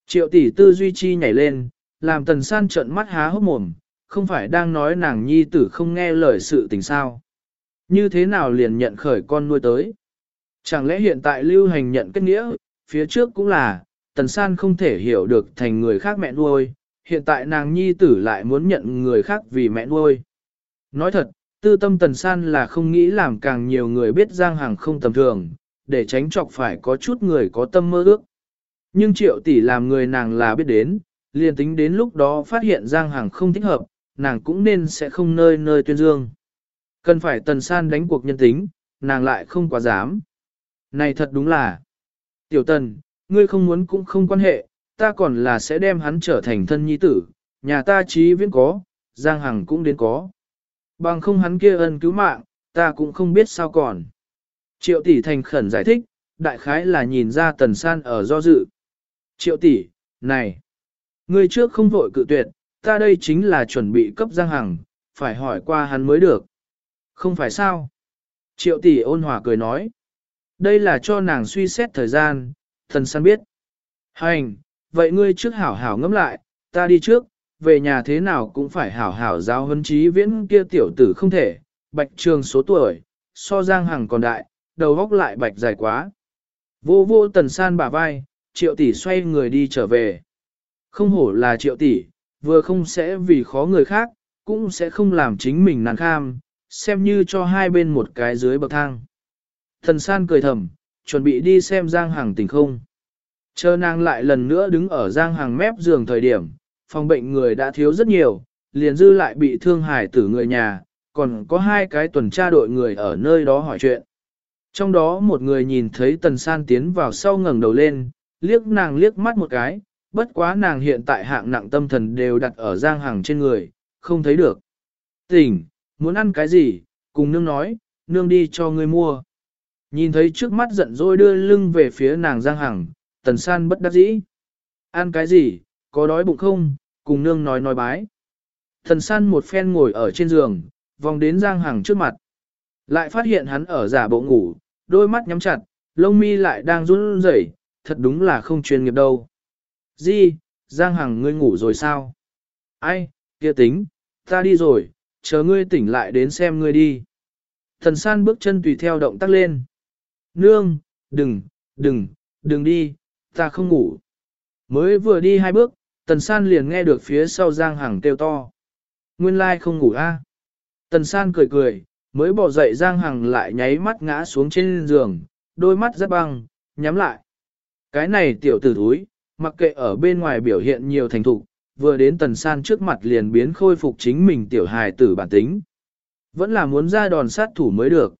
Triệu tỷ tư duy chi nhảy lên, làm tần san trợn mắt há hốc mồm, không phải đang nói nàng nhi tử không nghe lời sự tình sao. Như thế nào liền nhận khởi con nuôi tới? Chẳng lẽ hiện tại lưu hành nhận kết nghĩa, phía trước cũng là, tần san không thể hiểu được thành người khác mẹ nuôi, hiện tại nàng nhi tử lại muốn nhận người khác vì mẹ nuôi. Nói thật, tư tâm tần san là không nghĩ làm càng nhiều người biết Giang Hàng không tầm thường, để tránh chọc phải có chút người có tâm mơ ước. Nhưng triệu tỷ làm người nàng là biết đến, liền tính đến lúc đó phát hiện Giang Hàng không thích hợp, nàng cũng nên sẽ không nơi nơi tuyên dương. Cần phải tần san đánh cuộc nhân tính, nàng lại không quá dám. Này thật đúng là, tiểu tần, ngươi không muốn cũng không quan hệ, ta còn là sẽ đem hắn trở thành thân nhi tử, nhà ta trí viễn có, Giang Hằng cũng đến có. Bằng không hắn kia ân cứu mạng, ta cũng không biết sao còn. Triệu tỷ thành khẩn giải thích, đại khái là nhìn ra tần san ở do dự. Triệu tỷ, này, ngươi trước không vội cự tuyệt, ta đây chính là chuẩn bị cấp Giang Hằng, phải hỏi qua hắn mới được. Không phải sao? Triệu tỷ ôn hòa cười nói. Đây là cho nàng suy xét thời gian, thần san biết. Hành, vậy ngươi trước hảo hảo ngẫm lại, ta đi trước, về nhà thế nào cũng phải hảo hảo giáo huấn trí viễn kia tiểu tử không thể, bạch trường số tuổi, so giang hằng còn đại, đầu góc lại bạch dài quá. Vô vô tần san bả vai, triệu tỷ xoay người đi trở về. Không hổ là triệu tỷ, vừa không sẽ vì khó người khác, cũng sẽ không làm chính mình nàng kham, xem như cho hai bên một cái dưới bậc thang. Thần san cười thầm, chuẩn bị đi xem Giang Hằng tình không. Chờ nàng lại lần nữa đứng ở Giang Hằng mép giường thời điểm, phòng bệnh người đã thiếu rất nhiều, liền dư lại bị thương hải tử người nhà, còn có hai cái tuần tra đội người ở nơi đó hỏi chuyện. Trong đó một người nhìn thấy tần san tiến vào sau ngẩng đầu lên, liếc nàng liếc mắt một cái, bất quá nàng hiện tại hạng nặng tâm thần đều đặt ở Giang Hằng trên người, không thấy được. Tỉnh, muốn ăn cái gì, cùng nương nói, nương đi cho ngươi mua. Nhìn thấy trước mắt giận dỗi đưa lưng về phía nàng Giang Hằng, tần san bất đắc dĩ. Ăn cái gì, có đói bụng không, cùng nương nói nói bái. Thần san một phen ngồi ở trên giường, vòng đến Giang Hằng trước mặt. Lại phát hiện hắn ở giả bộ ngủ, đôi mắt nhắm chặt, lông mi lại đang run rẩy, thật đúng là không chuyên nghiệp đâu. Di, Giang Hằng ngươi ngủ rồi sao? Ai, kia tính, ta đi rồi, chờ ngươi tỉnh lại đến xem ngươi đi. Thần san bước chân tùy theo động tác lên. Nương, đừng, đừng, đừng đi, ta không ngủ. Mới vừa đi hai bước, tần san liền nghe được phía sau Giang Hằng kêu to. Nguyên lai không ngủ a. À? Tần san cười cười, mới bỏ dậy Giang Hằng lại nháy mắt ngã xuống trên giường, đôi mắt rất băng, nhắm lại. Cái này tiểu tử thúi, mặc kệ ở bên ngoài biểu hiện nhiều thành thục, vừa đến tần san trước mặt liền biến khôi phục chính mình tiểu hài tử bản tính. Vẫn là muốn ra đòn sát thủ mới được.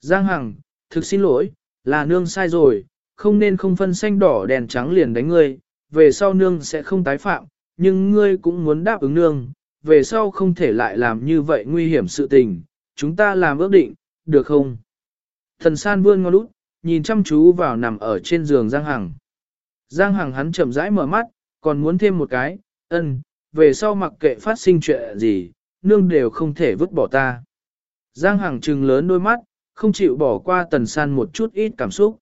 Giang Hằng, thực xin lỗi, là nương sai rồi, không nên không phân xanh đỏ đèn trắng liền đánh ngươi, về sau nương sẽ không tái phạm, nhưng ngươi cũng muốn đáp ứng nương, về sau không thể lại làm như vậy nguy hiểm sự tình, chúng ta làm ước định, được không? Thần san vươn ngon út, nhìn chăm chú vào nằm ở trên giường Giang Hằng. Giang Hằng hắn chậm rãi mở mắt, còn muốn thêm một cái, ân, về sau mặc kệ phát sinh chuyện gì, nương đều không thể vứt bỏ ta. Giang Hằng trừng lớn đôi mắt, không chịu bỏ qua tần san một chút ít cảm xúc.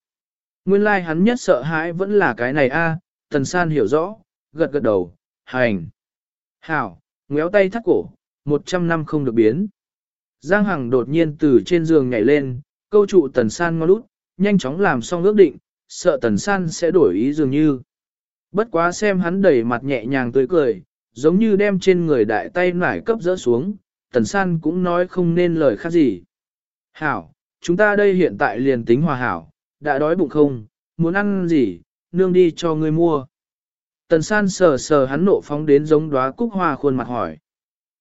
Nguyên lai like hắn nhất sợ hãi vẫn là cái này a, tần san hiểu rõ, gật gật đầu, hành. Hảo, ngéo tay thắt cổ, một trăm năm không được biến. Giang Hằng đột nhiên từ trên giường nhảy lên, câu trụ tần san ngon lút, nhanh chóng làm xong ước định, sợ tần san sẽ đổi ý dường như. Bất quá xem hắn đẩy mặt nhẹ nhàng tươi cười, giống như đem trên người đại tay nải cấp dỡ xuống, tần san cũng nói không nên lời khác gì. Hảo, chúng ta đây hiện tại liền tính hòa hảo, đã đói bụng không, muốn ăn gì, nương đi cho ngươi mua. Tần san sờ sờ hắn nộ phóng đến giống đóa cúc hoa khuôn mặt hỏi.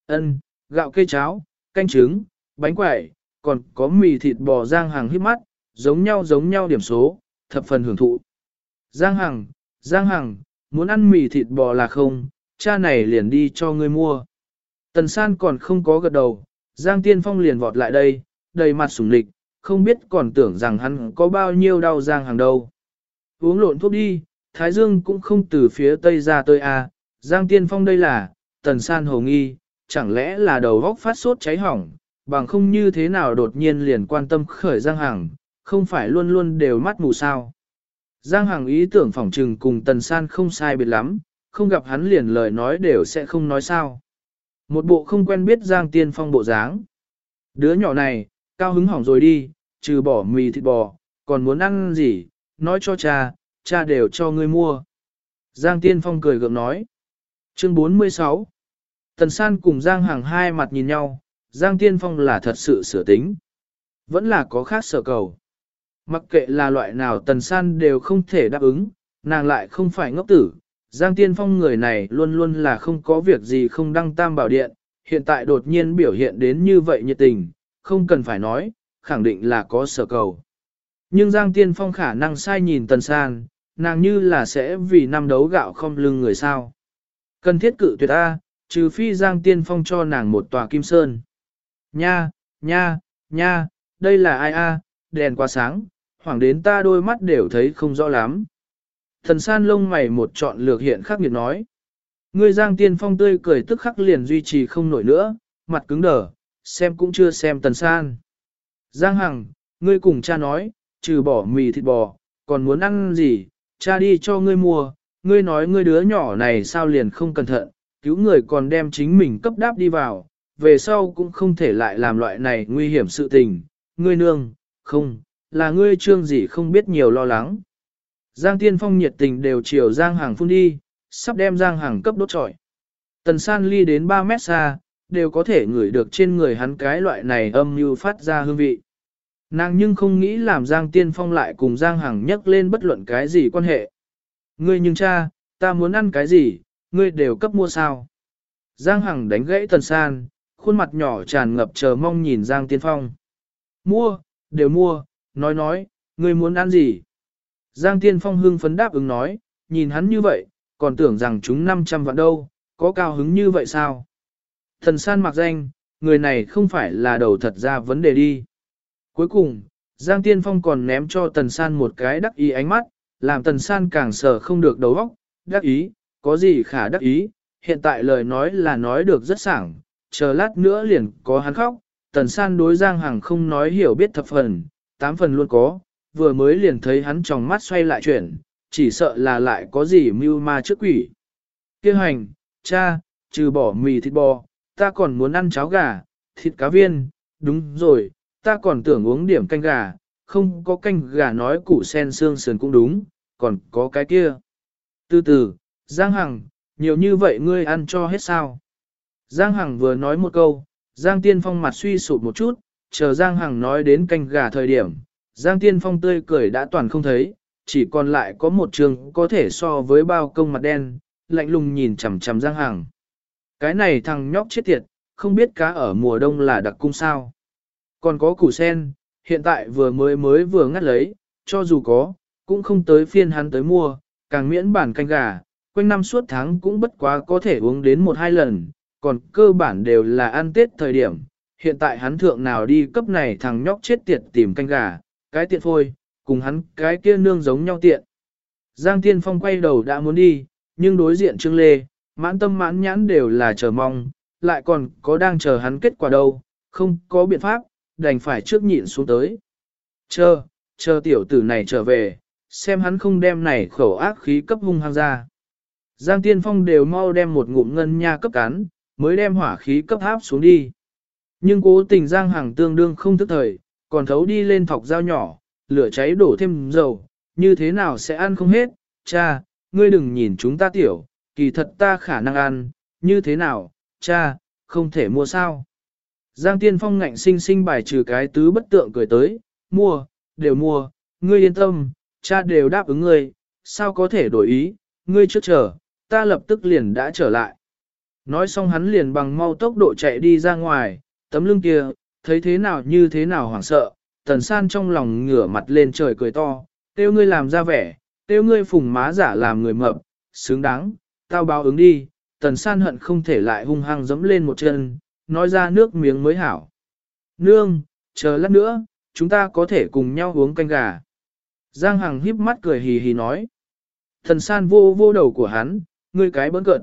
Ân, gạo cây cháo, canh trứng, bánh quẩy, còn có mì thịt bò rang hàng hít mắt, giống nhau giống nhau điểm số, thập phần hưởng thụ. Giang Hằng, Giang Hằng, muốn ăn mì thịt bò là không, cha này liền đi cho ngươi mua. Tần san còn không có gật đầu, Giang Tiên Phong liền vọt lại đây, đầy mặt sủng lịch, không biết còn tưởng rằng hắn có bao nhiêu đau Giang Hằng đâu. Uống lộn thuốc đi, Thái Dương cũng không từ phía tây ra tới à, Giang Tiên Phong đây là, Tần san hồ nghi, chẳng lẽ là đầu góc phát sốt cháy hỏng, bằng không như thế nào đột nhiên liền quan tâm khởi Giang Hằng, không phải luôn luôn đều mắt mù sao. Giang Hằng ý tưởng phỏng trừng cùng Tần San không sai biệt lắm, không gặp hắn liền lời nói đều sẽ không nói sao. Một bộ không quen biết Giang Tiên Phong bộ dáng. Đứa nhỏ này, cao hứng hỏng rồi đi, trừ bỏ mì thịt bò, còn muốn ăn gì, nói cho cha, cha đều cho ngươi mua. Giang Tiên Phong cười gượng nói. Chương 46 Tần San cùng Giang Hằng hai mặt nhìn nhau, Giang Tiên Phong là thật sự sửa tính. Vẫn là có khác sở cầu. Mặc kệ là loại nào Tần San đều không thể đáp ứng, nàng lại không phải ngốc tử. Giang Tiên Phong người này luôn luôn là không có việc gì không đăng tam bảo điện, hiện tại đột nhiên biểu hiện đến như vậy nhiệt tình, không cần phải nói, khẳng định là có sở cầu. Nhưng Giang Tiên Phong khả năng sai nhìn Tần San, nàng như là sẽ vì năm đấu gạo không lưng người sao. Cần thiết cự tuyệt A, trừ phi Giang Tiên Phong cho nàng một tòa kim sơn. Nha, nha, nha, đây là ai a? đèn quá sáng, hoảng đến ta đôi mắt đều thấy không rõ lắm. Thần san lông mày một trọn lược hiện khắc nghiệt nói. Ngươi Giang Tiên Phong tươi cười tức khắc liền duy trì không nổi nữa, mặt cứng đờ, xem cũng chưa xem tần san. Giang Hằng, ngươi cùng cha nói, trừ bỏ mì thịt bò, còn muốn ăn gì, cha đi cho ngươi mua, ngươi nói ngươi đứa nhỏ này sao liền không cẩn thận, cứu người còn đem chính mình cấp đáp đi vào, về sau cũng không thể lại làm loại này nguy hiểm sự tình, ngươi nương, không, là ngươi trương gì không biết nhiều lo lắng. Giang Tiên Phong nhiệt tình đều chiều Giang Hàng phun đi, sắp đem Giang Hàng cấp đốt trọi. Tần san ly đến 3 mét xa, đều có thể ngửi được trên người hắn cái loại này âm như phát ra hương vị. Nàng nhưng không nghĩ làm Giang Tiên Phong lại cùng Giang Hằng nhắc lên bất luận cái gì quan hệ. Ngươi nhưng cha, ta muốn ăn cái gì, ngươi đều cấp mua sao. Giang Hằng đánh gãy tần san, khuôn mặt nhỏ tràn ngập chờ mong nhìn Giang Tiên Phong. Mua, đều mua, nói nói, ngươi muốn ăn gì? Giang Tiên Phong hưng phấn đáp ứng nói, nhìn hắn như vậy, còn tưởng rằng chúng 500 vạn đâu, có cao hứng như vậy sao? Thần san mặc danh, người này không phải là đầu thật ra vấn đề đi. Cuối cùng, Giang Tiên Phong còn ném cho Tần San một cái đắc ý ánh mắt, làm Tần San càng sợ không được đầu óc, đắc ý, có gì khả đắc ý, hiện tại lời nói là nói được rất sảng, chờ lát nữa liền có hắn khóc, tần san đối Giang Hằng không nói hiểu biết thập phần, tám phần luôn có, vừa mới liền thấy hắn trong mắt xoay lại chuyển, chỉ sợ là lại có gì mưu ma trước quỷ. Kêu hành, cha, trừ bỏ mì thịt bò, ta còn muốn ăn cháo gà, thịt cá viên, đúng rồi, ta còn tưởng uống điểm canh gà, không có canh gà nói củ sen xương sườn cũng đúng, còn có cái kia. Từ từ, Giang Hằng, nhiều như vậy ngươi ăn cho hết sao? Giang Hằng vừa nói một câu, Giang Tiên Phong mặt suy sụp một chút, chờ Giang Hằng nói đến canh gà thời điểm, Giang Tiên Phong tươi cười đã toàn không thấy, chỉ còn lại có một trường có thể so với bao công mặt đen, lạnh lùng nhìn chằm chằm Giang Hằng. Cái này thằng nhóc chết tiệt, không biết cá ở mùa đông là đặc cung sao. Còn có củ sen, hiện tại vừa mới mới vừa ngắt lấy, cho dù có, cũng không tới phiên hắn tới mua, càng miễn bản canh gà, quanh năm suốt tháng cũng bất quá có thể uống đến một hai lần, còn cơ bản đều là ăn tết thời điểm. Hiện tại hắn thượng nào đi cấp này thằng nhóc chết tiệt tìm canh gà, cái tiện phôi, cùng hắn cái kia nương giống nhau tiện. Giang Tiên Phong quay đầu đã muốn đi, nhưng đối diện Trương Lê, mãn tâm mãn nhãn đều là chờ mong, lại còn có đang chờ hắn kết quả đâu, không có biện pháp, đành phải trước nhịn xuống tới. Chờ, chờ tiểu tử này trở về, xem hắn không đem này khẩu ác khí cấp hung hăng ra. Giang Tiên Phong đều mau đem một ngụm ngân nha cấp cắn, mới đem hỏa khí cấp tháp xuống đi. Nhưng cố tình Giang hàng tương đương không thức thời, còn thấu đi lên thọc dao nhỏ, lửa cháy đổ thêm dầu, như thế nào sẽ ăn không hết, cha, ngươi đừng nhìn chúng ta tiểu, kỳ thật ta khả năng ăn, như thế nào, cha, không thể mua sao. Giang Tiên Phong ngạnh sinh sinh bài trừ cái tứ bất tượng cười tới, mua, đều mua, ngươi yên tâm, cha đều đáp ứng ngươi, sao có thể đổi ý, ngươi trước chờ, ta lập tức liền đã trở lại. Nói xong hắn liền bằng mau tốc độ chạy đi ra ngoài, tấm lưng kia, thấy thế nào như thế nào hoảng sợ, tần san trong lòng ngửa mặt lên trời cười to, tiêu ngươi làm ra vẻ, tiêu ngươi phùng má giả làm người mập, xứng đáng, tao báo ứng đi, tần san hận không thể lại hung hăng dẫm lên một chân, nói ra nước miếng mới hảo. Nương, chờ lát nữa, chúng ta có thể cùng nhau uống canh gà. Giang Hằng híp mắt cười hì hì nói. Thần san vô vô đầu của hắn, ngươi cái bỡn cợt.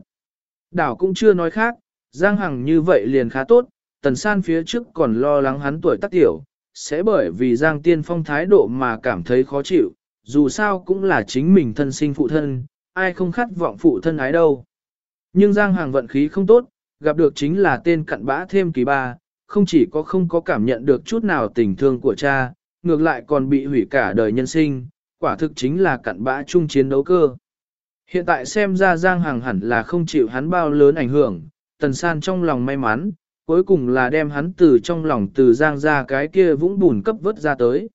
Đảo cũng chưa nói khác, Giang Hằng như vậy liền khá tốt, tần san phía trước còn lo lắng hắn tuổi tác tiểu, sẽ bởi vì Giang Tiên Phong thái độ mà cảm thấy khó chịu, dù sao cũng là chính mình thân sinh phụ thân, ai không khát vọng phụ thân ái đâu. Nhưng Giang Hàng vận khí không tốt, gặp được chính là tên cặn bã thêm kỳ ba, không chỉ có không có cảm nhận được chút nào tình thương của cha, ngược lại còn bị hủy cả đời nhân sinh, quả thực chính là cặn bã chung chiến đấu cơ. Hiện tại xem ra Giang Hằng hẳn là không chịu hắn bao lớn ảnh hưởng, Tần San trong lòng may mắn, cuối cùng là đem hắn từ trong lòng từ Giang ra cái kia vũng bùn cấp vớt ra tới.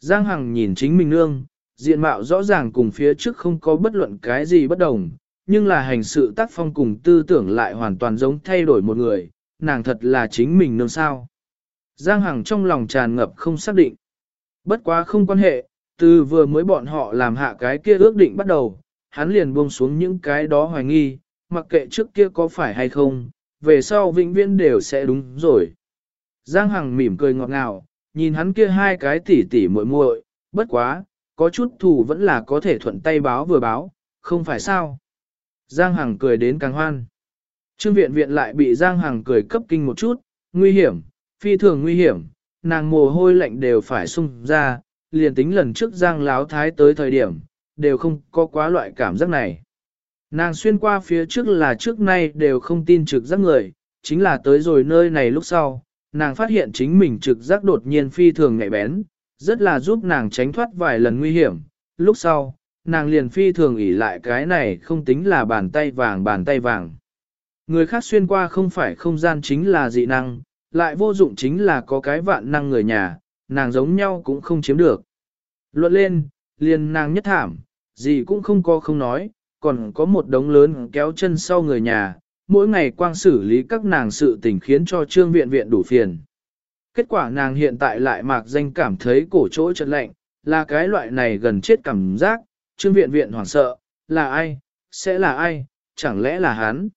Giang Hằng nhìn chính mình nương, diện mạo rõ ràng cùng phía trước không có bất luận cái gì bất đồng, nhưng là hành sự tác phong cùng tư tưởng lại hoàn toàn giống thay đổi một người, nàng thật là chính mình nương sao. Giang Hằng trong lòng tràn ngập không xác định. Bất quá không quan hệ, từ vừa mới bọn họ làm hạ cái kia ước định bắt đầu, hắn liền buông xuống những cái đó hoài nghi, mặc kệ trước kia có phải hay không, về sau vĩnh viễn đều sẽ đúng rồi. Giang Hằng mỉm cười ngọt ngào, nhìn hắn kia hai cái tỉ tỉ muội muội, bất quá, có chút thù vẫn là có thể thuận tay báo vừa báo, không phải sao. Giang Hằng cười đến càng hoan. Trương viện viện lại bị Giang Hằng cười cấp kinh một chút, nguy hiểm, phi thường nguy hiểm, nàng mồ hôi lạnh đều phải sung ra, liền tính lần trước Giang Láo Thái tới thời điểm, đều không có quá loại cảm giác này. Nàng xuyên qua phía trước là trước nay đều không tin trực giác người, chính là tới rồi nơi này lúc sau, nàng phát hiện chính mình trực giác đột nhiên phi thường nhạy bén, rất là giúp nàng tránh thoát vài lần nguy hiểm. Lúc sau, nàng liền phi thường ỉ lại cái này không tính là bàn tay vàng bàn tay vàng. Người khác xuyên qua không phải không gian chính là dị năng, lại vô dụng chính là có cái vạn năng người nhà, nàng giống nhau cũng không chiếm được. Luận lên, liền nàng nhất thảm, gì cũng không có không nói, còn có một đống lớn kéo chân sau người nhà, mỗi ngày quang xử lý các nàng sự tình khiến cho trương viện viện đủ phiền. Kết quả nàng hiện tại lại mạc danh cảm thấy cổ chỗ chật lạnh, là cái loại này gần chết cảm giác, trương viện viện hoảng sợ, là ai, sẽ là ai, chẳng lẽ là hắn.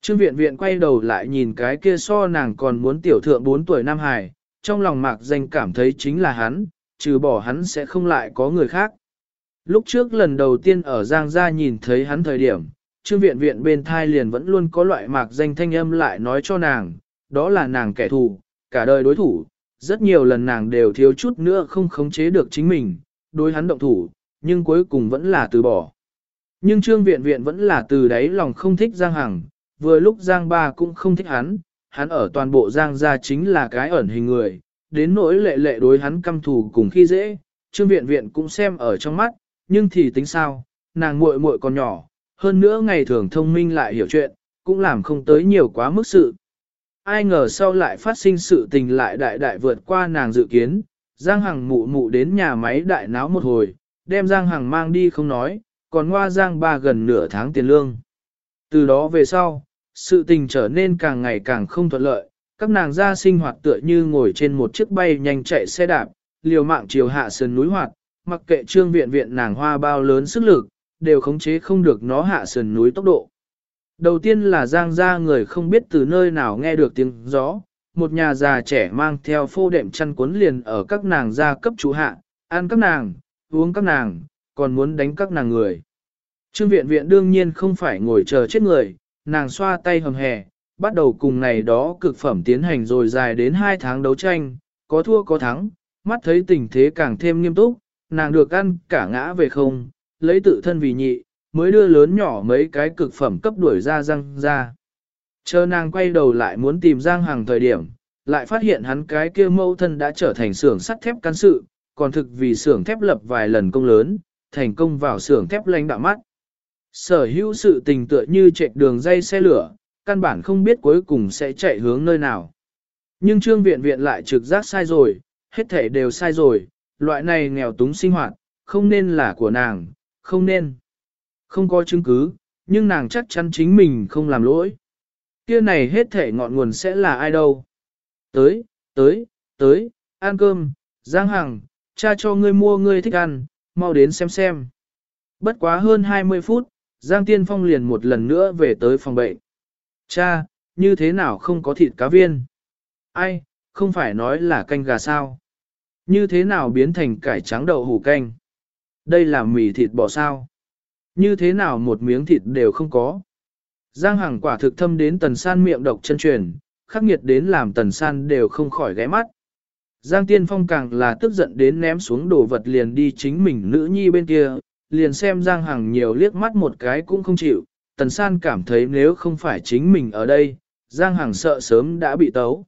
Trương viện viện quay đầu lại nhìn cái kia so nàng còn muốn tiểu thượng 4 tuổi Nam Hải, trong lòng mạc danh cảm thấy chính là hắn, trừ bỏ hắn sẽ không lại có người khác. Lúc trước lần đầu tiên ở Giang Gia nhìn thấy hắn thời điểm, trương viện viện bên thai liền vẫn luôn có loại mạc danh thanh âm lại nói cho nàng, đó là nàng kẻ thù, cả đời đối thủ, rất nhiều lần nàng đều thiếu chút nữa không khống chế được chính mình, đối hắn động thủ, nhưng cuối cùng vẫn là từ bỏ. Nhưng trương viện viện vẫn là từ đấy lòng không thích Giang Hằng, vừa lúc Giang Ba cũng không thích hắn, hắn ở toàn bộ Giang gia chính là cái ẩn hình người, đến nỗi lệ lệ đối hắn căm thù cùng khi dễ, trương viện viện cũng xem ở trong mắt, nhưng thì tính sao, nàng muội muội còn nhỏ, hơn nữa ngày thường thông minh lại hiểu chuyện, cũng làm không tới nhiều quá mức sự. Ai ngờ sau lại phát sinh sự tình lại đại đại vượt qua nàng dự kiến, Giang Hằng mụ mụ đến nhà máy đại náo một hồi, đem Giang Hằng mang đi không nói, còn ngoa Giang ba gần nửa tháng tiền lương. Từ đó về sau, sự tình trở nên càng ngày càng không thuận lợi, các nàng ra sinh hoạt tựa như ngồi trên một chiếc bay nhanh chạy xe đạp, liều mạng chiều hạ sườn núi hoạt, mặc kệ trương viện viện nàng hoa bao lớn sức lực, đều khống chế không được nó hạ sườn núi tốc độ. Đầu tiên là giang ra người không biết từ nơi nào nghe được tiếng gió, một nhà già trẻ mang theo phô đệm chăn cuốn liền ở các nàng gia cấp chủ hạ, ăn các nàng, uống các nàng, còn muốn đánh các nàng người. Trương viện viện đương nhiên không phải ngồi chờ chết người, nàng xoa tay hầm hè, bắt đầu cùng này đó cực phẩm tiến hành rồi dài đến 2 tháng đấu tranh, có thua có thắng, mắt thấy tình thế càng thêm nghiêm túc, nàng được ăn cả ngã về không, lấy tự thân vì nhị, mới đưa lớn nhỏ mấy cái cực phẩm cấp đuổi ra răng ra. Chờ nàng quay đầu lại muốn tìm Giang Hằng thời điểm, lại phát hiện hắn cái kia mâu thân đã trở thành xưởng sắt thép can sự, còn thực vì xưởng thép lập vài lần công lớn, thành công vào xưởng thép lánh đạo mắt. Sở hữu sự tình tựa như chạy đường dây xe lửa, căn bản không biết cuối cùng sẽ chạy hướng nơi nào. Nhưng trương viện viện lại trực giác sai rồi, hết thể đều sai rồi, loại này nghèo túng sinh hoạt, không nên là của nàng, không nên. Không có chứng cứ, nhưng nàng chắc chắn chính mình không làm lỗi. Kia này hết thể ngọn nguồn sẽ là ai đâu. Tới, tới, tới, ăn cơm, Giang Hằng, cha cho ngươi mua ngươi thích ăn, mau đến xem xem. Bất quá hơn 20 phút, Giang Tiên Phong liền một lần nữa về tới phòng bệnh. Cha, như thế nào không có thịt cá viên? Ai, không phải nói là canh gà sao? Như thế nào biến thành cải trắng đậu hủ canh? Đây là mì thịt bò sao? Như thế nào một miếng thịt đều không có? Giang Hằng quả thực thâm đến tần san miệng độc chân truyền, khắc nghiệt đến làm tần san đều không khỏi ghé mắt. Giang Tiên Phong càng là tức giận đến ném xuống đồ vật liền đi chính mình nữ nhi bên kia, liền xem Giang Hằng nhiều liếc mắt một cái cũng không chịu, tần san cảm thấy nếu không phải chính mình ở đây, Giang Hằng sợ sớm đã bị tấu.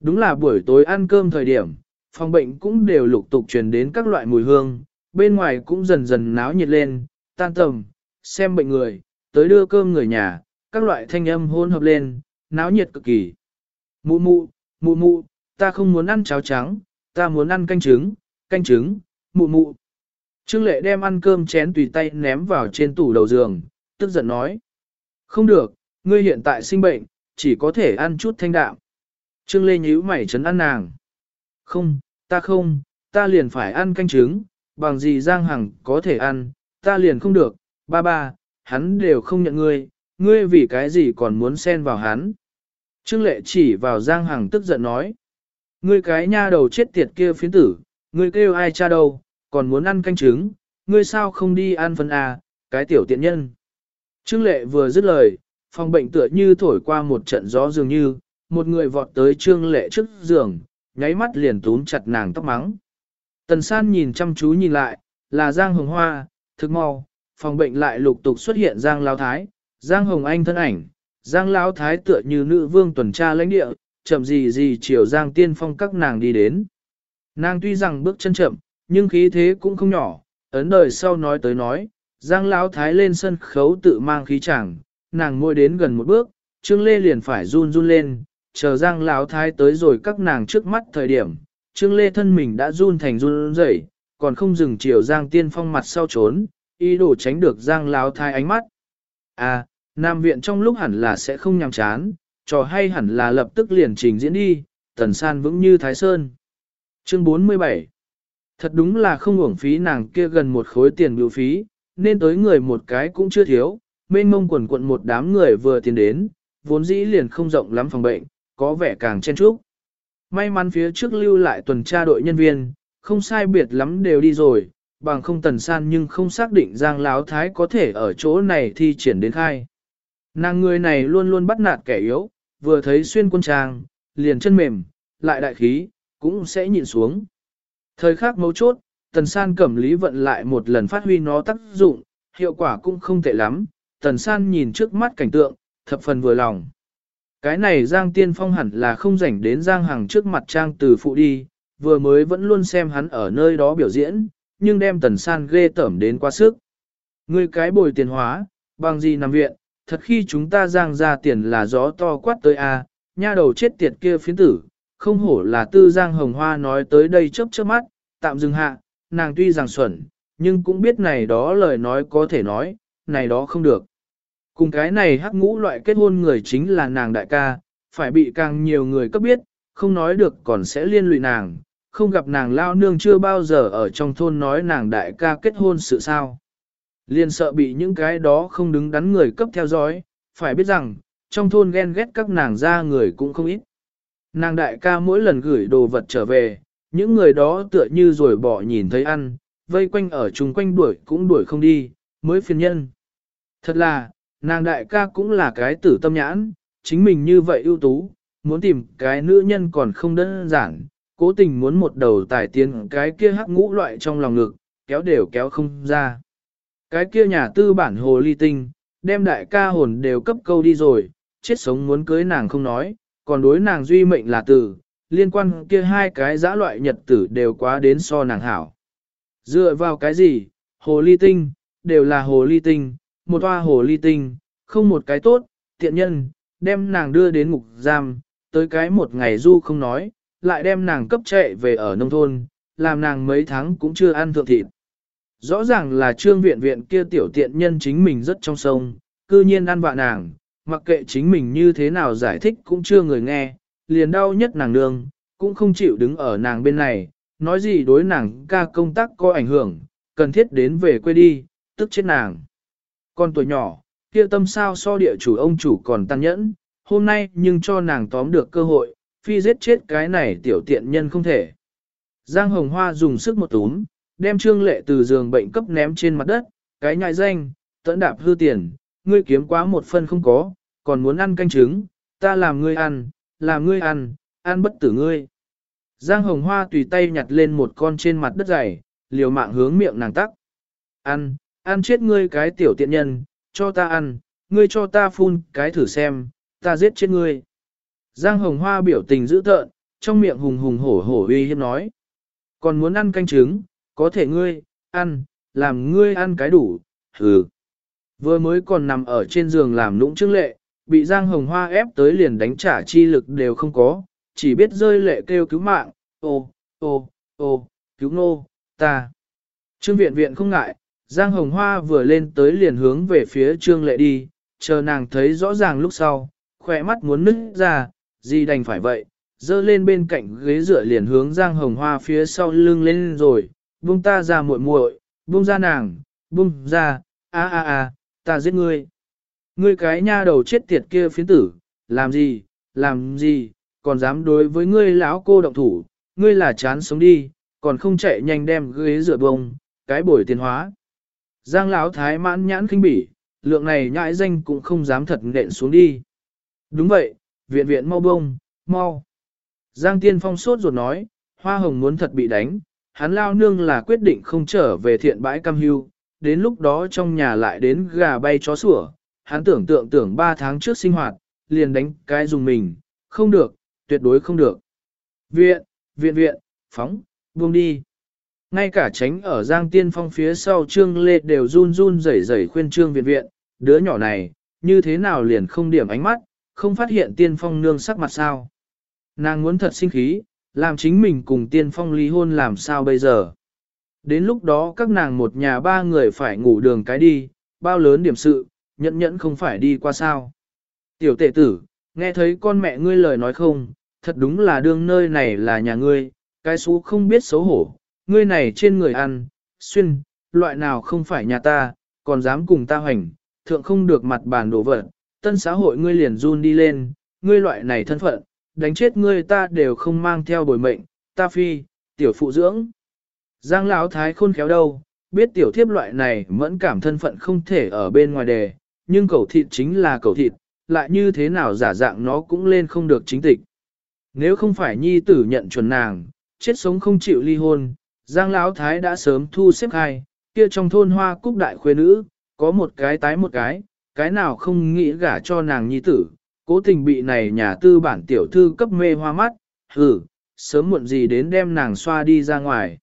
Đúng là buổi tối ăn cơm thời điểm, phòng bệnh cũng đều lục tục truyền đến các loại mùi hương, bên ngoài cũng dần dần náo nhiệt lên, tan tầm, xem bệnh người, tới đưa cơm người nhà, các loại thanh âm hôn hợp lên, náo nhiệt cực kỳ. Mụ mụ, mụ mụ, ta không muốn ăn cháo trắng, ta muốn ăn canh trứng, canh trứng, mụ mụ. Trương lệ đem ăn cơm chén tùy tay ném vào trên tủ đầu giường, tức giận nói. Không được, ngươi hiện tại sinh bệnh, chỉ có thể ăn chút thanh đạm. Trương lê nhíu mày chấn ăn nàng. Không, ta không, ta liền phải ăn canh trứng, bằng gì Giang Hằng có thể ăn, ta liền không được, ba ba, hắn đều không nhận ngươi, ngươi vì cái gì còn muốn xen vào hắn. Trương lệ chỉ vào Giang Hằng tức giận nói. Ngươi cái nha đầu chết tiệt kia phiến tử, ngươi kêu ai cha đâu, còn muốn ăn canh trứng, ngươi sao không đi ăn phân à, cái tiểu tiện nhân. Trương lệ vừa dứt lời, phòng bệnh tựa như thổi qua một trận gió dường như, một người vọt tới trương lệ trước giường, nháy mắt liền túm chặt nàng tóc mắng. Tần san nhìn chăm chú nhìn lại, là Giang Hồng Hoa, thực mau, phòng bệnh lại lục tục xuất hiện Giang Lao Thái, Giang Hồng Anh thân ảnh, Giang Lao Thái tựa như nữ vương tuần tra lãnh địa, chậm gì gì chiều Giang Tiên Phong các nàng đi đến. Nàng tuy rằng bước chân chậm, nhưng khí thế cũng không nhỏ, ấn đời sau nói tới nói, Giang Lão Thái lên sân khấu tự mang khí chẳng, nàng ngồi đến gần một bước, Trương Lê liền phải run run lên, chờ Giang Lão Thái tới rồi các nàng trước mắt thời điểm, Trương Lê thân mình đã run thành run rẩy, còn không dừng chiều Giang Tiên Phong mặt sau trốn, ý đồ tránh được Giang Lão Thái ánh mắt. À, Nam Viện trong lúc hẳn là sẽ không nhằm chán, trò hay hẳn là lập tức liền trình diễn đi, tần san vững như Thái Sơn. Chương 47 Thật đúng là không uổng phí nàng kia gần một khối tiền biểu phí, nên tới người một cái cũng chưa thiếu, mênh mông quần quận một đám người vừa tiến đến, vốn dĩ liền không rộng lắm phòng bệnh, có vẻ càng chen chúc. May mắn phía trước lưu lại tuần tra đội nhân viên, không sai biệt lắm đều đi rồi, bằng không tần san nhưng không xác định Giang Láo Thái có thể ở chỗ này thi triển đến khai. Nàng người này luôn luôn bắt nạt kẻ yếu, vừa thấy xuyên quân trang, liền chân mềm, lại đại khí, cũng sẽ nhìn xuống. Thời khắc mấu chốt, tần san cẩm lý vận lại một lần phát huy nó tác dụng, hiệu quả cũng không tệ lắm, tần san nhìn trước mắt cảnh tượng, thập phần vừa lòng. Cái này Giang Tiên Phong hẳn là không rảnh đến Giang Hằng trước mặt trang từ phụ đi, vừa mới vẫn luôn xem hắn ở nơi đó biểu diễn, nhưng đem tần san ghê tởm đến quá sức. Người cái bồi tiền hóa, bằng gì nằm viện, thật khi chúng ta giang ra tiền là gió to quát tới a, nha đầu chết tiệt kia phiến tử, không hổ là tư giang hồng hoa nói tới đây chớp chớp mắt, tạm dừng hạ, nàng tuy rằng xuẩn, nhưng cũng biết này đó lời nói có thể nói, này đó không được. Cùng cái này hắc ngũ loại kết hôn người chính là nàng đại ca, phải bị càng nhiều người cấp biết, không nói được còn sẽ liên lụy nàng, không gặp nàng lao nương chưa bao giờ ở trong thôn nói nàng đại ca kết hôn sự sao. Liên sợ bị những cái đó không đứng đắn người cấp theo dõi, phải biết rằng, trong thôn ghen ghét các nàng ra người cũng không ít. Nàng đại ca mỗi lần gửi đồ vật trở về, những người đó tựa như rồi bỏ nhìn thấy ăn, vây quanh ở chung quanh đuổi cũng đuổi không đi, mới phiền nhân. Thật là, nàng đại ca cũng là cái tử tâm nhãn, chính mình như vậy ưu tú, muốn tìm cái nữ nhân còn không đơn giản, cố tình muốn một đầu tải tiến cái kia hắc ngũ loại trong lòng ngực, kéo đều kéo không ra. Cái kia nhà tư bản hồ ly tinh, đem đại ca hồn đều cấp câu đi rồi, chết sống muốn cưới nàng không nói, còn đối nàng duy mệnh là tử, liên quan kia hai cái dã loại nhật tử đều quá đến so nàng hảo. Dựa vào cái gì, hồ ly tinh, đều là hồ ly tinh, một hoa hồ ly tinh, không một cái tốt, tiện nhân, đem nàng đưa đến ngục giam, tới cái một ngày du không nói, lại đem nàng cấp chạy về ở nông thôn, làm nàng mấy tháng cũng chưa ăn thượng thịt. Rõ ràng là trương viện viện kia tiểu tiện nhân chính mình rất trong sông, cư nhiên ăn vạ nàng, mặc kệ chính mình như thế nào giải thích cũng chưa người nghe, liền đau nhất nàng nương, cũng không chịu đứng ở nàng bên này, nói gì đối nàng ca công tác có ảnh hưởng, cần thiết đến về quê đi, tức chết nàng. Con tuổi nhỏ, kia tâm sao so địa chủ ông chủ còn tàn nhẫn, hôm nay nhưng cho nàng tóm được cơ hội, phi giết chết cái này tiểu tiện nhân không thể. Giang Hồng Hoa dùng sức một túm, đem trương lệ từ giường bệnh cấp ném trên mặt đất, cái nhại danh, tẫn đạp hư tiền, ngươi kiếm quá một phân không có, còn muốn ăn canh trứng, ta làm ngươi ăn, làm ngươi ăn, ăn bất tử ngươi. Giang Hồng Hoa tùy tay nhặt lên một con trên mặt đất dày, liều mạng hướng miệng nàng tắc. Ăn, ăn chết ngươi cái tiểu tiện nhân, cho ta ăn, ngươi cho ta phun cái thử xem, ta giết chết ngươi. Giang Hồng Hoa biểu tình dữ tợn, trong miệng hùng hùng hổ hổ uy hiếp nói. Còn muốn ăn canh trứng, có thể ngươi, ăn, làm ngươi ăn cái đủ, hừ. Vừa mới còn nằm ở trên giường làm nũng trước lệ, bị Giang Hồng Hoa ép tới liền đánh trả chi lực đều không có, chỉ biết rơi lệ kêu cứu mạng, ô, ô, ô, cứu nô, ta. Trương viện viện không ngại, Giang Hồng Hoa vừa lên tới liền hướng về phía Trương Lệ đi, chờ nàng thấy rõ ràng lúc sau, khỏe mắt muốn nứt ra, gì đành phải vậy, dơ lên bên cạnh ghế dựa liền hướng Giang Hồng Hoa phía sau lưng lên rồi, buông ta ra muội muội, buông ra nàng, buông ra, a a a, ta giết ngươi. Ngươi cái nha đầu chết tiệt kia phiến tử, làm gì, làm gì, còn dám đối với ngươi lão cô động thủ, ngươi là chán sống đi, còn không chạy nhanh đem ghế dựa bông, cái bổi tiền hóa. Giang lão thái mãn nhãn kinh bỉ, lượng này nhãi danh cũng không dám thật nện xuống đi. Đúng vậy, viện viện mau bông, mau. Giang tiên phong sốt ruột nói, hoa hồng muốn thật bị đánh, hắn lao nương là quyết định không trở về thiện bãi cam hưu, đến lúc đó trong nhà lại đến gà bay chó sủa, hắn tưởng tượng tưởng ba tháng trước sinh hoạt, liền đánh cái dùng mình, không được, tuyệt đối không được. Viện, viện viện, phóng, buông đi. Ngay cả tránh ở Giang Tiên Phong phía sau Trương Lê đều run run rẩy rẩy khuyên Trương Viện Viện, đứa nhỏ này, như thế nào liền không điểm ánh mắt, không phát hiện Tiên Phong nương sắc mặt sao. Nàng muốn thật sinh khí, làm chính mình cùng Tiên Phong ly hôn làm sao bây giờ. Đến lúc đó các nàng một nhà ba người phải ngủ đường cái đi, bao lớn điểm sự, nhẫn nhẫn không phải đi qua sao. Tiểu tệ tử, nghe thấy con mẹ ngươi lời nói không, thật đúng là đương nơi này là nhà ngươi, cái xú không biết xấu hổ, ngươi này trên người ăn, xuyên, loại nào không phải nhà ta, còn dám cùng ta hoành, thượng không được mặt bàn đổ vật, tân xã hội ngươi liền run đi lên, ngươi loại này thân phận, đánh chết ngươi ta đều không mang theo bồi mệnh, ta phi, tiểu phụ dưỡng. Giang lão thái khôn khéo đâu, biết tiểu thiếp loại này mẫn cảm thân phận không thể ở bên ngoài đề, nhưng cầu thịt chính là cầu thịt, lại như thế nào giả dạng nó cũng lên không được chính tịch. Nếu không phải nhi tử nhận chuẩn nàng, chết sống không chịu ly hôn, Giang Lão Thái đã sớm thu xếp hai, kia trong thôn hoa cúc đại khuê nữ, có một cái tái một cái, cái nào không nghĩ gả cho nàng nhi tử, cố tình bị này nhà tư bản tiểu thư cấp mê hoa mắt, hừ, sớm muộn gì đến đem nàng xoa đi ra ngoài.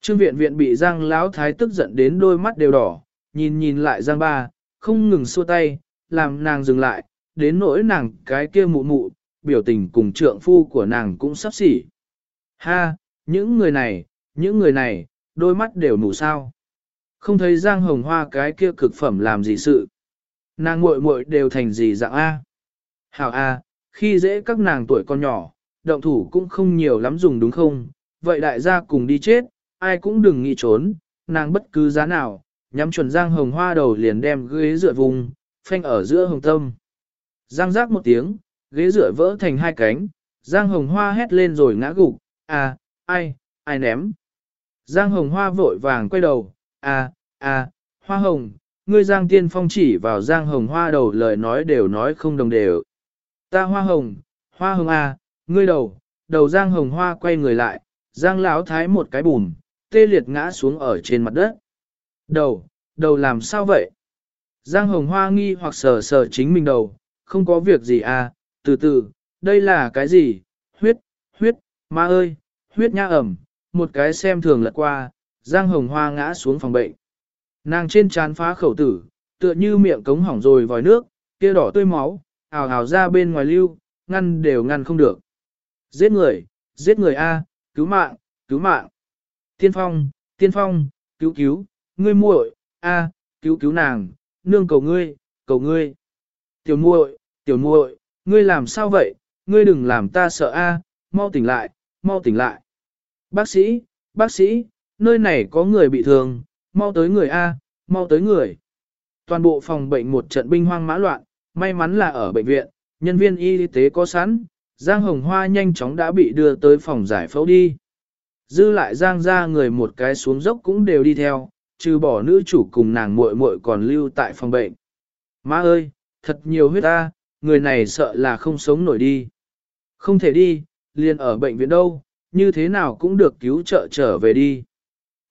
Trương viện viện bị Giang Lão Thái tức giận đến đôi mắt đều đỏ, nhìn nhìn lại Giang ba, không ngừng xua tay, làm nàng dừng lại, đến nỗi nàng cái kia mụ mụ, biểu tình cùng trượng phu của nàng cũng sắp xỉ. Ha, những người này, những người này, đôi mắt đều mù sao. Không thấy Giang Hồng Hoa cái kia cực phẩm làm gì sự. Nàng muội muội đều thành gì dạng A. Hảo A, khi dễ các nàng tuổi con nhỏ, động thủ cũng không nhiều lắm dùng đúng không? Vậy đại gia cùng đi chết, ai cũng đừng nghĩ trốn, nàng bất cứ giá nào, nhắm chuẩn Giang Hồng Hoa đầu liền đem ghế dựa vùng, phanh ở giữa hồng tâm. Giang giác một tiếng, ghế dựa vỡ thành hai cánh, Giang Hồng Hoa hét lên rồi ngã gục, à, ai, ai ném. Giang Hồng Hoa vội vàng quay đầu, à, à, Hoa Hồng, ngươi Giang Tiên Phong chỉ vào Giang Hồng Hoa đầu lời nói đều nói không đồng đều. Ta Hoa Hồng, Hoa Hồng à, ngươi đầu, đầu Giang Hồng Hoa quay người lại, Giang Lão Thái một cái bùm, tê liệt ngã xuống ở trên mặt đất. Đầu, đầu làm sao vậy? Giang Hồng Hoa nghi hoặc sờ sờ chính mình đầu, không có việc gì à, từ từ, đây là cái gì? Huyết, huyết, ma ơi, huyết nha ẩm, một cái xem thường lật qua, Giang Hồng Hoa ngã xuống phòng bệnh. Nàng trên trán phá khẩu tử, tựa như miệng cống hỏng rồi vòi nước, kia đỏ tươi máu, ào ào ra bên ngoài lưu, ngăn đều ngăn không được. Giết người, giết người A, cứu mạng, cứu mạng. Tiên phong, tiên phong, cứu cứu, ngươi muội, A, cứu cứu nàng, nương cầu ngươi, cầu ngươi. Tiểu muội, tiểu muội, ngươi làm sao vậy, ngươi đừng làm ta sợ A, mau tỉnh lại, mau tỉnh lại. Bác sĩ, bác sĩ, nơi này có người bị thương, mau tới người A, mau tới người. Toàn bộ phòng bệnh một trận binh hoang mã loạn, may mắn là ở bệnh viện, nhân viên y tế có sẵn, Giang Hồng Hoa nhanh chóng đã bị đưa tới phòng giải phẫu đi. Dư lại Giang ra người một cái xuống dốc cũng đều đi theo, trừ bỏ nữ chủ cùng nàng muội muội còn lưu tại phòng bệnh. Má ơi, thật nhiều huyết ta, người này sợ là không sống nổi đi. Không thể đi, liền ở bệnh viện đâu, như thế nào cũng được cứu trợ trở về đi.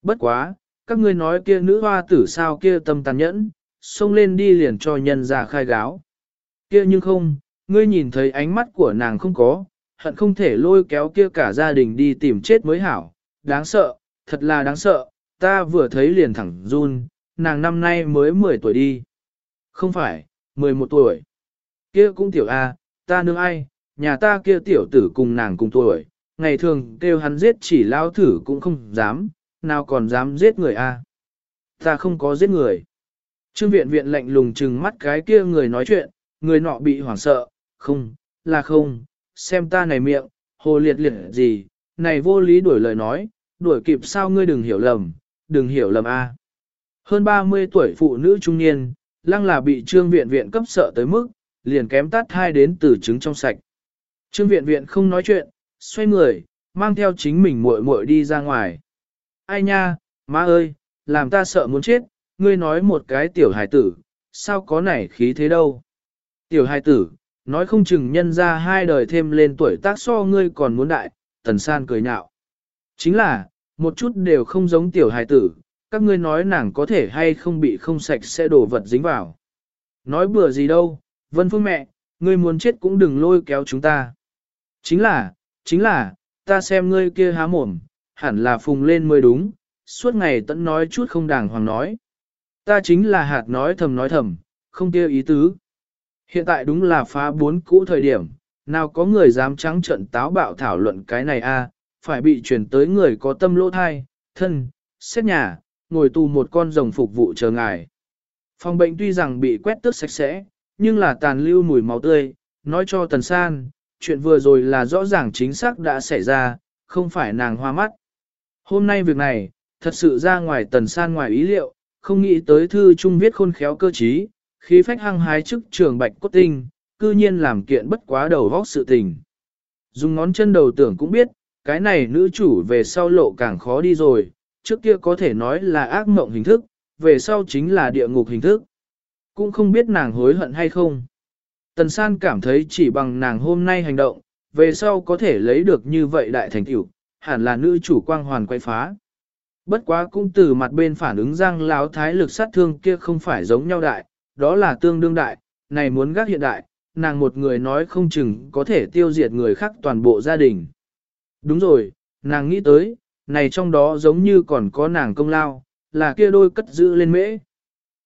Bất quá, các ngươi nói kia nữ hoa tử sao kia tâm tàn nhẫn, xông lên đi liền cho nhân ra khai gáo. Kia nhưng không, ngươi nhìn thấy ánh mắt của nàng không có, hận không thể lôi kéo kia cả gia đình đi tìm chết mới hảo, đáng sợ, thật là đáng sợ, ta vừa thấy liền thẳng run, nàng năm nay mới 10 tuổi đi. Không phải, 11 tuổi. Kia cũng tiểu A, ta nương ai, nhà ta kia tiểu tử cùng nàng cùng tuổi, ngày thường kêu hắn giết chỉ lao thử cũng không dám, nào còn dám giết người A. Ta không có giết người. Trương viện viện lạnh lùng trừng mắt cái kia người nói chuyện, người nọ bị hoảng sợ, không, là không, xem ta này miệng, hồ liệt liệt gì, này vô lý đuổi lời nói, đuổi kịp sao ngươi đừng hiểu lầm, đừng hiểu lầm a. Hơn 30 tuổi phụ nữ trung niên, lăng là bị trương viện viện cấp sợ tới mức, liền kém tát hai đến từ trứng trong sạch. Trương viện viện không nói chuyện, xoay người, mang theo chính mình muội muội đi ra ngoài. Ai nha, má ơi, làm ta sợ muốn chết, ngươi nói một cái tiểu hài tử, sao có nảy khí thế đâu. Tiểu hài tử, nói không chừng nhân ra hai đời thêm lên tuổi tác so ngươi còn muốn đại, tần san cười nhạo. Chính là, một chút đều không giống tiểu hài tử, các ngươi nói nàng có thể hay không bị không sạch sẽ đổ vật dính vào. Nói bừa gì đâu, Vân Phương mẹ, ngươi muốn chết cũng đừng lôi kéo chúng ta. Chính là, chính là, ta xem ngươi kia há mồm, hẳn là phùng lên mới đúng, suốt ngày tận nói chút không đàng hoàng nói. Ta chính là hạt nói thầm nói thầm, không kia ý tứ. Hiện tại đúng là phá bốn cũ thời điểm, nào có người dám trắng trận táo bạo thảo luận cái này a phải bị chuyển tới người có tâm lỗ thai, thân, xét nhà, ngồi tù một con rồng phục vụ chờ ngài. Phòng bệnh tuy rằng bị quét tước sạch sẽ, nhưng là tàn lưu mùi máu tươi, nói cho Tần San, chuyện vừa rồi là rõ ràng chính xác đã xảy ra, không phải nàng hoa mắt. Hôm nay việc này, thật sự ra ngoài Tần San ngoài ý liệu, không nghĩ tới thư trung viết khôn khéo cơ trí, khí phách hăng hái chức trường bạch cốt tinh, cư nhiên làm kiện bất quá đầu vóc sự tình. Dùng ngón chân đầu tưởng cũng biết, cái này nữ chủ về sau lộ càng khó đi rồi, trước kia có thể nói là ác mộng hình thức, về sau chính là địa ngục hình thức. Cũng không biết nàng hối hận hay không. Tần San cảm thấy chỉ bằng nàng hôm nay hành động, về sau có thể lấy được như vậy đại thành tựu, hẳn là nữ chủ quang hoàn quay phá. Bất quá cũng từ mặt bên phản ứng giang láo thái lực sát thương kia không phải giống nhau đại, đó là tương đương đại, này muốn gác hiện đại, nàng một người nói không chừng có thể tiêu diệt người khác toàn bộ gia đình. Đúng rồi, nàng nghĩ tới, này trong đó giống như còn có nàng công lao, là kia đôi cất giữ lên mễ.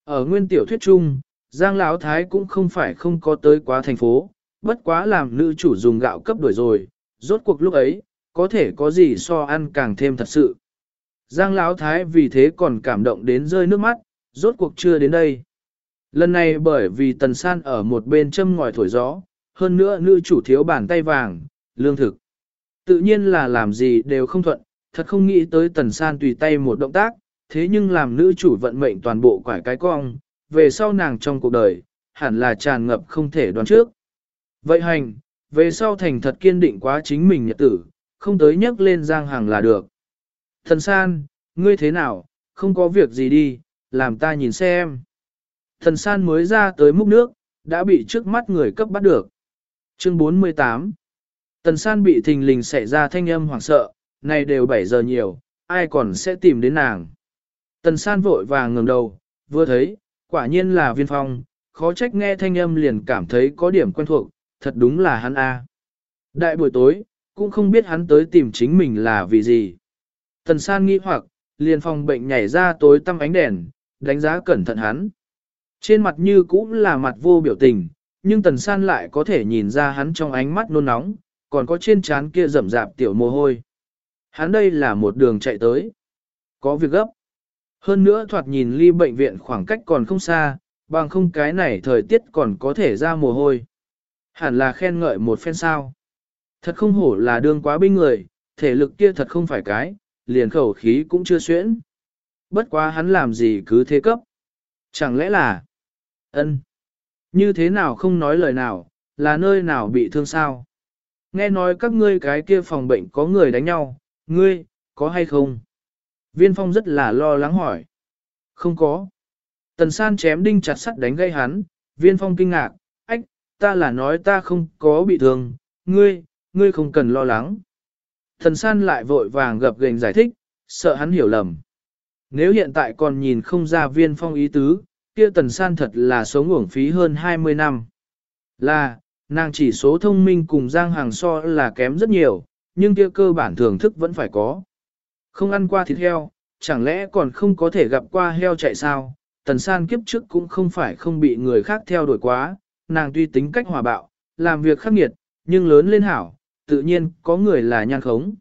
Ở nguyên tiểu thuyết chung, Giang Lão Thái cũng không phải không có tới quá thành phố, bất quá làm nữ chủ dùng gạo cấp đổi rồi, rốt cuộc lúc ấy, có thể có gì so ăn càng thêm thật sự. Giang Lão Thái vì thế còn cảm động đến rơi nước mắt, rốt cuộc chưa đến đây. Lần này bởi vì Tần San ở một bên châm ngòi thổi gió, hơn nữa nữ chủ thiếu bàn tay vàng, lương thực. Tự nhiên là làm gì đều không thuận, thật không nghĩ tới Tần San tùy tay một động tác, thế nhưng làm nữ chủ vận mệnh toàn bộ quải cái cong, về sau nàng trong cuộc đời, hẳn là tràn ngập không thể đoán trước. Vậy hành, về sau thành thật kiên định quá chính mình nhật tử, không tới nhắc lên giang hàng là được. Thần san, ngươi thế nào, không có việc gì đi, làm ta nhìn xem. Thần san mới ra tới múc nước, đã bị trước mắt người cấp bắt được. Chương 48 Tần san bị thình lình xảy ra thanh âm hoảng sợ, này đều 7 giờ nhiều, ai còn sẽ tìm đến nàng. Tần san vội vàng ngẩng đầu, vừa thấy, quả nhiên là viên phong, khó trách nghe thanh âm liền cảm thấy có điểm quen thuộc, thật đúng là hắn A. Đại buổi tối, cũng không biết hắn tới tìm chính mình là vì gì. Tần san nghi hoặc, liền phòng bệnh nhảy ra tối tăm ánh đèn, đánh giá cẩn thận hắn. Trên mặt như cũng là mặt vô biểu tình, nhưng tần san lại có thể nhìn ra hắn trong ánh mắt nôn nóng, còn có trên trán kia rậm rạp tiểu mồ hôi. Hắn đây là một đường chạy tới. Có việc gấp. Hơn nữa thoạt nhìn ly bệnh viện khoảng cách còn không xa, bằng không cái này thời tiết còn có thể ra mồ hôi. Hẳn là khen ngợi một phen sao. Thật không hổ là đương quá binh người, thể lực kia thật không phải cái, liền khẩu khí cũng chưa xuyễn. Bất quá hắn làm gì cứ thế cấp. Chẳng lẽ là... ân Như thế nào không nói lời nào, là nơi nào bị thương sao? Nghe nói các ngươi cái kia phòng bệnh có người đánh nhau, ngươi, có hay không? Viên phong rất là lo lắng hỏi. Không có. Tần san chém đinh chặt sắt đánh gây hắn, viên phong kinh ngạc, ách, ta là nói ta không có bị thương, ngươi, ngươi không cần lo lắng. Tần san lại vội vàng gập gềnh giải thích, sợ hắn hiểu lầm. Nếu hiện tại còn nhìn không ra viên phong ý tứ, kia tần san thật là sống uổng phí hơn 20 năm. Là, nàng chỉ số thông minh cùng Giang Hàng so là kém rất nhiều, nhưng kia cơ bản thưởng thức vẫn phải có. Không ăn qua thịt heo, chẳng lẽ còn không có thể gặp qua heo chạy sao? Tần san kiếp trước cũng không phải không bị người khác theo đuổi quá, nàng tuy tính cách hòa bạo, làm việc khắc nghiệt, nhưng lớn lên hảo, tự nhiên có người là nhan khống.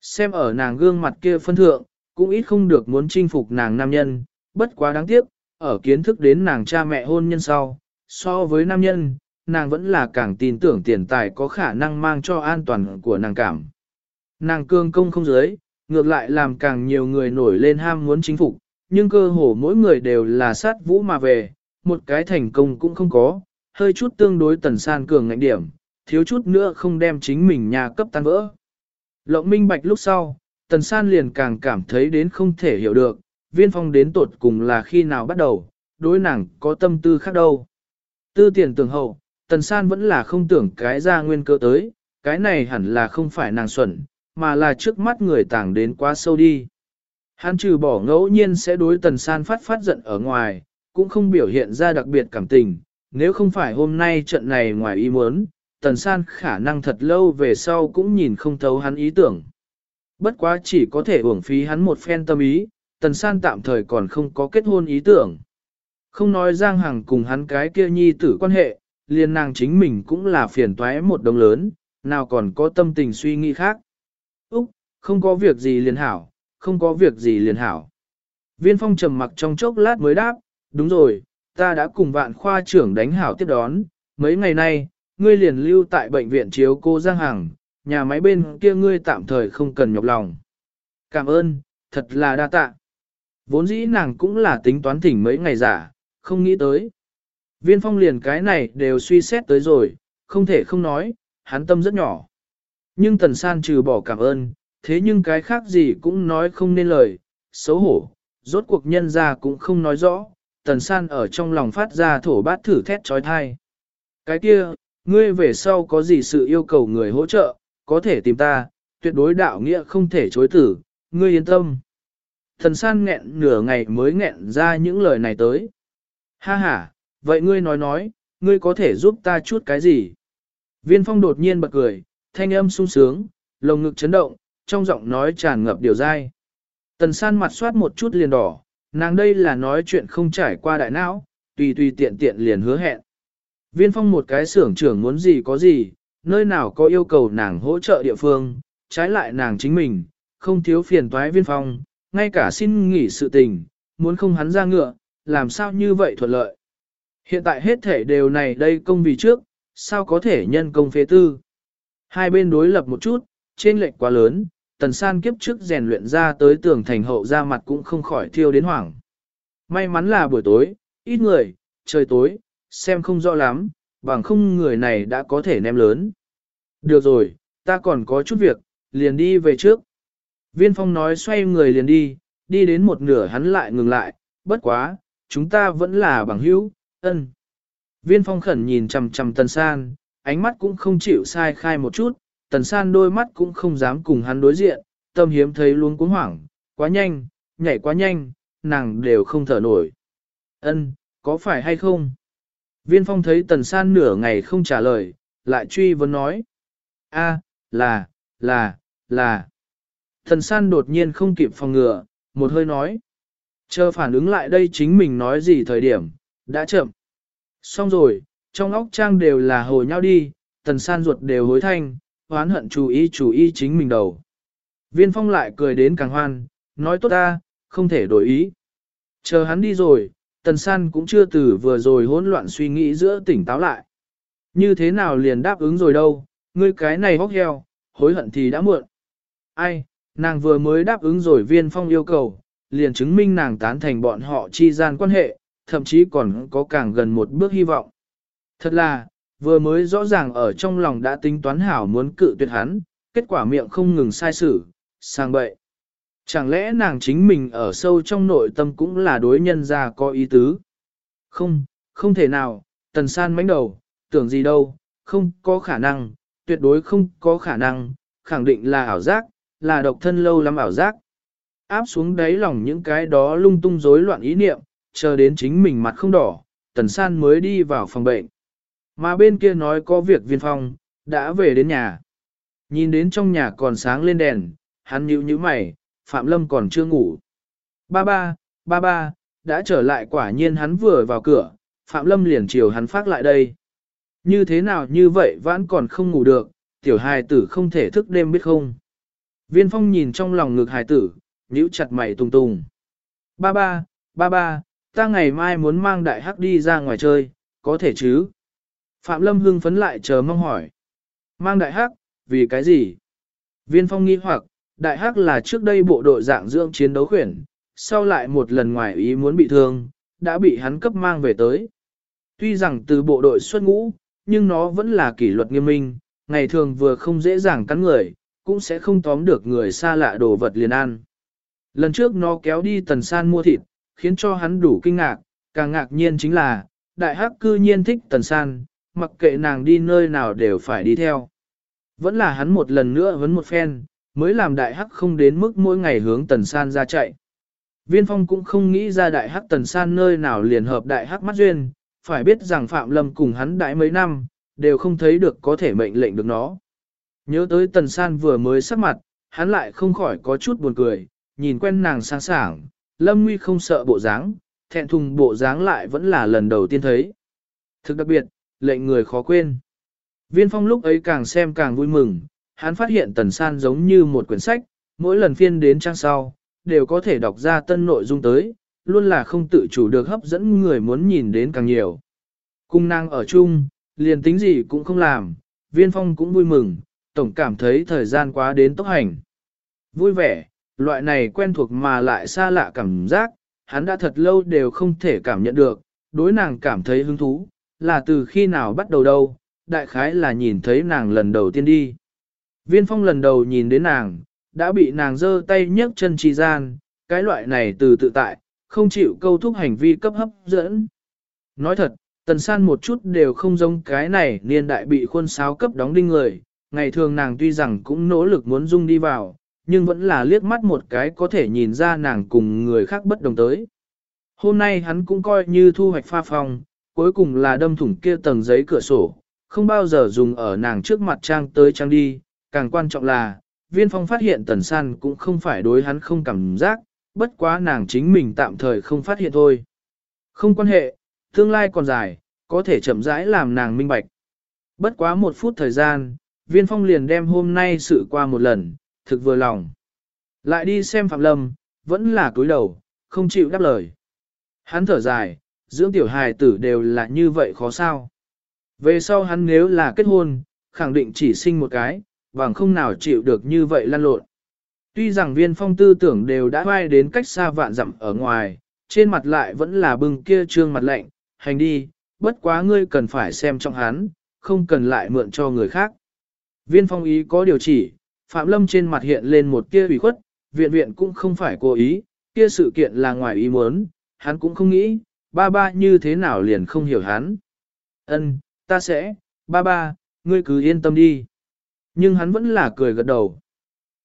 Xem ở nàng gương mặt kia phân thượng, cũng ít không được muốn chinh phục nàng nam nhân, bất quá đáng tiếc, ở kiến thức đến nàng cha mẹ hôn nhân sau, so với nam nhân, nàng vẫn là càng tin tưởng tiền tài có khả năng mang cho an toàn của nàng cảm. Nàng cương công không giới, ngược lại làm càng nhiều người nổi lên ham muốn chính phục, nhưng cơ hồ mỗi người đều là sát vũ mà về, một cái thành công cũng không có, hơi chút tương đối tần san cường ngạnh điểm, thiếu chút nữa không đem chính mình nhà cấp tan vỡ. Lộng minh bạch lúc sau, tần san liền càng cảm thấy đến không thể hiểu được, viên phong đến tột cùng là khi nào bắt đầu, đối nàng có tâm tư khác đâu. Tư tiền tưởng hậu, tần san vẫn là không tưởng cái ra nguyên cơ tới, cái này hẳn là không phải nàng xuẩn, mà là trước mắt người tảng đến quá sâu đi. Hắn trừ bỏ ngẫu nhiên sẽ đối tần san phát phát giận ở ngoài, cũng không biểu hiện ra đặc biệt cảm tình, nếu không phải hôm nay trận này ngoài ý muốn, tần san khả năng thật lâu về sau cũng nhìn không thấu hắn ý tưởng. Bất quá chỉ có thể uổng phí hắn một phen tâm ý, tần san tạm thời còn không có kết hôn ý tưởng. Không nói Giang Hằng cùng hắn cái kia nhi tử quan hệ, liền nàng chính mình cũng là phiền toái một đồng lớn, nào còn có tâm tình suy nghĩ khác. Không có việc gì liền hảo, không có việc gì liền hảo. Viên phong trầm mặc trong chốc lát mới đáp, đúng rồi, ta đã cùng vạn khoa trưởng đánh hảo tiếp đón, mấy ngày nay, ngươi liền lưu tại bệnh viện chiếu cô Giang Hằng, nhà máy bên kia ngươi tạm thời không cần nhọc lòng. Cảm ơn, thật là đa tạ. Vốn dĩ nàng cũng là tính toán thỉnh mấy ngày giả, không nghĩ tới. Viên phong liền cái này đều suy xét tới rồi, không thể không nói, hắn tâm rất nhỏ. Nhưng tần san trừ bỏ cảm ơn, thế nhưng cái khác gì cũng nói không nên lời, xấu hổ, rốt cuộc nhân ra cũng không nói rõ, tần san ở trong lòng phát ra thổ bát thử thét trói thai. Cái kia, ngươi về sau có gì sự yêu cầu người hỗ trợ, có thể tìm ta, tuyệt đối đạo nghĩa không thể chối tử, ngươi yên tâm. Thần san nghẹn nửa ngày mới nghẹn ra những lời này tới. Ha ha, vậy ngươi nói nói, ngươi có thể giúp ta chút cái gì? Viên phong đột nhiên bật cười, thanh âm sung sướng, lồng ngực chấn động, trong giọng nói tràn ngập điều dai. Tần san mặt soát một chút liền đỏ, nàng đây là nói chuyện không trải qua đại não, tùy tùy tiện tiện liền hứa hẹn. Viên phong một cái xưởng trưởng muốn gì có gì, nơi nào có yêu cầu nàng hỗ trợ địa phương, trái lại nàng chính mình, không thiếu phiền toái viên phong, ngay cả xin nghỉ sự tình, muốn không hắn ra ngựa, làm sao như vậy thuận lợi. Hiện tại hết thể đều này đây công vì trước, sao có thể nhân công phế tư. Hai bên đối lập một chút, trên lệch quá lớn, tần san kiếp trước rèn luyện ra tới tường thành hậu ra mặt cũng không khỏi thiêu đến hoảng. May mắn là buổi tối, ít người, trời tối, xem không rõ lắm, bằng không người này đã có thể ném lớn. Được rồi, ta còn có chút việc, liền đi về trước. Viên phong nói xoay người liền đi, đi đến một nửa hắn lại ngừng lại, bất quá, chúng ta vẫn là bằng hữu, ân. Viên phong khẩn nhìn chằm chằm tần san, ánh mắt cũng không chịu sai khai một chút, tần san đôi mắt cũng không dám cùng hắn đối diện, tâm hiếm thấy luôn cuốn hoảng, quá nhanh, nhảy quá nhanh, nàng đều không thở nổi. Ân, có phải hay không? Viên phong thấy tần san nửa ngày không trả lời, lại truy vấn nói. a là, là, là. Tần san đột nhiên không kịp phòng ngừa, một hơi nói. Chờ phản ứng lại đây chính mình nói gì thời điểm, đã chậm. Xong rồi, trong óc trang đều là hồi nhau đi, tần san ruột đều hối thanh, hoán hận chú ý chú ý chính mình đầu. Viên phong lại cười đến càng hoan, nói tốt ta, không thể đổi ý. Chờ hắn đi rồi, tần san cũng chưa từ vừa rồi hỗn loạn suy nghĩ giữa tỉnh táo lại. Như thế nào liền đáp ứng rồi đâu, ngươi cái này hóc heo, hối hận thì đã muộn. Ai, nàng vừa mới đáp ứng rồi viên phong yêu cầu, liền chứng minh nàng tán thành bọn họ chi gian quan hệ, thậm chí còn có càng gần một bước hy vọng. Thật là, vừa mới rõ ràng ở trong lòng đã tính toán hảo muốn cự tuyệt hắn, kết quả miệng không ngừng sai sử, sang bậy. Chẳng lẽ nàng chính mình ở sâu trong nội tâm cũng là đối nhân ra có ý tứ? Không, không thể nào, tần san mánh đầu, tưởng gì đâu, không có khả năng, tuyệt đối không có khả năng, khẳng định là ảo giác, là độc thân lâu lắm ảo giác. Áp xuống đáy lòng những cái đó lung tung rối loạn ý niệm, chờ đến chính mình mặt không đỏ, tần san mới đi vào phòng bệnh. Mà bên kia nói có việc viên phong, đã về đến nhà. Nhìn đến trong nhà còn sáng lên đèn, hắn nhíu nhíu mày, Phạm Lâm còn chưa ngủ. Ba ba, ba ba, đã trở lại quả nhiên hắn vừa vào cửa, Phạm Lâm liền chiều hắn phát lại đây. Như thế nào như vậy vẫn còn không ngủ được, tiểu hài tử không thể thức đêm biết không. Viên phong nhìn trong lòng ngực hài tử, nhíu chặt mày tùng tùng Ba ba, ba ba, ta ngày mai muốn mang đại hắc đi ra ngoài chơi, có thể chứ? Phạm Lâm hưng phấn lại chờ mong hỏi. Mang đại hắc, vì cái gì? Viên phong nghi hoặc, đại hắc là trước đây bộ đội dạng dưỡng chiến đấu khuyển, sau lại một lần ngoài ý muốn bị thương, đã bị hắn cấp mang về tới. Tuy rằng từ bộ đội xuất ngũ, nhưng nó vẫn là kỷ luật nghiêm minh, ngày thường vừa không dễ dàng cắn người, cũng sẽ không tóm được người xa lạ đồ vật liền ăn. Lần trước nó kéo đi tần san mua thịt, khiến cho hắn đủ kinh ngạc, càng ngạc nhiên chính là, đại hắc cư nhiên thích tần san, mặc kệ nàng đi nơi nào đều phải đi theo. Vẫn là hắn một lần nữa vấn một phen, mới làm đại hắc không đến mức mỗi ngày hướng tần san ra chạy. Viên phong cũng không nghĩ ra đại hắc tần san nơi nào liền hợp đại hắc mắt duyên, phải biết rằng Phạm Lâm cùng hắn đại mấy năm, đều không thấy được có thể mệnh lệnh được nó. Nhớ tới tần san vừa mới sắc mặt, hắn lại không khỏi có chút buồn cười, nhìn quen nàng sáng sảng, Lâm Nguy không sợ bộ dáng, thẹn thùng bộ dáng lại vẫn là lần đầu tiên thấy. Thực đặc biệt, lệnh người khó quên. Viên phong lúc ấy càng xem càng vui mừng, hắn phát hiện tần san giống như một quyển sách, mỗi lần phiên đến trang sau, đều có thể đọc ra tân nội dung tới, luôn là không tự chủ được hấp dẫn người muốn nhìn đến càng nhiều. Cung năng ở chung, liền tính gì cũng không làm, viên phong cũng vui mừng, tổng cảm thấy thời gian quá đến tốc hành. Vui vẻ, loại này quen thuộc mà lại xa lạ cảm giác, hắn đã thật lâu đều không thể cảm nhận được, đối nàng cảm thấy hứng thú, là từ khi nào bắt đầu đâu, đại khái là nhìn thấy nàng lần đầu tiên đi. Viên phong lần đầu nhìn đến nàng, đã bị nàng giơ tay nhấc chân chi gian, cái loại này từ tự tại, không chịu câu thúc hành vi cấp hấp dẫn. Nói thật, tần san một chút đều không giống cái này niên đại bị khuôn sáo cấp đóng đinh người, ngày thường nàng tuy rằng cũng nỗ lực muốn dung đi vào, nhưng vẫn là liếc mắt một cái có thể nhìn ra nàng cùng người khác bất đồng tới. Hôm nay hắn cũng coi như thu hoạch pha phong, cuối cùng là đâm thủng kia tầng giấy cửa sổ, không bao giờ dùng ở nàng trước mặt trang tới trang đi, càng quan trọng là, viên phong phát hiện tần san cũng không phải đối hắn không cảm giác, bất quá nàng chính mình tạm thời không phát hiện thôi. Không quan hệ, tương lai còn dài, có thể chậm rãi làm nàng minh bạch. Bất quá một phút thời gian, viên phong liền đem hôm nay sự qua một lần, thực vừa lòng. Lại đi xem Phạm Lâm, vẫn là cúi đầu, không chịu đáp lời. Hắn thở dài, dưỡng tiểu hài tử đều là như vậy khó sao. Về sau hắn nếu là kết hôn, khẳng định chỉ sinh một cái, bằng không nào chịu được như vậy lăn lộn. Tuy rằng viên phong tư tưởng đều đã vai đến cách xa vạn dặm ở ngoài, trên mặt lại vẫn là bưng kia trương mặt lạnh, hành đi, bất quá ngươi cần phải xem trong hắn, không cần lại mượn cho người khác. Viên phong ý có điều chỉ, Phạm Lâm trên mặt hiện lên một kia ủy khuất, viện viện cũng không phải cố ý, kia sự kiện là ngoài ý muốn, hắn cũng không nghĩ, ba ba như thế nào liền không hiểu hắn. Ân, ta sẽ, ba ba, ngươi cứ yên tâm đi. Nhưng hắn vẫn là cười gật đầu.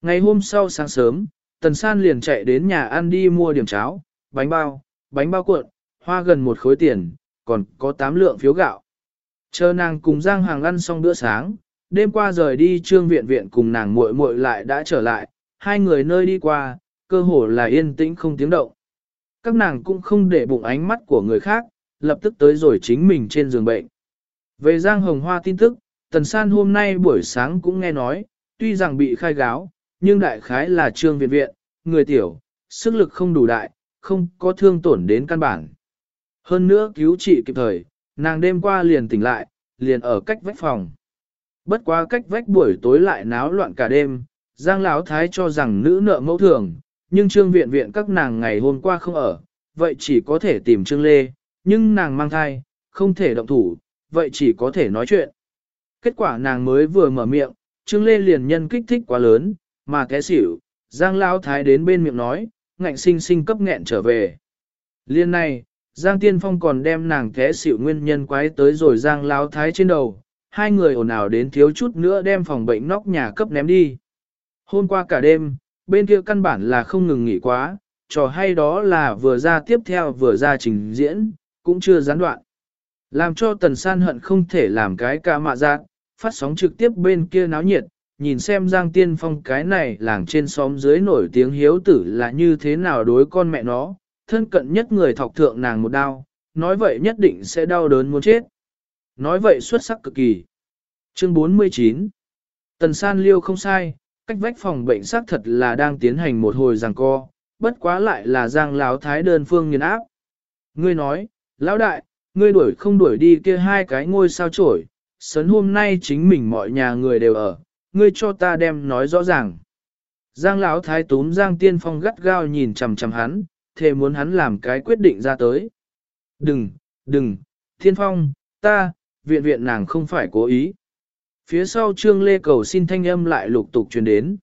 Ngày hôm sau sáng sớm, Tần San liền chạy đến nhà ăn đi mua điểm cháo, bánh bao, bánh bao cuộn, hoa gần một khối tiền, còn có 8 lượng phiếu gạo. Chờ nàng cùng Giang Hàng ăn xong bữa sáng, đêm qua rời đi trương viện viện cùng nàng muội muội lại đã trở lại, hai người nơi đi qua, cơ hồ là yên tĩnh không tiếng động. Các nàng cũng không để bụng ánh mắt của người khác, lập tức tới rồi chính mình trên giường bệnh. Về Giang Hồng Hoa tin tức, Tần San hôm nay buổi sáng cũng nghe nói, tuy rằng bị khai gáo, nhưng đại khái là trương viện viện, người tiểu, sức lực không đủ đại, không có thương tổn đến căn bản. Hơn nữa cứu trị kịp thời, nàng đêm qua liền tỉnh lại, liền ở cách vách phòng. Bất quá cách vách buổi tối lại náo loạn cả đêm, Giang Lão Thái cho rằng nữ nợ mẫu thường, nhưng trương viện viện các nàng ngày hôm qua không ở, vậy chỉ có thể tìm trương lê, nhưng nàng mang thai, không thể động thủ, vậy chỉ có thể nói chuyện. Kết quả nàng mới vừa mở miệng, Trương Lê liền nhân kích thích quá lớn, mà té xỉu, Giang Lão Thái đến bên miệng nói, ngạnh sinh sinh cấp nghẹn trở về. Liên này, Giang Tiên Phong còn đem nàng té xỉu nguyên nhân quái tới rồi Giang Lão Thái trên đầu, hai người ồn ào đến thiếu chút nữa đem phòng bệnh nóc nhà cấp ném đi. Hôm qua cả đêm, bên kia căn bản là không ngừng nghỉ quá, trò hay đó là vừa ra tiếp theo vừa ra trình diễn, cũng chưa gián đoạn. Làm cho tần san hận không thể làm cái ca mạ giác, phát sóng trực tiếp bên kia náo nhiệt, nhìn xem Giang Tiên Phong cái này làng trên xóm dưới nổi tiếng hiếu tử là như thế nào đối con mẹ nó, thân cận nhất người thọc thượng nàng một đau, nói vậy nhất định sẽ đau đớn muốn chết. Nói vậy xuất sắc cực kỳ. Chương 49 Tần san liêu không sai, cách vách phòng bệnh xác thật là đang tiến hành một hồi giằng co, bất quá lại là giang lão thái đơn phương nghiền áp. Ngươi nói, lão đại, ngươi đuổi không đuổi đi kia hai cái ngôi sao trổi, sớn hôm nay chính mình mọi nhà người đều ở, ngươi cho ta đem nói rõ ràng. Giang lão thái túm Giang Tiên Phong gắt gao nhìn chằm chằm hắn, thề muốn hắn làm cái quyết định ra tới. Đừng, đừng, Tiên Phong, ta, viện viện nàng không phải cố ý. Phía sau Trương Lê cầu xin thanh âm lại lục tục truyền đến.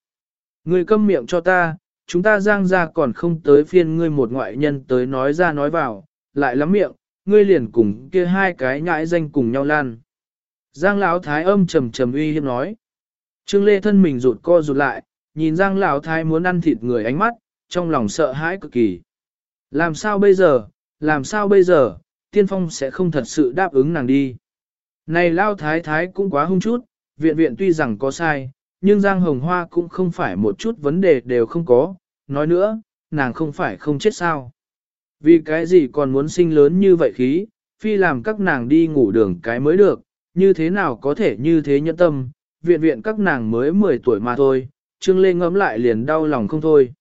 người câm miệng cho ta, chúng ta giang ra còn không tới phiên ngươi một ngoại nhân tới nói ra nói vào, lại lắm miệng, ngươi liền cùng kia hai cái nhãi danh cùng nhau lan. Giang lão thái âm trầm trầm uy hiếp nói. Trương Lê thân mình rụt co rụt lại, nhìn Giang lão thái muốn ăn thịt người ánh mắt, trong lòng sợ hãi cực kỳ. Làm sao bây giờ, làm sao bây giờ, tiên phong sẽ không thật sự đáp ứng nàng đi. Này lao thái thái cũng quá hung chút, viện viện tuy rằng có sai, nhưng Giang Hồng Hoa cũng không phải một chút vấn đề đều không có, nói nữa, nàng không phải không chết sao. Vì cái gì còn muốn sinh lớn như vậy khí, phi làm các nàng đi ngủ đường cái mới được, như thế nào có thể như thế nhẫn tâm, viện viện các nàng mới 10 tuổi mà thôi, Trương Lê ngẫm lại liền đau lòng không thôi.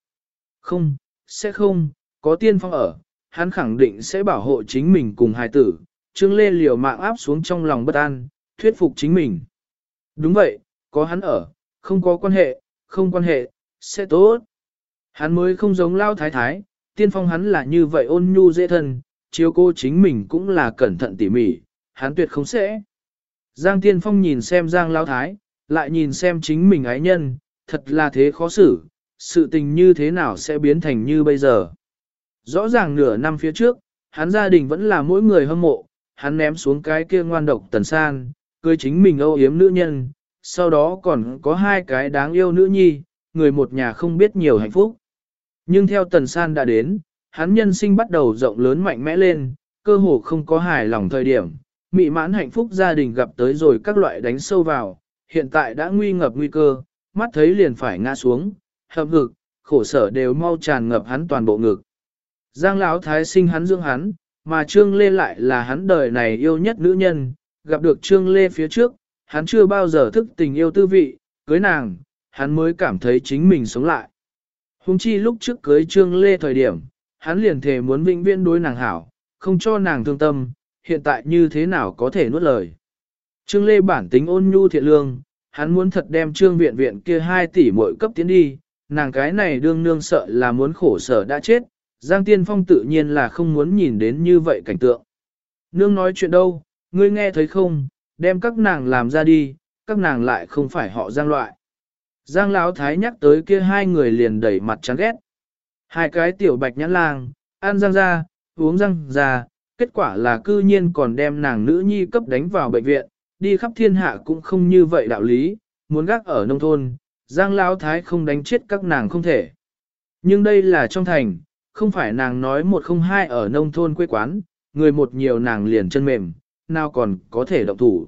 Không, sẽ không, có tiên phong ở, hắn khẳng định sẽ bảo hộ chính mình cùng hài tử, Trương Lê liều mạng áp xuống trong lòng bất an, thuyết phục chính mình. Đúng vậy, có hắn ở, không có quan hệ, không quan hệ, sẽ tốt. Hắn mới không giống lao thái thái, tiên phong hắn là như vậy ôn nhu dễ thân, chiếu cô chính mình cũng là cẩn thận tỉ mỉ, hắn tuyệt không sẽ. Giang tiên phong nhìn xem Giang lao thái, lại nhìn xem chính mình ái nhân, thật là thế khó xử, sự tình như thế nào sẽ biến thành như bây giờ. Rõ ràng nửa năm phía trước, hắn gia đình vẫn là mỗi người hâm mộ, hắn ném xuống cái kia ngoan độc tần san, cưới chính mình âu yếm nữ nhân, sau đó còn có hai cái đáng yêu nữ nhi, người một nhà không biết nhiều hạnh phúc. Nhưng theo tần san đã đến, hắn nhân sinh bắt đầu rộng lớn mạnh mẽ lên, cơ hồ không có hài lòng thời điểm, mị mãn hạnh phúc gia đình gặp tới rồi các loại đánh sâu vào, hiện tại đã nguy ngập nguy cơ, mắt thấy liền phải ngã xuống, hợp ngực, khổ sở đều mau tràn ngập hắn toàn bộ ngực. Giang lão thái sinh hắn dưỡng hắn, mà Trương Lê lại là hắn đời này yêu nhất nữ nhân, gặp được Trương Lê phía trước, hắn chưa bao giờ thức tình yêu tư vị, cưới nàng, hắn mới cảm thấy chính mình sống lại. Hùng chi lúc trước cưới Trương Lê thời điểm, hắn liền thề muốn vĩnh viễn đối nàng hảo, không cho nàng thương tâm, hiện tại như thế nào có thể nuốt lời. Trương Lê bản tính ôn nhu thiện lương, hắn muốn thật đem Trương Viện Viện kia 2 tỷ mỗi cấp tiến đi, nàng cái này đương nương sợ là muốn khổ sở đã chết, Giang Tiên Phong tự nhiên là không muốn nhìn đến như vậy cảnh tượng. Nương nói chuyện đâu, ngươi nghe thấy không, đem các nàng làm ra đi, các nàng lại không phải họ Giang loại. Giang Lão Thái nhắc tới kia hai người liền đẩy mặt chán ghét. Hai cái tiểu bạch nhãn lang, ăn răng ra, uống răng ra, kết quả là cư nhiên còn đem nàng nữ nhi cấp đánh vào bệnh viện, đi khắp thiên hạ cũng không như vậy đạo lý, muốn gác ở nông thôn, Giang Lão Thái không đánh chết các nàng không thể. Nhưng đây là trong thành, không phải nàng nói một không hai ở nông thôn quê quán, người một nhiều nàng liền chân mềm, nào còn có thể động thủ.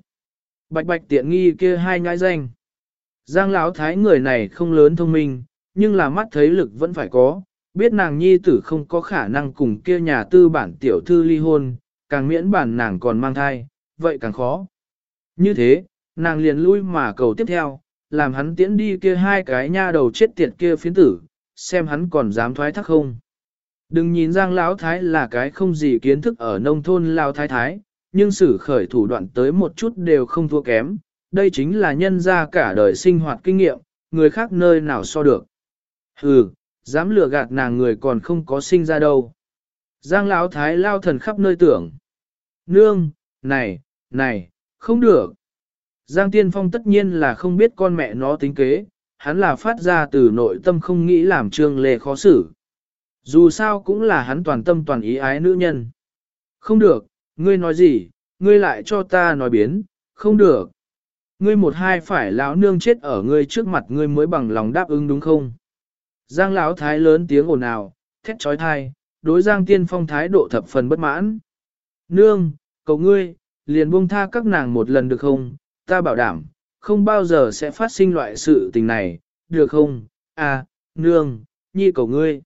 Bạch bạch tiện nghi kia hai nhãi danh. Giang Lão Thái người này không lớn thông minh, nhưng là mắt thấy lực vẫn phải có, biết nàng nhi tử không có khả năng cùng kia nhà tư bản tiểu thư ly hôn, càng miễn bản nàng còn mang thai, vậy càng khó. Như thế, nàng liền lui mà cầu tiếp theo, làm hắn tiễn đi kia hai cái nha đầu chết tiệt kia phiến tử, xem hắn còn dám thoái thác không. Đừng nhìn Giang Lão Thái là cái không gì kiến thức ở nông thôn Lão Thái Thái, nhưng sử khởi thủ đoạn tới một chút đều không thua kém, đây chính là nhân ra cả đời sinh hoạt kinh nghiệm, người khác nơi nào so được. Hừ, dám lừa gạt nàng người còn không có sinh ra đâu. Giang Lão Thái lao thần khắp nơi tưởng. Nương, này, này, không được. Giang Tiên Phong tất nhiên là không biết con mẹ nó tính kế, hắn là phát ra từ nội tâm không nghĩ làm Trương Lê khó xử. Dù sao cũng là hắn toàn tâm toàn ý ái nữ nhân. Không được, ngươi nói gì, ngươi lại cho ta nói biến, không được. Ngươi một hai phải lão nương chết ở ngươi trước mặt ngươi mới bằng lòng đáp ứng đúng không? Giang lão thái lớn tiếng ồn ào, thét trói thai, đối Giang Tiên Phong thái độ thập phần bất mãn. Nương, cầu ngươi, liền buông tha các nàng một lần được không? Ta bảo đảm, không bao giờ sẽ phát sinh loại sự tình này, được không? À, nương, nhi cầu ngươi.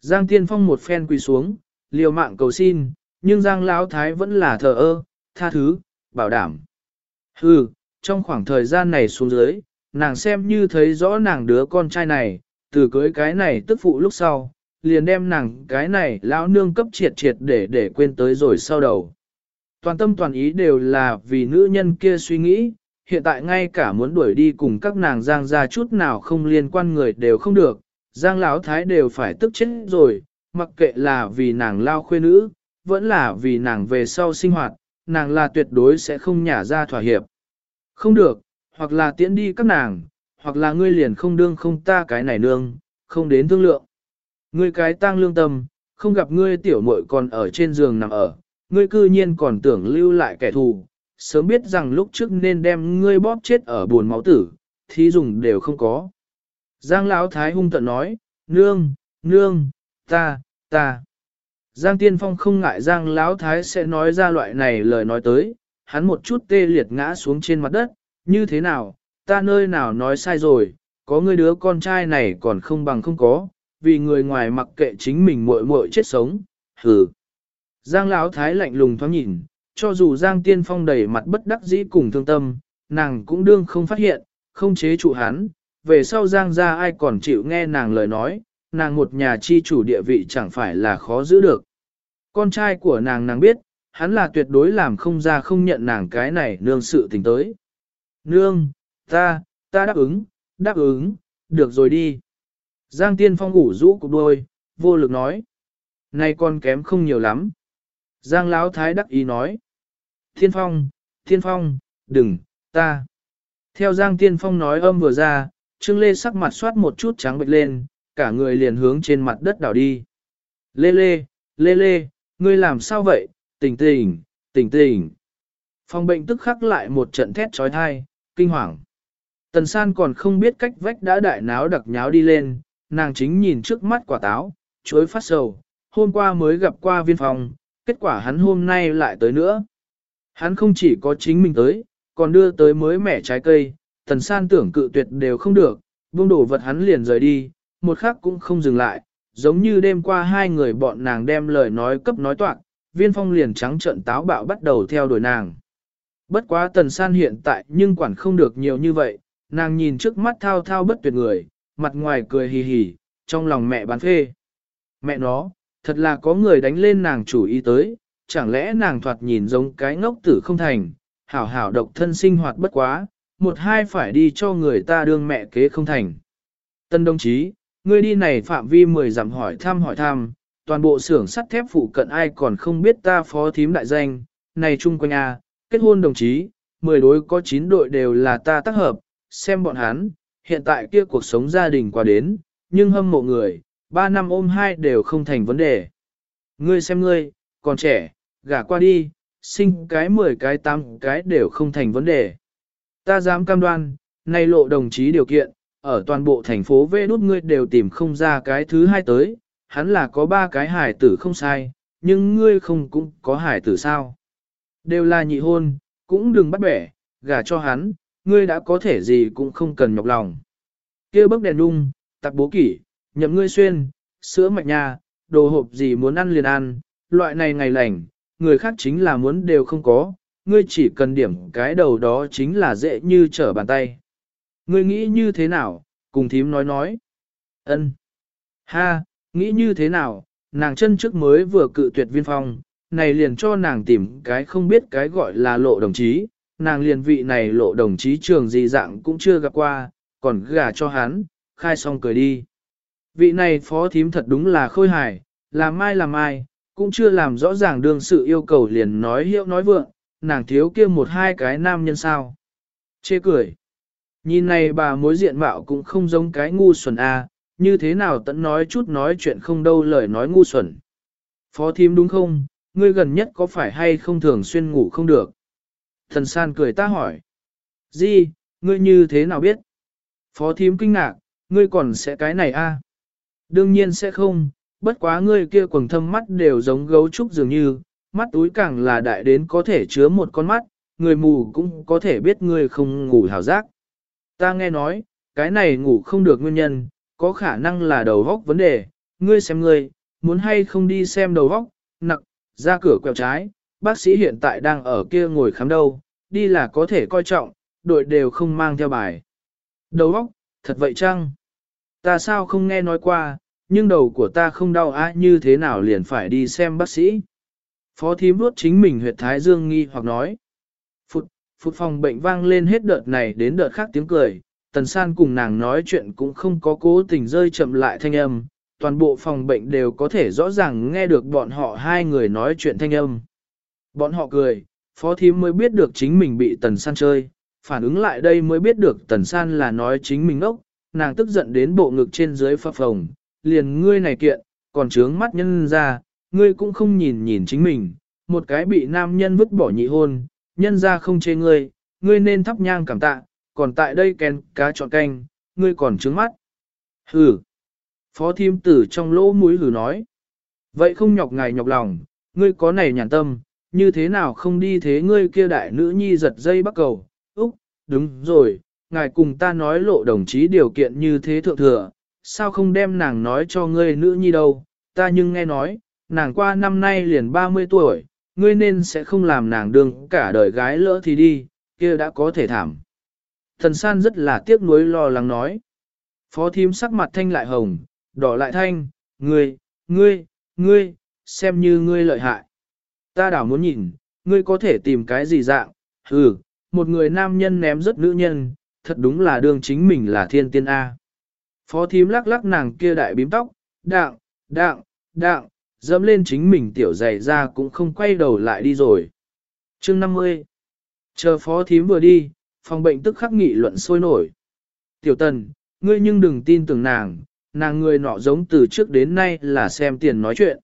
Giang Tiên Phong một phen quỳ xuống, liều mạng cầu xin, nhưng Giang Lão Thái vẫn là thờ ơ, tha thứ, bảo đảm. Hừ, trong khoảng thời gian này xuống dưới, nàng xem như thấy rõ nàng đứa con trai này, từ cưới cái này tức phụ lúc sau, liền đem nàng cái này lão nương cấp triệt triệt để để quên tới rồi sau đầu. Toàn tâm toàn ý đều là vì nữ nhân kia suy nghĩ, hiện tại ngay cả muốn đuổi đi cùng các nàng giang ra chút nào không liên quan người đều không được, giang lão thái đều phải tức chết rồi, mặc kệ là vì nàng lao khuê nữ, vẫn là vì nàng về sau sinh hoạt, nàng là tuyệt đối sẽ không nhả ra thỏa hiệp. Không được, hoặc là tiễn đi các nàng, hoặc là ngươi liền không đương không ta cái này nương, không đến thương lượng. Ngươi cái tang lương tâm, không gặp ngươi tiểu muội còn ở trên giường nằm ở, ngươi cư nhiên còn tưởng lưu lại kẻ thù, sớm biết rằng lúc trước nên đem ngươi bóp chết ở buồn máu tử, thí dùng đều không có. Giang Lão Thái hung tận nói, nương, nương, ta, ta. Giang Tiên Phong không ngại Giang Lão Thái sẽ nói ra loại này lời nói tới, hắn một chút tê liệt ngã xuống trên mặt đất, như thế nào, ta nơi nào nói sai rồi, có người đứa con trai này còn không bằng không có, vì người ngoài mặc kệ chính mình muội muội chết sống, hừ. Giang Lão Thái lạnh lùng thoáng nhìn, cho dù Giang Tiên Phong đầy mặt bất đắc dĩ cùng thương tâm, nàng cũng đương không phát hiện, không chế trụ hắn, về sau Giang ra ai còn chịu nghe nàng lời nói, nàng một nhà chi chủ địa vị chẳng phải là khó giữ được. Con trai của nàng nàng biết, hắn là tuyệt đối làm không ra không nhận nàng cái này nương sự tình tới. Nương, ta, ta đáp ứng, đáp ứng, được rồi đi. Giang Tiên Phong ngủ rũ cục đôi, vô lực nói. Này con kém không nhiều lắm. Giang Lão Thái đắc ý nói. Thiên Phong, Thiên Phong, đừng, ta. Theo Giang Tiên Phong nói âm vừa ra, Trương Lê sắc mặt soát một chút trắng bệch lên, cả người liền hướng trên mặt đất đảo đi. Lê Lê, Lê Lê, ngươi làm sao vậy, tỉnh tỉnh, tỉnh tỉnh. Phòng bệnh tức khắc lại một trận thét trói thai, kinh hoàng. Tần san còn không biết cách vách đã đại náo đặc nháo đi lên, nàng chính nhìn trước mắt quả táo, chuối phát sầu, hôm qua mới gặp qua viên phòng, kết quả hắn hôm nay lại tới nữa. Hắn không chỉ có chính mình tới, còn đưa tới mới mẻ trái cây, tần san tưởng cự tuyệt đều không được, buông đổ vật hắn liền rời đi, một khắc cũng không dừng lại, giống như đêm qua hai người bọn nàng đem lời nói cấp nói toạn, viên phong liền trắng trợn táo bạo bắt đầu theo đuổi nàng. Bất quá tần san hiện tại nhưng quản không được nhiều như vậy, nàng nhìn trước mắt thao thao bất tuyệt người, mặt ngoài cười hì hì, trong lòng mẹ bán phê. Mẹ nó, thật là có người đánh lên nàng chủ ý tới, chẳng lẽ nàng thoạt nhìn giống cái ngốc tử không thành, hảo hảo độc thân sinh hoạt bất quá, một hai phải đi cho người ta đương mẹ kế không thành. Tân đồng chí, ngươi đi này phạm vi mười dặm hỏi thăm hỏi thăm, toàn bộ xưởng sắt thép phụ cận ai còn không biết ta phó thím đại danh, này chung quanh A, kết hôn đồng chí, mười đối có chín đội đều là ta tác hợp, xem bọn hắn, hiện tại kia cuộc sống gia đình qua đến, nhưng hâm mộ người, ba năm ôm hai đều không thành vấn đề. Ngươi xem ngươi, còn trẻ, gả qua đi, sinh cái mười cái tám cái đều không thành vấn đề. Ta dám cam đoan, nay lộ đồng chí điều kiện, ở toàn bộ thành phố vê đút ngươi đều tìm không ra cái thứ hai tới, hắn là có ba cái hải tử không sai, nhưng ngươi không cũng có hải tử sao. Đều là nhị hôn, cũng đừng bắt bẻ, gả cho hắn, ngươi đã có thể gì cũng không cần nhọc lòng. kia bức đèn đung, tặc bố kỷ, nhậm ngươi xuyên, sữa mạch nha, đồ hộp gì muốn ăn liền ăn, loại này ngày lành, người khác chính là muốn đều không có, ngươi chỉ cần điểm cái đầu đó chính là dễ như trở bàn tay. Ngươi nghĩ như thế nào, cùng thím nói nói. ân Ha, nghĩ như thế nào, nàng chân trước mới vừa cự tuyệt viên phong, này liền cho nàng tìm cái không biết cái gọi là lộ đồng chí, nàng liền vị này lộ đồng chí trường gì dạng cũng chưa gặp qua, còn gả cho hắn, khai xong cười đi. Vị này phó thím thật đúng là khôi hài, làm mai làm mai, cũng chưa làm rõ ràng đương sự yêu cầu liền nói hiệu nói vượng, nàng thiếu kia một hai cái nam nhân sao. Chê cười. Nhìn này bà mối diện mạo cũng không giống cái ngu xuẩn a, như thế nào tận nói chút nói chuyện không đâu lời nói ngu xuẩn. Phó thím đúng không, ngươi gần nhất có phải hay không thường xuyên ngủ không được? Thần san cười ta hỏi. Di, ngươi như thế nào biết? Phó thím kinh ngạc, ngươi còn sẽ cái này a? Đương nhiên sẽ không, bất quá ngươi kia quần thâm mắt đều giống gấu trúc dường như, mắt túi càng là đại đến có thể chứa một con mắt, người mù cũng có thể biết ngươi không ngủ hào giác. Ta nghe nói, cái này ngủ không được nguyên nhân, có khả năng là đầu góc vấn đề, ngươi xem ngươi, muốn hay không đi xem đầu góc, nặng, ra cửa quẹo trái, bác sĩ hiện tại đang ở kia ngồi khám đâu, đi là có thể coi trọng, đội đều không mang theo bài. Đầu góc, thật vậy chăng? Ta sao không nghe nói qua, nhưng đầu của ta không đau á như thế nào liền phải đi xem bác sĩ. Phó thím vuốt chính mình huyệt thái dương nghi hoặc nói. Phụt, phòng bệnh vang lên hết đợt này đến đợt khác tiếng cười, tần san cùng nàng nói chuyện cũng không có cố tình rơi chậm lại thanh âm, toàn bộ phòng bệnh đều có thể rõ ràng nghe được bọn họ hai người nói chuyện thanh âm. Bọn họ cười, phó thím mới biết được chính mình bị tần san chơi, phản ứng lại đây mới biết được tần san là nói chính mình ốc, nàng tức giận đến bộ ngực trên dưới phập phồng, liền ngươi này kiện, còn trướng mắt nhân ra, ngươi cũng không nhìn nhìn chính mình, một cái bị nam nhân vứt bỏ nhị hôn, nhân ra không chê ngươi, ngươi nên thắp nhang cảm tạ, còn tại đây kèn cá trọn canh, ngươi còn trướng mắt. Hừ. Phó thiêm tử trong lỗ mũi hừ nói. Vậy không nhọc ngài nhọc lòng, ngươi có này nhàn tâm, như thế nào không đi thế ngươi kia đại nữ nhi giật dây bắt cầu. Úc, đúng rồi, ngài cùng ta nói lộ đồng chí điều kiện như thế thượng thừa, sao không đem nàng nói cho ngươi nữ nhi đâu, ta nhưng nghe nói, nàng qua năm nay liền 30 tuổi, ngươi nên sẽ không làm nàng đương cả đời gái lỡ thì đi, kia đã có thể thảm. Thần san rất là tiếc nuối lo lắng nói. Phó thím sắc mặt thanh lại hồng, đỏ lại thanh, ngươi, ngươi, ngươi, xem như ngươi lợi hại. Ta đảo muốn nhìn, ngươi có thể tìm cái gì dạng, ừ, một người nam nhân ném rất nữ nhân, thật đúng là đương chính mình là thiên tiên A. Phó thím lắc lắc nàng kia đại bím tóc, đạng, đạng, đạng, dẫm lên chính mình tiểu dày ra cũng không quay đầu lại đi rồi. chương 50 Chờ phó thím vừa đi, phòng bệnh tức khắc nghị luận sôi nổi. Tiểu tần, ngươi nhưng đừng tin tưởng nàng, nàng người nọ giống từ trước đến nay là xem tiền nói chuyện.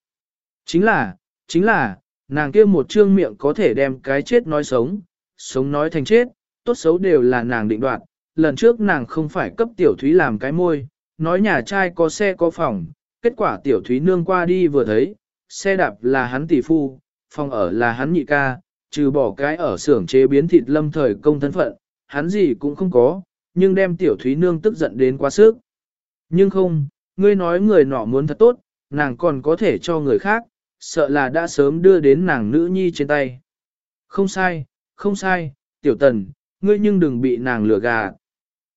Chính là, chính là, nàng kia một trương miệng có thể đem cái chết nói sống, sống nói thành chết, tốt xấu đều là nàng định đoạt. Lần trước nàng không phải cấp tiểu thúy làm cái môi, nói nhà trai có xe có phòng, kết quả tiểu thúy nương qua đi vừa thấy, xe đạp là hắn tỷ phu, phòng ở là hắn nhị ca, trừ bỏ cái ở xưởng chế biến thịt lâm thời công thân phận, hắn gì cũng không có, nhưng đem tiểu thúy nương tức giận đến quá sức. Nhưng không, ngươi nói người nọ muốn thật tốt, nàng còn có thể cho người khác, sợ là đã sớm đưa đến nàng nữ nhi trên tay. Không sai, không sai, tiểu tần, ngươi nhưng đừng bị nàng lừa gà.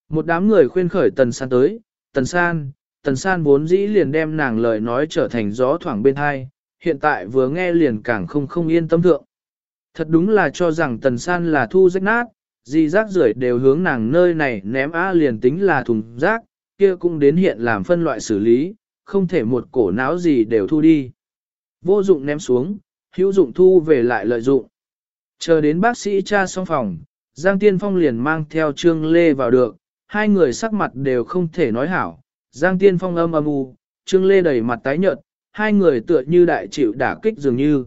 Một đám người khuyên khởi tần san tới, tần san, tần san vốn dĩ liền đem nàng lời nói trở thành gió thoảng bên hai, hiện tại vừa nghe liền càng không không yên tâm thượng. Thật đúng là cho rằng tần san là thu rách nát, gì rác rưởi đều hướng nàng nơi này ném á liền tính là thùng rác, kia cũng đến hiện làm phân loại xử lý, không thể một cổ não gì đều thu đi. Vô dụng ném xuống, hữu dụng thu về lại lợi dụng. Chờ đến bác sĩ cha xong phòng, Giang Tiên Phong liền mang theo Trương Lê vào được, hai người sắc mặt đều không thể nói hảo. Giang Tiên Phong âm âm u, Trương Lê đầy mặt tái nhợt, hai người tựa như đại chịu đả kích dường như.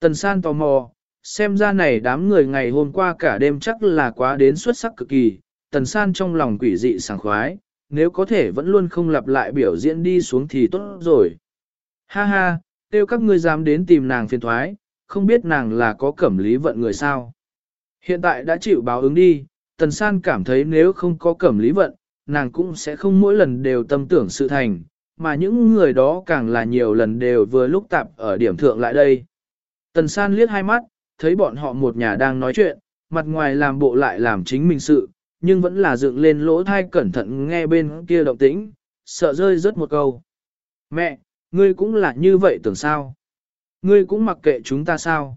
Tần San tò mò, xem ra này đám người ngày hôm qua cả đêm chắc là quá đến xuất sắc cực kỳ, Tần San trong lòng quỷ dị sảng khoái, nếu có thể vẫn luôn không lặp lại biểu diễn đi xuống thì tốt rồi. Ha ha, tiêu các ngươi dám đến tìm nàng phiền thoái, không biết nàng là có cẩm lý vận người sao. Hiện tại đã chịu báo ứng đi, Tần San cảm thấy nếu không có cẩm lý vận, nàng cũng sẽ không mỗi lần đều tâm tưởng sự thành, mà những người đó càng là nhiều lần đều vừa lúc tạp ở điểm thượng lại đây. Tần San liếc hai mắt, thấy bọn họ một nhà đang nói chuyện, mặt ngoài làm bộ lại làm chính mình sự, nhưng vẫn là dựng lên lỗ thai cẩn thận nghe bên kia động tĩnh, sợ rơi rớt một câu. Mẹ, ngươi cũng là như vậy tưởng sao? Ngươi cũng mặc kệ chúng ta sao?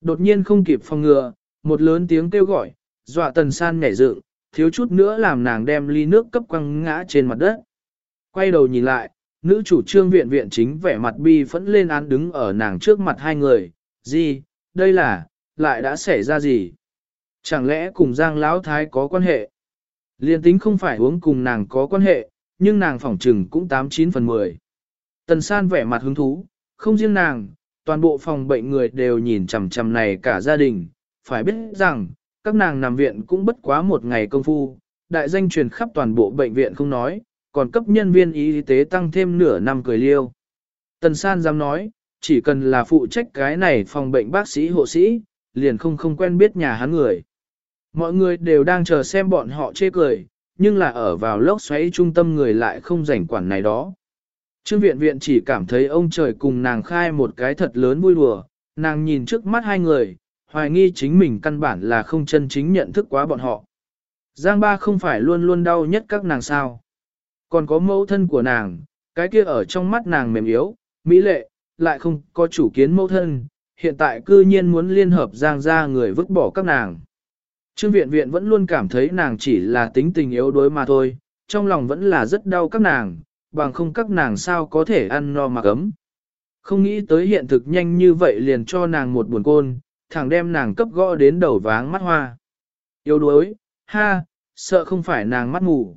Đột nhiên không kịp phòng ngừa, một lớn tiếng kêu gọi, dọa tần san nhảy dựng, thiếu chút nữa làm nàng đem ly nước cấp quăng ngã trên mặt đất. Quay đầu nhìn lại, nữ chủ trương viện viện chính vẻ mặt bi phẫn lên án đứng ở nàng trước mặt hai người, gì, đây là, lại đã xảy ra gì? Chẳng lẽ cùng Giang Lão Thái có quan hệ? Liên tính không phải uống cùng nàng có quan hệ, nhưng nàng phỏng trừng cũng 89 phần 10. Tần san vẻ mặt hứng thú, không riêng nàng, toàn bộ phòng bệnh người đều nhìn chằm chằm này cả gia đình, phải biết rằng, các nàng nằm viện cũng bất quá một ngày công phu, đại danh truyền khắp toàn bộ bệnh viện không nói, còn cấp nhân viên y tế tăng thêm nửa năm cười liêu. Tần san dám nói, chỉ cần là phụ trách cái này phòng bệnh bác sĩ hộ sĩ, liền không không quen biết nhà hắn người. Mọi người đều đang chờ xem bọn họ chê cười, nhưng là ở vào lốc xoáy trung tâm người lại không rảnh quản này đó. Trương viện viện chỉ cảm thấy ông trời cùng nàng khai một cái thật lớn vui đùa, nàng nhìn trước mắt hai người, hoài nghi chính mình căn bản là không chân chính nhận thức quá bọn họ. Giang ba không phải luôn luôn đau nhất các nàng sao. Còn có mẫu thân của nàng, cái kia ở trong mắt nàng mềm yếu, mỹ lệ, lại không có chủ kiến mẫu thân, hiện tại cư nhiên muốn liên hợp Giang ra người vứt bỏ các nàng. Trương viện viện vẫn luôn cảm thấy nàng chỉ là tính tình yếu đuối mà thôi, trong lòng vẫn là rất đau các nàng, bằng không các nàng sao có thể ăn no mà cấm. Không nghĩ tới hiện thực nhanh như vậy liền cho nàng một buồn côn, thẳng đem nàng cấp gõ đến đầu váng mắt hoa. Yếu đuối, ha, sợ không phải nàng mắt ngủ.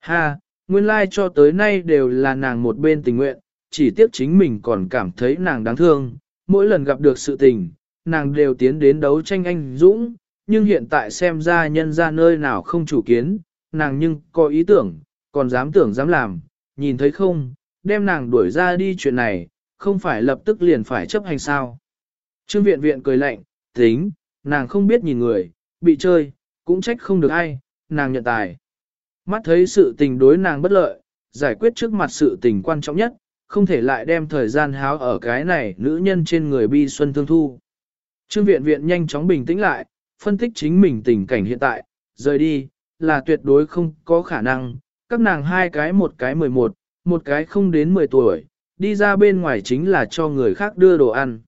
Ha, nguyên lai like cho tới nay đều là nàng một bên tình nguyện, chỉ tiếc chính mình còn cảm thấy nàng đáng thương, mỗi lần gặp được sự tình, nàng đều tiến đến đấu tranh anh dũng, nhưng hiện tại xem ra nhân ra nơi nào không chủ kiến, nàng nhưng có ý tưởng, còn dám tưởng dám làm, nhìn thấy không, đem nàng đuổi ra đi chuyện này, không phải lập tức liền phải chấp hành sao. Trương viện viện cười lạnh, tính, nàng không biết nhìn người, bị chơi, cũng trách không được ai, nàng nhận tài. Mắt thấy sự tình đối nàng bất lợi, giải quyết trước mặt sự tình quan trọng nhất, không thể lại đem thời gian háo ở cái này nữ nhân trên người bi xuân thương thu. Trương viện viện nhanh chóng bình tĩnh lại, phân tích chính mình tình cảnh hiện tại, rời đi, là tuyệt đối không có khả năng, các nàng hai cái một cái 11, một cái không đến 10 tuổi, đi ra bên ngoài chính là cho người khác đưa đồ ăn.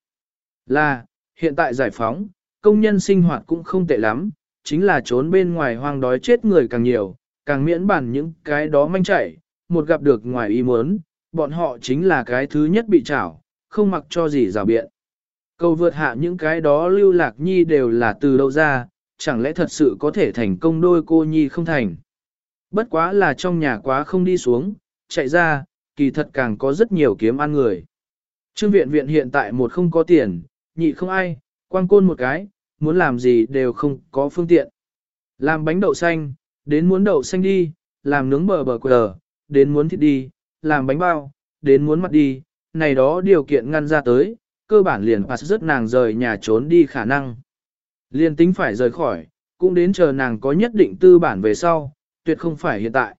Là, hiện tại giải phóng, công nhân sinh hoạt cũng không tệ lắm, chính là trốn bên ngoài hoang đói chết người càng nhiều, càng miễn bản những cái đó manh chạy, một gặp được ngoài ý muốn, bọn họ chính là cái thứ nhất bị trảo, không mặc cho gì rào biện. Cầu vượt hạ những cái đó lưu lạc nhi đều là từ đâu ra, chẳng lẽ thật sự có thể thành công đôi cô nhi không thành. Bất quá là trong nhà quá không đi xuống, chạy ra, kỳ thật càng có rất nhiều kiếm ăn người. Trương viện viện hiện tại một không có tiền, nhị không ai, quang côn một cái, muốn làm gì đều không có phương tiện. Làm bánh đậu xanh, đến muốn đậu xanh đi, làm nướng bờ bờ quờ, đến muốn thịt đi, làm bánh bao, đến muốn mặt đi, này đó điều kiện ngăn ra tới, cơ bản liền pass rất nàng rời nhà trốn đi khả năng. Liên tính phải rời khỏi, cũng đến chờ nàng có nhất định tư bản về sau, tuyệt không phải hiện tại.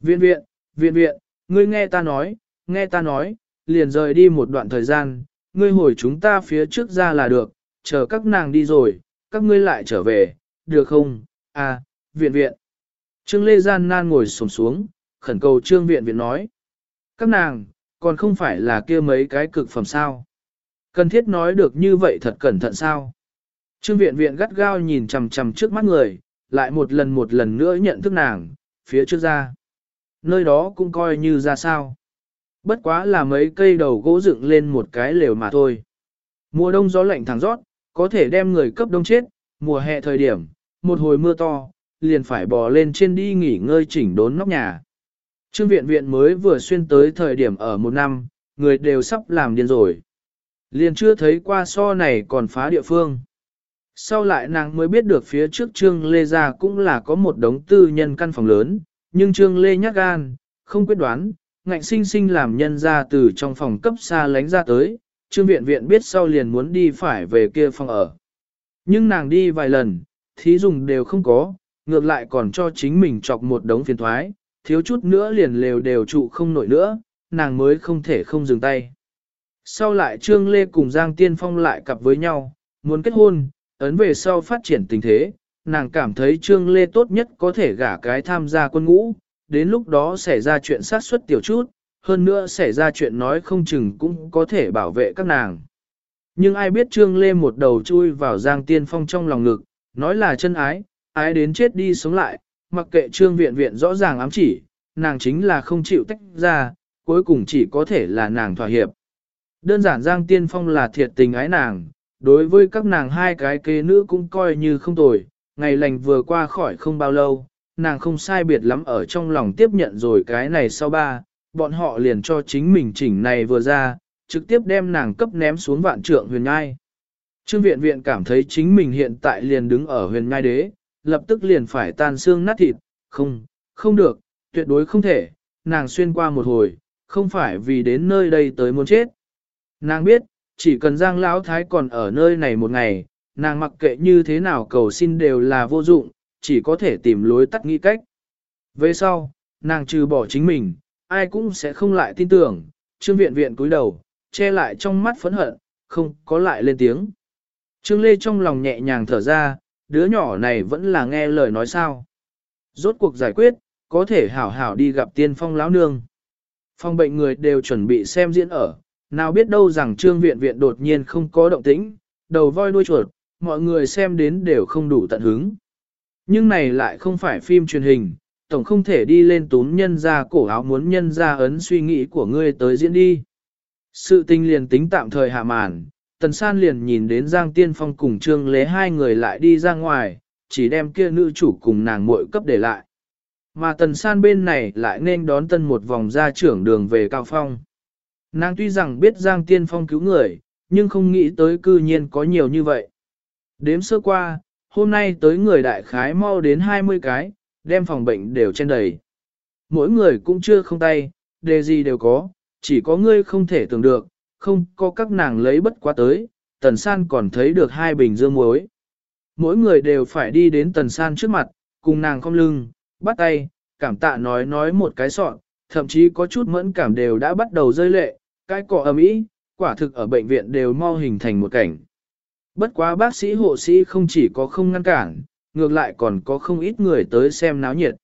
Viện viện, viện viện, ngươi nghe ta nói, nghe ta nói, liền rời đi một đoạn thời gian, ngươi hồi chúng ta phía trước ra là được, chờ các nàng đi rồi, các ngươi lại trở về, được không? À, viện viện. Trương Lê Gian nan ngồi sồm xuống, khẩn cầu Trương viện viện nói. Các nàng, còn không phải là kia mấy cái cực phẩm sao. Cần thiết nói được như vậy thật cẩn thận sao. Trương viện viện gắt gao nhìn chằm chằm trước mắt người, lại một lần một lần nữa nhận thức nàng, phía trước ra. Nơi đó cũng coi như ra sao. Bất quá là mấy cây đầu gỗ dựng lên một cái lều mà thôi. Mùa đông gió lạnh thẳng rót, có thể đem người cấp đông chết, mùa hè thời điểm, một hồi mưa to, liền phải bò lên trên đi nghỉ ngơi chỉnh đốn nóc nhà. Trương viện viện mới vừa xuyên tới thời điểm ở một năm, người đều sắp làm điên rồi. Liền chưa thấy qua so này còn phá địa phương. Sau lại nàng mới biết được phía trước Trương Lê Gia cũng là có một đống tư nhân căn phòng lớn, nhưng Trương Lê nhắc gan, không quyết đoán, ngạnh sinh sinh làm nhân ra từ trong phòng cấp xa lánh ra tới, Trương Viện Viện biết sau liền muốn đi phải về kia phòng ở. Nhưng nàng đi vài lần, thí dùng đều không có, ngược lại còn cho chính mình chọc một đống phiền thoái, thiếu chút nữa liền lều đều trụ không nổi nữa, nàng mới không thể không dừng tay. Sau lại Trương Lê cùng Giang Tiên Phong lại cặp với nhau, muốn kết hôn, ấn về sau phát triển tình thế, nàng cảm thấy Trương Lê tốt nhất có thể gả cái tham gia quân ngũ, đến lúc đó xảy ra chuyện sát suất tiểu chút, hơn nữa xảy ra chuyện nói không chừng cũng có thể bảo vệ các nàng. Nhưng ai biết Trương Lê một đầu chui vào Giang Tiên Phong trong lòng ngực, nói là chân ái, ái đến chết đi sống lại, mặc kệ Trương Viện Viện rõ ràng ám chỉ, nàng chính là không chịu tách ra, cuối cùng chỉ có thể là nàng thỏa hiệp. Đơn giản Giang Tiên Phong là thiệt tình ái nàng, đối với các nàng hai cái kế nữ cũng coi như không tồi, ngày lành vừa qua khỏi không bao lâu, nàng không sai biệt lắm ở trong lòng tiếp nhận rồi cái này sau ba, bọn họ liền cho chính mình chỉnh này vừa ra, trực tiếp đem nàng cấp ném xuống vạn trượng huyền ngai. Trương viện viện cảm thấy chính mình hiện tại liền đứng ở huyền ngai đế, lập tức liền phải tan xương nát thịt, không, không được, tuyệt đối không thể, nàng xuyên qua một hồi, không phải vì đến nơi đây tới muốn chết. Nàng biết, chỉ cần Giang Lão Thái còn ở nơi này một ngày, nàng mặc kệ như thế nào cầu xin đều là vô dụng, chỉ có thể tìm lối tắt nghĩ cách. Về sau, nàng trừ bỏ chính mình, ai cũng sẽ không lại tin tưởng, Trương Viện Viện cúi đầu, che lại trong mắt phẫn hận, không có lại lên tiếng. Trương Lê trong lòng nhẹ nhàng thở ra, đứa nhỏ này vẫn là nghe lời nói sao. Rốt cuộc giải quyết, có thể hảo hảo đi gặp tiên phong lão nương. Phong bệnh người đều chuẩn bị xem diễn ở, nào biết đâu rằng trương viện viện đột nhiên không có động tĩnh, đầu voi đuôi chuột, mọi người xem đến đều không đủ tận hứng. Nhưng này lại không phải phim truyền hình, tổng không thể đi lên tún nhân ra cổ áo muốn nhân ra ấn suy nghĩ của ngươi tới diễn đi. Sự tình liền tính tạm thời hạ màn, tần san liền nhìn đến Giang Tiên Phong cùng Trương Lế hai người lại đi ra ngoài, chỉ đem kia nữ chủ cùng nàng muội cấp để lại. Mà tần san bên này lại nên đón tân một vòng ra trưởng đường về Cao Phong. Nàng tuy rằng biết Giang Tiên Phong cứu người, nhưng không nghĩ tới cư nhiên có nhiều như vậy. Đếm sơ qua, hôm nay tới người đại khái mau đến 20 cái, đem phòng bệnh đều trên đầy. Mỗi người cũng chưa không tay, đề gì đều có, chỉ có ngươi không thể tưởng được, không có các nàng lấy bất quá tới, tần san còn thấy được hai bình dương muối. Mỗi người đều phải đi đến tần san trước mặt, cùng nàng không lưng, bắt tay, cảm tạ nói nói một cái sọn, thậm chí có chút mẫn cảm đều đã bắt đầu rơi lệ, cái cọ ầm ĩ, quả thực ở bệnh viện đều mau hình thành một cảnh. Bất quá bác sĩ hộ sĩ không chỉ có không ngăn cản, ngược lại còn có không ít người tới xem náo nhiệt.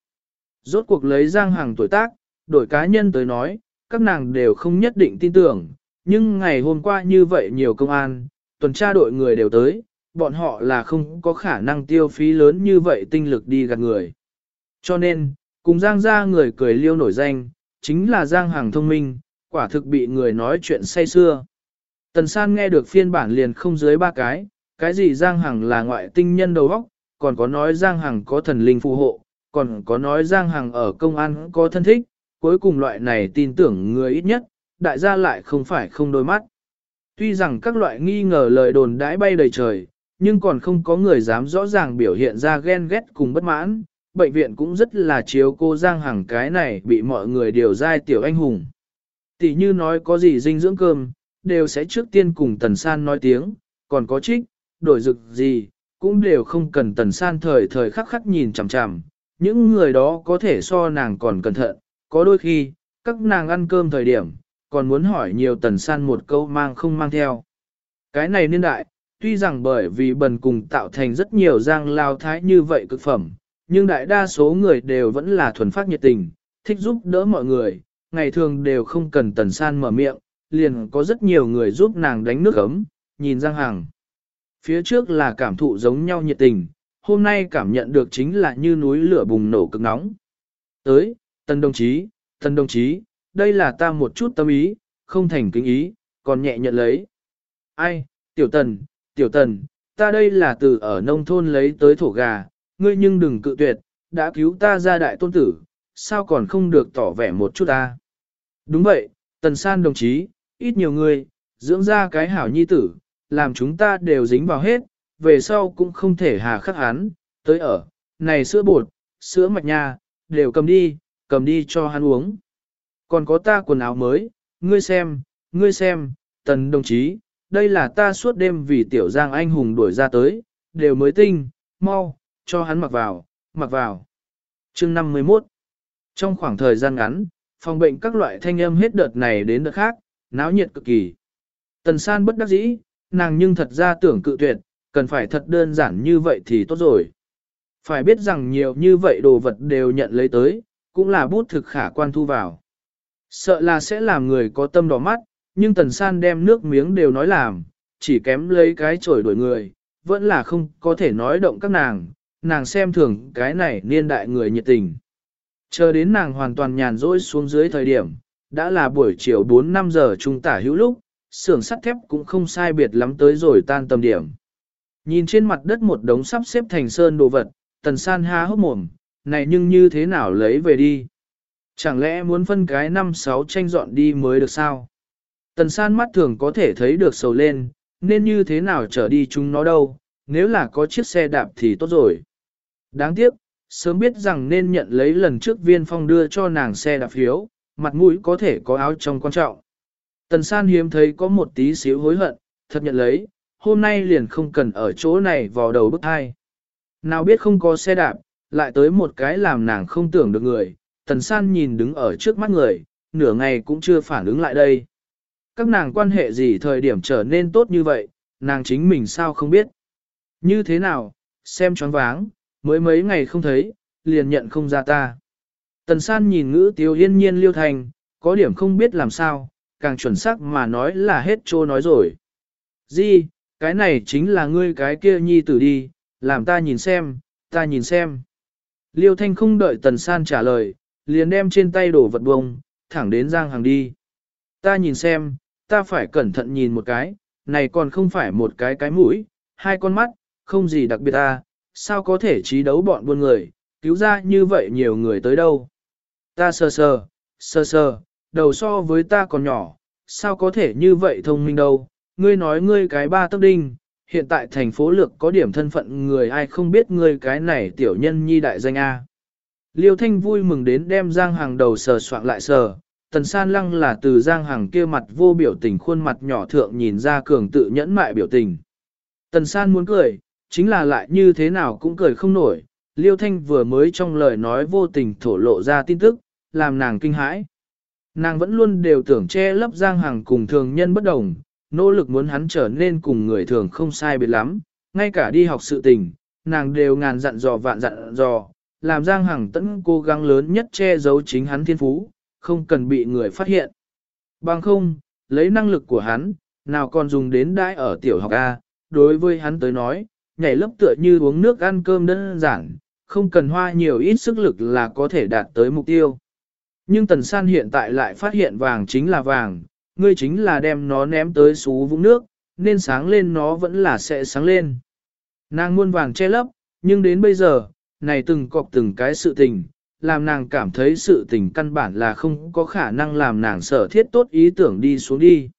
Rốt cuộc lấy giang hàng tuổi tác, đổi cá nhân tới nói, các nàng đều không nhất định tin tưởng, nhưng ngày hôm qua như vậy nhiều công an, tuần tra đội người đều tới, bọn họ là không có khả năng tiêu phí lớn như vậy tinh lực đi gạt người. Cho nên, cùng Giang ra người cười liêu nổi danh, chính là Giang Hàng thông minh, quả thực bị người nói chuyện say xưa. Tần San nghe được phiên bản liền không dưới ba cái, cái gì Giang Hằng là ngoại tinh nhân đầu óc, còn có nói Giang Hằng có thần linh phù hộ, còn có nói Giang Hằng ở công an có thân thích, cuối cùng loại này tin tưởng người ít nhất, đại gia lại không phải không đôi mắt. Tuy rằng các loại nghi ngờ lời đồn đãi bay đầy trời, nhưng còn không có người dám rõ ràng biểu hiện ra ghen ghét cùng bất mãn, bệnh viện cũng rất là chiếu cô Giang Hằng cái này bị mọi người điều dai tiểu anh hùng. Tỷ như nói có gì dinh dưỡng cơm, đều sẽ trước tiên cùng Tần San nói tiếng, còn có trích, đổi dực gì, cũng đều không cần Tần San thời thời khắc khắc nhìn chằm chằm. Những người đó có thể so nàng còn cẩn thận, có đôi khi, các nàng ăn cơm thời điểm, còn muốn hỏi nhiều Tần San một câu mang không mang theo. Cái này niên đại, tuy rằng bởi vì bần cùng tạo thành rất nhiều giang lao thái như vậy cực phẩm, nhưng đại đa số người đều vẫn là thuần phát nhiệt tình, thích giúp đỡ mọi người, ngày thường đều không cần tần san mở miệng, liền có rất nhiều người giúp nàng đánh nước ấm, nhìn Giang Hằng. Phía trước là cảm thụ giống nhau nhiệt tình, hôm nay cảm nhận được chính là như núi lửa bùng nổ cực nóng. Tới, tân đồng chí, tân đồng chí, đây là ta một chút tâm ý, không thành kính ý, còn nhẹ nhận lấy. Ai, tiểu tần, tiểu tần, ta đây là từ ở nông thôn lấy tới thổ gà, ngươi nhưng đừng cự tuyệt, đã cứu ta ra đại tôn tử, sao còn không được tỏ vẻ một chút ta. Đúng vậy, Tần San đồng chí, ít nhiều người, dưỡng ra cái hảo nhi tử, làm chúng ta đều dính vào hết, về sau cũng không thể hà khắc hắn, tới ở, này sữa bột, sữa mạch nha, đều cầm đi, cầm đi cho hắn uống. Còn có ta quần áo mới, ngươi xem, ngươi xem, tần đồng chí, đây là ta suốt đêm vì tiểu giang anh hùng đuổi ra tới, đều mới tinh, mau, cho hắn mặc vào, mặc vào. chương 51 Trong khoảng thời gian ngắn, phòng bệnh các loại thanh âm hết đợt này đến đợt khác, náo nhiệt cực kỳ. Tần san bất đắc dĩ, nàng nhưng thật ra tưởng cự tuyệt, cần phải thật đơn giản như vậy thì tốt rồi. Phải biết rằng nhiều như vậy đồ vật đều nhận lấy tới, cũng là bút thực khả quan thu vào. Sợ là sẽ làm người có tâm đỏ mắt, nhưng tần san đem nước miếng đều nói làm, chỉ kém lấy cái chổi đuổi người, vẫn là không có thể nói động các nàng, nàng xem thường cái này niên đại người nhiệt tình. Chờ đến nàng hoàn toàn nhàn rỗi xuống dưới thời điểm, đã là buổi chiều 4-5 giờ trung tả hữu lúc, xưởng sắt thép cũng không sai biệt lắm tới rồi tan tầm điểm. Nhìn trên mặt đất một đống sắp xếp thành sơn đồ vật, tần san há hốc mồm, này nhưng như thế nào lấy về đi? Chẳng lẽ muốn phân cái năm sáu tranh dọn đi mới được sao? Tần san mắt thường có thể thấy được sầu lên, nên như thế nào trở đi chúng nó đâu, nếu là có chiếc xe đạp thì tốt rồi. Đáng tiếc, sớm biết rằng nên nhận lấy lần trước viên phong đưa cho nàng xe đạp phiếu, mặt mũi có thể có áo trong quan trọng. Tần san hiếm thấy có một tí xíu hối hận, thật nhận lấy, hôm nay liền không cần ở chỗ này vào đầu bức hai. Nào biết không có xe đạp, lại tới một cái làm nàng không tưởng được người, tần san nhìn đứng ở trước mắt người, nửa ngày cũng chưa phản ứng lại đây. Các nàng quan hệ gì thời điểm trở nên tốt như vậy, nàng chính mình sao không biết. Như thế nào, xem choáng váng, mới mấy ngày không thấy, liền nhận không ra ta. Tần san nhìn ngữ tiêu yên nhiên liêu thành, có điểm không biết làm sao, càng chuẩn xác mà nói là hết trô nói rồi. Di, cái này chính là ngươi cái kia nhi tử đi, làm ta nhìn xem, ta nhìn xem. Liêu thanh không đợi tần san trả lời, liền đem trên tay đổ vật bông, thẳng đến Giang hàng đi. Ta nhìn xem, ta phải cẩn thận nhìn một cái, này còn không phải một cái cái mũi, hai con mắt, không gì đặc biệt ta, sao có thể trí đấu bọn buôn người, cứu ra như vậy nhiều người tới đâu. Ta sờ sờ, sờ sờ, đầu so với ta còn nhỏ, sao có thể như vậy thông minh đâu, ngươi nói ngươi cái ba tấc đinh, hiện tại thành phố lược có điểm thân phận người ai không biết ngươi cái này tiểu nhân nhi đại danh A. Liêu Thanh vui mừng đến đem Giang Hàng đầu sờ soạn lại sờ, Tần San Lăng là từ Giang Hàng kia mặt vô biểu tình khuôn mặt nhỏ thượng nhìn ra cường tự nhẫn mại biểu tình. Tần San muốn cười, chính là lại như thế nào cũng cười không nổi, Liêu Thanh vừa mới trong lời nói vô tình thổ lộ ra tin tức, làm nàng kinh hãi. Nàng vẫn luôn đều tưởng che lấp Giang Hằng cùng thường nhân bất đồng, nỗ lực muốn hắn trở nên cùng người thường không sai biệt lắm, ngay cả đi học sự tình, nàng đều ngàn dặn dò vạn dặn dò, làm Giang Hằng tẫn cố gắng lớn nhất che giấu chính hắn thiên phú, không cần bị người phát hiện. Bằng không, lấy năng lực của hắn, nào còn dùng đến đãi ở tiểu học A, đối với hắn tới nói, nhảy lớp tựa như uống nước ăn cơm đơn giản, không cần hoa nhiều ít sức lực là có thể đạt tới mục tiêu. Nhưng Tần San hiện tại lại phát hiện vàng chính là vàng, ngươi chính là đem nó ném tới xú vũng nước, nên sáng lên nó vẫn là sẽ sáng lên. Nàng muôn vàng che lấp, nhưng đến bây giờ, này từng cọc từng cái sự tình, làm nàng cảm thấy sự tình căn bản là không có khả năng làm nàng sở thiết tốt ý tưởng đi xuống đi.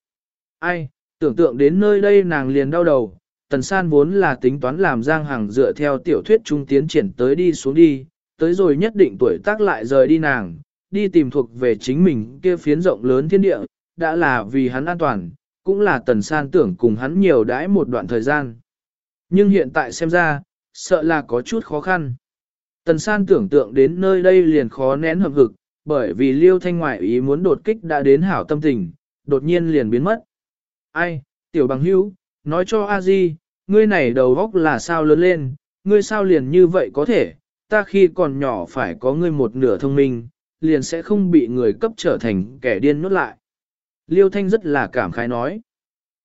Ai, tưởng tượng đến nơi đây nàng liền đau đầu, tần san vốn là tính toán làm giang hàng dựa theo tiểu thuyết trung tiến triển tới đi xuống đi, tới rồi nhất định tuổi tác lại rời đi nàng, đi tìm thuộc về chính mình kia phiến rộng lớn thiên địa, đã là vì hắn an toàn, cũng là tần san tưởng cùng hắn nhiều đãi một đoạn thời gian. Nhưng hiện tại xem ra, sợ là có chút khó khăn. Tần san tưởng tượng đến nơi đây liền khó nén hợp hực, bởi vì liêu thanh ngoại ý muốn đột kích đã đến hảo tâm tình, đột nhiên liền biến mất. Ai, tiểu bằng hữu, nói cho a di, ngươi này đầu góc là sao lớn lên, ngươi sao liền như vậy có thể, ta khi còn nhỏ phải có ngươi một nửa thông minh, liền sẽ không bị người cấp trở thành kẻ điên nuốt lại. Liêu Thanh rất là cảm khái nói.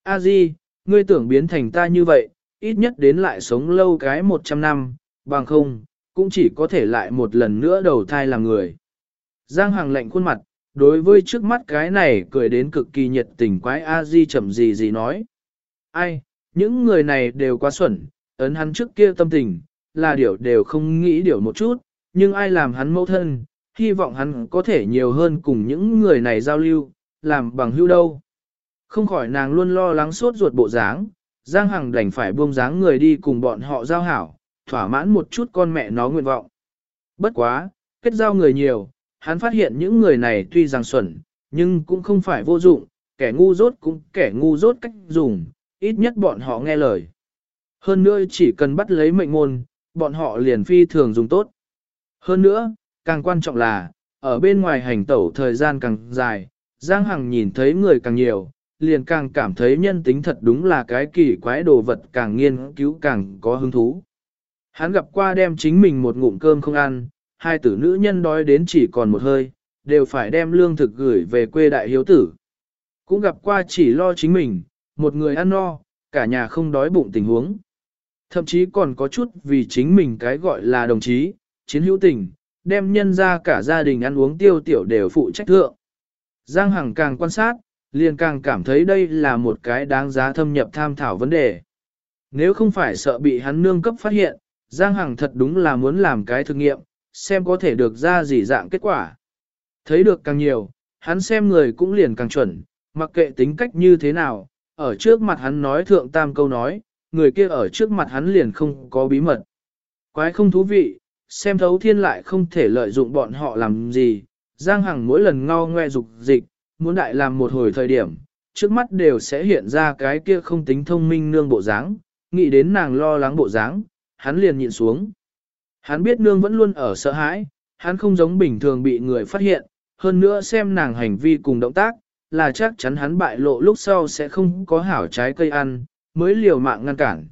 A Di, ngươi tưởng biến thành ta như vậy, ít nhất đến lại sống lâu cái 100 năm, bằng không, cũng chỉ có thể lại một lần nữa đầu thai làm người. Giang Hằng lạnh khuôn mặt, đối với trước mắt cái này cười đến cực kỳ nhiệt tình quái A Di chậm gì gì nói. Ai, những người này đều quá xuẩn, ấn hắn trước kia tâm tình, là điều đều không nghĩ điều một chút, nhưng ai làm hắn mẫu thân, hy vọng hắn có thể nhiều hơn cùng những người này giao lưu, làm bằng hữu đâu. Không khỏi nàng luôn lo lắng suốt ruột bộ dáng, Giang Hằng đành phải buông dáng người đi cùng bọn họ giao hảo, thỏa mãn một chút con mẹ nó nguyện vọng. Bất quá, kết giao người nhiều, hắn phát hiện những người này tuy rằng xuẩn, nhưng cũng không phải vô dụng, kẻ ngu dốt cũng kẻ ngu dốt cách dùng, ít nhất bọn họ nghe lời. Hơn nữa chỉ cần bắt lấy mệnh môn, bọn họ liền phi thường dùng tốt. Hơn nữa, càng quan trọng là, ở bên ngoài hành tẩu thời gian càng dài, Giang Hằng nhìn thấy người càng nhiều, liền càng cảm thấy nhân tính thật đúng là cái kỳ quái đồ vật càng nghiên cứu càng có hứng thú. Hắn gặp qua đem chính mình một ngụm cơm không ăn, hai tử nữ nhân đói đến chỉ còn một hơi, đều phải đem lương thực gửi về quê đại hiếu tử. Cũng gặp qua chỉ lo chính mình, một người ăn no, cả nhà không đói bụng tình huống. Thậm chí còn có chút vì chính mình cái gọi là đồng chí, chiến hữu tình, đem nhân ra cả gia đình ăn uống tiêu tiểu đều phụ trách thượng. Giang Hằng càng quan sát, liền càng cảm thấy đây là một cái đáng giá thâm nhập tham thảo vấn đề. Nếu không phải sợ bị hắn nương cấp phát hiện, Giang Hằng thật đúng là muốn làm cái thực nghiệm, xem có thể được ra gì dạng kết quả. Thấy được càng nhiều, hắn xem người cũng liền càng chuẩn, mặc kệ tính cách như thế nào, ở trước mặt hắn nói thượng tam câu nói, người kia ở trước mặt hắn liền không có bí mật. Quái không thú vị, xem thấu thiên lại không thể lợi dụng bọn họ làm gì, Giang Hằng mỗi lần ngao ngoe dục dịch, muốn đại làm một hồi thời điểm, trước mắt đều sẽ hiện ra cái kia không tính thông minh nương bộ dáng, nghĩ đến nàng lo lắng bộ dáng, hắn liền nhịn xuống. Hắn biết nương vẫn luôn ở sợ hãi, hắn không giống bình thường bị người phát hiện, hơn nữa xem nàng hành vi cùng động tác, là chắc chắn hắn bại lộ lúc sau sẽ không có hảo trái cây ăn, mới liều mạng ngăn cản.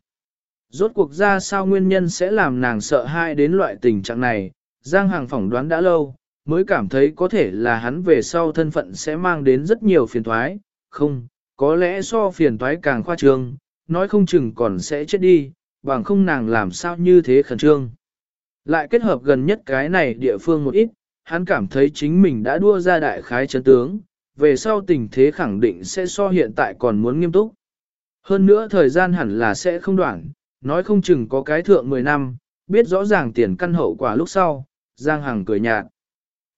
Rốt cuộc ra sao nguyên nhân sẽ làm nàng sợ hãi đến loại tình trạng này, Giang Hàng phỏng đoán đã lâu, mới cảm thấy có thể là hắn về sau thân phận sẽ mang đến rất nhiều phiền thoái, không, có lẽ so phiền thoái càng khoa trương, nói không chừng còn sẽ chết đi, bằng không nàng làm sao như thế khẩn trương. Lại kết hợp gần nhất cái này địa phương một ít, hắn cảm thấy chính mình đã đua ra đại khái chấn tướng, về sau tình thế khẳng định sẽ so hiện tại còn muốn nghiêm túc. Hơn nữa thời gian hẳn là sẽ không đoạn, nói không chừng có cái thượng 10 năm, biết rõ ràng tiền căn hậu quả lúc sau, Giang Hằng cười nhạt.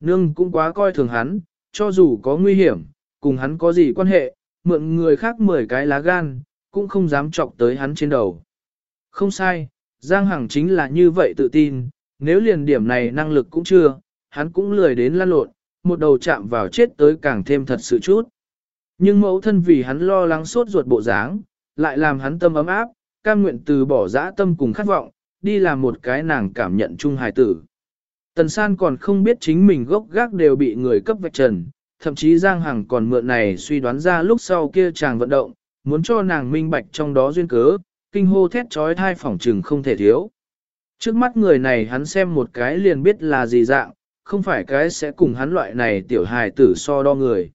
Nương cũng quá coi thường hắn, cho dù có nguy hiểm, cùng hắn có gì quan hệ, mượn người khác 10 cái lá gan, cũng không dám chọc tới hắn trên đầu. Không sai, Giang Hằng chính là như vậy tự tin, nếu liền điểm này năng lực cũng chưa, hắn cũng lười đến lăn lộn, một đầu chạm vào chết tới càng thêm thật sự chút. Nhưng mẫu thân vì hắn lo lắng sốt ruột bộ dáng, lại làm hắn tâm ấm áp, cam nguyện từ bỏ dã tâm cùng khát vọng, đi làm một cái nàng cảm nhận chung hài tử. Tần san còn không biết chính mình gốc gác đều bị người cấp vạch trần, thậm chí Giang Hằng còn mượn này suy đoán ra lúc sau kia chàng vận động, muốn cho nàng minh bạch trong đó duyên cớ, kinh hô thét trói thai phỏng trừng không thể thiếu. Trước mắt người này hắn xem một cái liền biết là gì dạng, không phải cái sẽ cùng hắn loại này tiểu hài tử so đo người.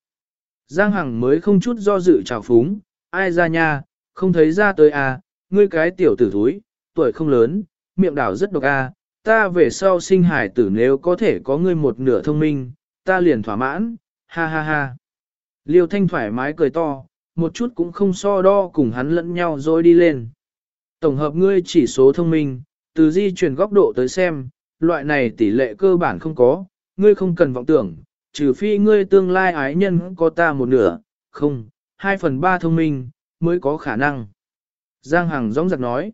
Giang Hằng mới không chút do dự trào phúng, ai ra nha, không thấy ra tới à, ngươi cái tiểu tử thúi, tuổi không lớn, miệng đảo rất độc à, ta về sau sinh hải tử nếu có thể có ngươi một nửa thông minh, ta liền thỏa mãn, ha ha ha. Liêu thanh thoải mái cười to, một chút cũng không so đo cùng hắn lẫn nhau rồi đi lên. Tổng hợp ngươi chỉ số thông minh, từ di chuyển góc độ tới xem, loại này tỷ lệ cơ bản không có, ngươi không cần vọng tưởng, trừ phi ngươi tương lai ái nhân có ta một nửa, không, hai phần ba thông minh, mới có khả năng. Giang Hằng giống giặc nói,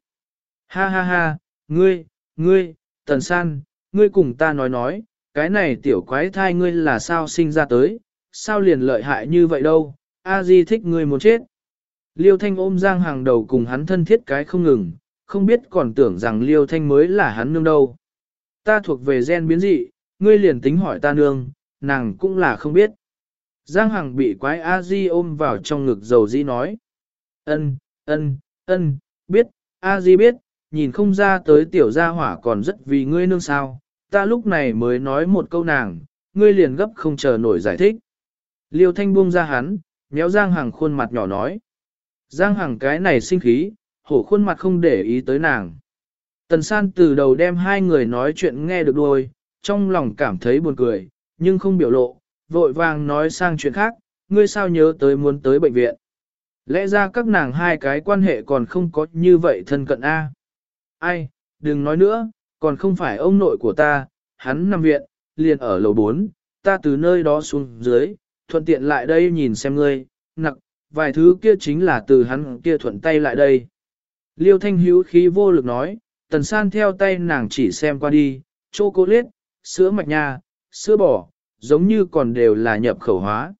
ha ha ha, ngươi, ngươi, tần san, ngươi cùng ta nói nói, cái này tiểu quái thai ngươi là sao sinh ra tới, sao liền lợi hại như vậy đâu, a di thích ngươi muốn chết. Liêu Thanh ôm Giang Hằng đầu cùng hắn thân thiết cái không ngừng, không biết còn tưởng rằng Liêu Thanh mới là hắn nương đâu. Ta thuộc về gen biến dị, ngươi liền tính hỏi ta nương, nàng cũng là không biết. Giang Hằng bị quái a di ôm vào trong ngực dầu di nói. Ân, ân, ân, biết, a di biết, nhìn không ra tới tiểu gia hỏa còn rất vì ngươi nương sao, ta lúc này mới nói một câu nàng, ngươi liền gấp không chờ nổi giải thích. Liêu thanh buông ra hắn, méo Giang Hằng khuôn mặt nhỏ nói. Giang Hằng cái này sinh khí, hổ khuôn mặt không để ý tới nàng. Tần san từ đầu đem hai người nói chuyện nghe được đôi, trong lòng cảm thấy buồn cười, nhưng không biểu lộ, vội vàng nói sang chuyện khác, ngươi sao nhớ tới muốn tới bệnh viện. Lẽ ra các nàng hai cái quan hệ còn không có như vậy thân cận A. Ai, đừng nói nữa, còn không phải ông nội của ta, hắn nằm viện, liền ở lầu 4, ta từ nơi đó xuống dưới, thuận tiện lại đây nhìn xem ngươi, nặng, vài thứ kia chính là từ hắn kia thuận tay lại đây. Liêu thanh hữu khí vô lực nói, tần san theo tay nàng chỉ xem qua đi, chocolate, sữa mạch nha, sữa bò, giống như còn đều là nhập khẩu hóa.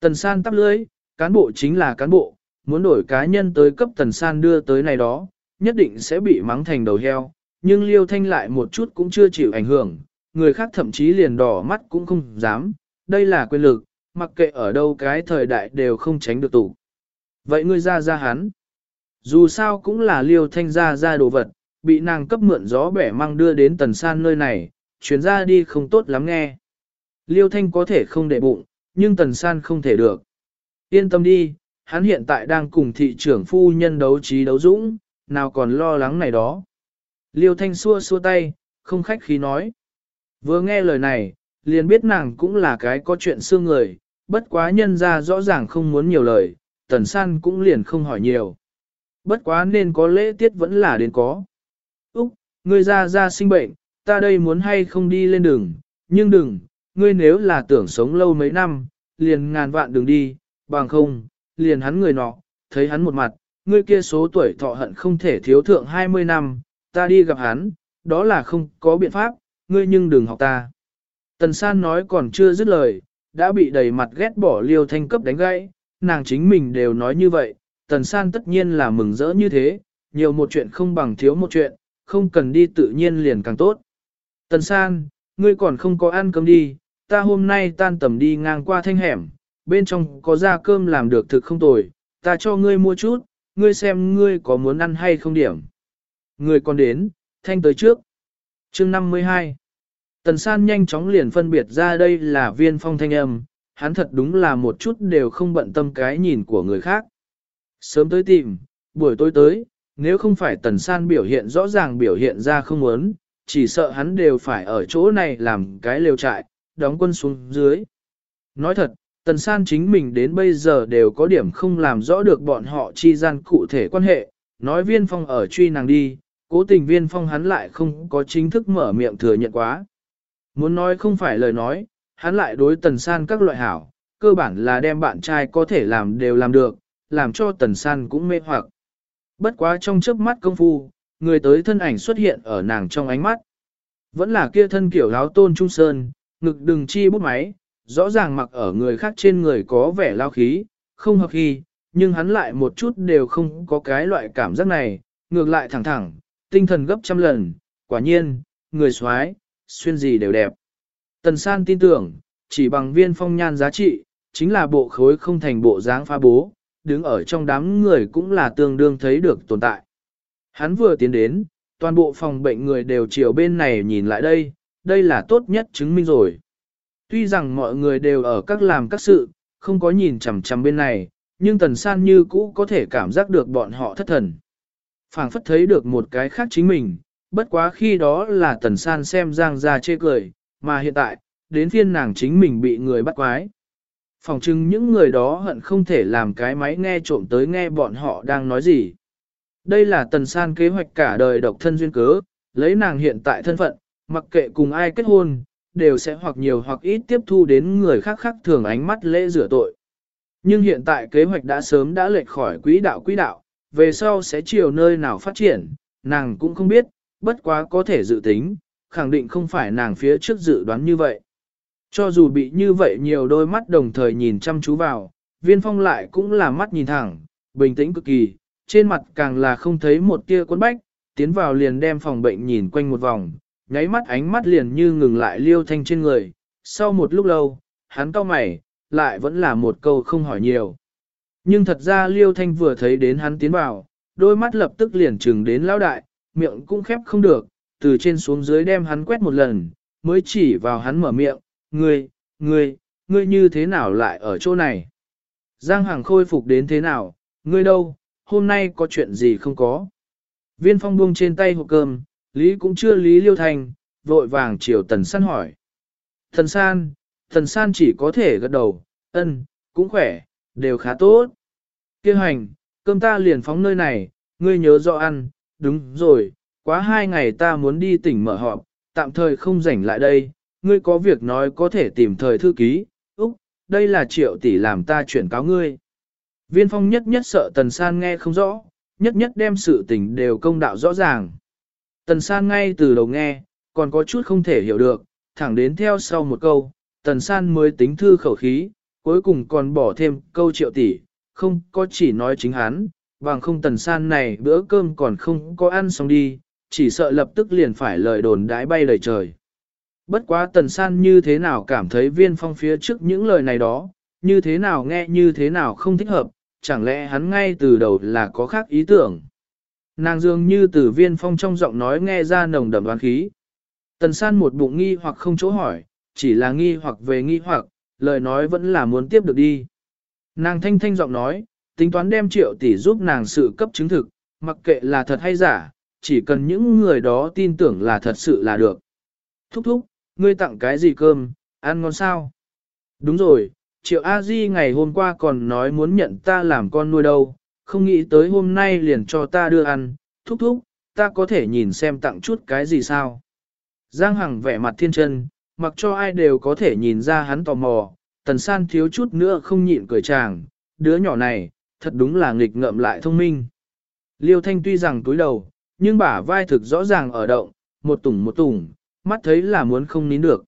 Tần san tắp lưới, cán bộ chính là cán bộ, muốn đổi cá nhân tới cấp tần san đưa tới này đó, nhất định sẽ bị mắng thành đầu heo, nhưng liêu thanh lại một chút cũng chưa chịu ảnh hưởng, người khác thậm chí liền đỏ mắt cũng không dám, đây là quyền lực, mặc kệ ở đâu cái thời đại đều không tránh được tụ. Vậy ngươi ra ra hắn, dù sao cũng là liêu thanh ra ra đồ vật, bị nàng cấp mượn gió bẻ mang đưa đến tần san nơi này, chuyến ra đi không tốt lắm nghe. Liêu thanh có thể không để bụng, nhưng tần san không thể được. Yên tâm đi, hắn hiện tại đang cùng thị trưởng phu nhân đấu trí đấu dũng, nào còn lo lắng này đó. Liêu thanh xua xua tay, không khách khí nói. Vừa nghe lời này, liền biết nàng cũng là cái có chuyện xương người, bất quá nhân ra rõ ràng không muốn nhiều lời, tần san cũng liền không hỏi nhiều. Bất quá nên có lễ tiết vẫn là đến có. Úc, ngươi ra ra sinh bệnh, ta đây muốn hay không đi lên đường, nhưng đừng, ngươi nếu là tưởng sống lâu mấy năm, liền ngàn vạn đừng đi, bằng không, liền hắn người nọ, thấy hắn một mặt, ngươi kia số tuổi thọ hận không thể thiếu thượng 20 năm, ta đi gặp hắn, đó là không có biện pháp, ngươi nhưng đừng học ta. Tần san nói còn chưa dứt lời, đã bị đầy mặt ghét bỏ liêu thanh cấp đánh gãy, nàng chính mình đều nói như vậy, tần san tất nhiên là mừng rỡ như thế, nhiều một chuyện không bằng thiếu một chuyện, không cần đi tự nhiên liền càng tốt. Tần san, ngươi còn không có ăn cơm đi, ta hôm nay tan tầm đi ngang qua thanh hẻm, bên trong có ra cơm làm được thực không tồi, ta cho ngươi mua chút, ngươi xem ngươi có muốn ăn hay không điểm. Ngươi còn đến, thanh tới trước. chương 52 Tần san nhanh chóng liền phân biệt ra đây là viên phong thanh âm, hắn thật đúng là một chút đều không bận tâm cái nhìn của người khác. Sớm tới tìm, buổi tối tới, nếu không phải tần san biểu hiện rõ ràng biểu hiện ra không muốn, chỉ sợ hắn đều phải ở chỗ này làm cái lều trại, đóng quân xuống dưới. Nói thật, tần san chính mình đến bây giờ đều có điểm không làm rõ được bọn họ chi gian cụ thể quan hệ, nói viên phong ở truy nàng đi, cố tình viên phong hắn lại không có chính thức mở miệng thừa nhận quá. Muốn nói không phải lời nói, hắn lại đối tần san các loại hảo, cơ bản là đem bạn trai có thể làm đều làm được, làm cho tần san cũng mê hoặc. Bất quá trong chớp mắt công phu, người tới thân ảnh xuất hiện ở nàng trong ánh mắt. Vẫn là kia thân kiểu áo tôn trung sơn, ngực đừng chi bút máy, rõ ràng mặc ở người khác trên người có vẻ lao khí, không hợp khi, nhưng hắn lại một chút đều không có cái loại cảm giác này, ngược lại thẳng thẳng, tinh thần gấp trăm lần, quả nhiên, người xoái, xuyên gì đều đẹp. Tần san tin tưởng, chỉ bằng viên phong nhan giá trị, chính là bộ khối không thành bộ dáng pha bố, đứng ở trong đám người cũng là tương đương thấy được tồn tại. Hắn vừa tiến đến, toàn bộ phòng bệnh người đều chiều bên này nhìn lại đây, đây là tốt nhất chứng minh rồi. Tuy rằng mọi người đều ở các làm các sự, không có nhìn chằm chằm bên này, nhưng tần san như cũ có thể cảm giác được bọn họ thất thần. phảng phất thấy được một cái khác chính mình, bất quá khi đó là tần san xem giang ra chê cười, mà hiện tại, đến phiên nàng chính mình bị người bắt quái. Phòng chừng những người đó hận không thể làm cái máy nghe trộm tới nghe bọn họ đang nói gì. Đây là tần san kế hoạch cả đời độc thân duyên cớ, lấy nàng hiện tại thân phận, mặc kệ cùng ai kết hôn, đều sẽ hoặc nhiều hoặc ít tiếp thu đến người khác khác thường ánh mắt lễ rửa tội. Nhưng hiện tại kế hoạch đã sớm đã lệch khỏi quỹ đạo quỹ đạo, về sau sẽ chiều nơi nào phát triển, nàng cũng không biết, bất quá có thể dự tính, khẳng định không phải nàng phía trước dự đoán như vậy. Cho dù bị như vậy nhiều đôi mắt đồng thời nhìn chăm chú vào, viên phong lại cũng là mắt nhìn thẳng, bình tĩnh cực kỳ, trên mặt càng là không thấy một tia cuốn bách, tiến vào liền đem phòng bệnh nhìn quanh một vòng, nháy mắt ánh mắt liền như ngừng lại liêu thanh trên người, sau một lúc lâu, hắn cau mày, lại vẫn là một câu không hỏi nhiều. Nhưng thật ra liêu thanh vừa thấy đến hắn tiến vào, đôi mắt lập tức liền trừng đến lão đại, miệng cũng khép không được, từ trên xuống dưới đem hắn quét một lần, mới chỉ vào hắn mở miệng, ngươi, ngươi, ngươi như thế nào lại ở chỗ này? Giang hàng khôi phục đến thế nào, ngươi đâu, hôm nay có chuyện gì không có? Viên phong buông trên tay hộp cơm, Lý cũng chưa Lý Liêu Thành, vội vàng chiều Tần San hỏi. Thần San, Thần San chỉ có thể gật đầu, ân, cũng khỏe, đều khá tốt. Kêu hành, cơm ta liền phóng nơi này, ngươi nhớ rõ ăn, đúng rồi, quá hai ngày ta muốn đi tỉnh mở họp, tạm thời không rảnh lại đây, ngươi có việc nói có thể tìm thời thư ký, Úc, đây là triệu tỷ làm ta chuyển cáo ngươi. Viên phong nhất nhất sợ Tần San nghe không rõ, nhất nhất đem sự tình đều công đạo rõ ràng. Tần San ngay từ đầu nghe, còn có chút không thể hiểu được, thẳng đến theo sau một câu, Tần San mới tính thư khẩu khí, cuối cùng còn bỏ thêm câu triệu tỷ, không có chỉ nói chính hắn, bằng không Tần San này bữa cơm còn không có ăn xong đi, chỉ sợ lập tức liền phải lời đồn đãi bay lời trời. Bất quá Tần San như thế nào cảm thấy viên phong phía trước những lời này đó, như thế nào nghe như thế nào không thích hợp, chẳng lẽ hắn ngay từ đầu là có khác ý tưởng. Nàng dường như từ viên phong trong giọng nói nghe ra nồng đậm đoán khí. Tần san một bụng nghi hoặc không chỗ hỏi, chỉ là nghi hoặc về nghi hoặc, lời nói vẫn là muốn tiếp được đi. Nàng thanh thanh giọng nói, tính toán đem triệu tỷ giúp nàng sự cấp chứng thực, mặc kệ là thật hay giả, chỉ cần những người đó tin tưởng là thật sự là được. Thúc thúc, ngươi tặng cái gì cơm, ăn ngon sao? Đúng rồi, triệu a di ngày hôm qua còn nói muốn nhận ta làm con nuôi đâu, không nghĩ tới hôm nay liền cho ta đưa ăn, thúc thúc, ta có thể nhìn xem tặng chút cái gì sao. Giang Hằng vẻ mặt thiên chân, mặc cho ai đều có thể nhìn ra hắn tò mò, tần san thiếu chút nữa không nhịn cười chàng, đứa nhỏ này, thật đúng là nghịch ngợm lại thông minh. Liêu Thanh tuy rằng túi đầu, nhưng bả vai thực rõ ràng ở động, một tủng một tủng, mắt thấy là muốn không nín được.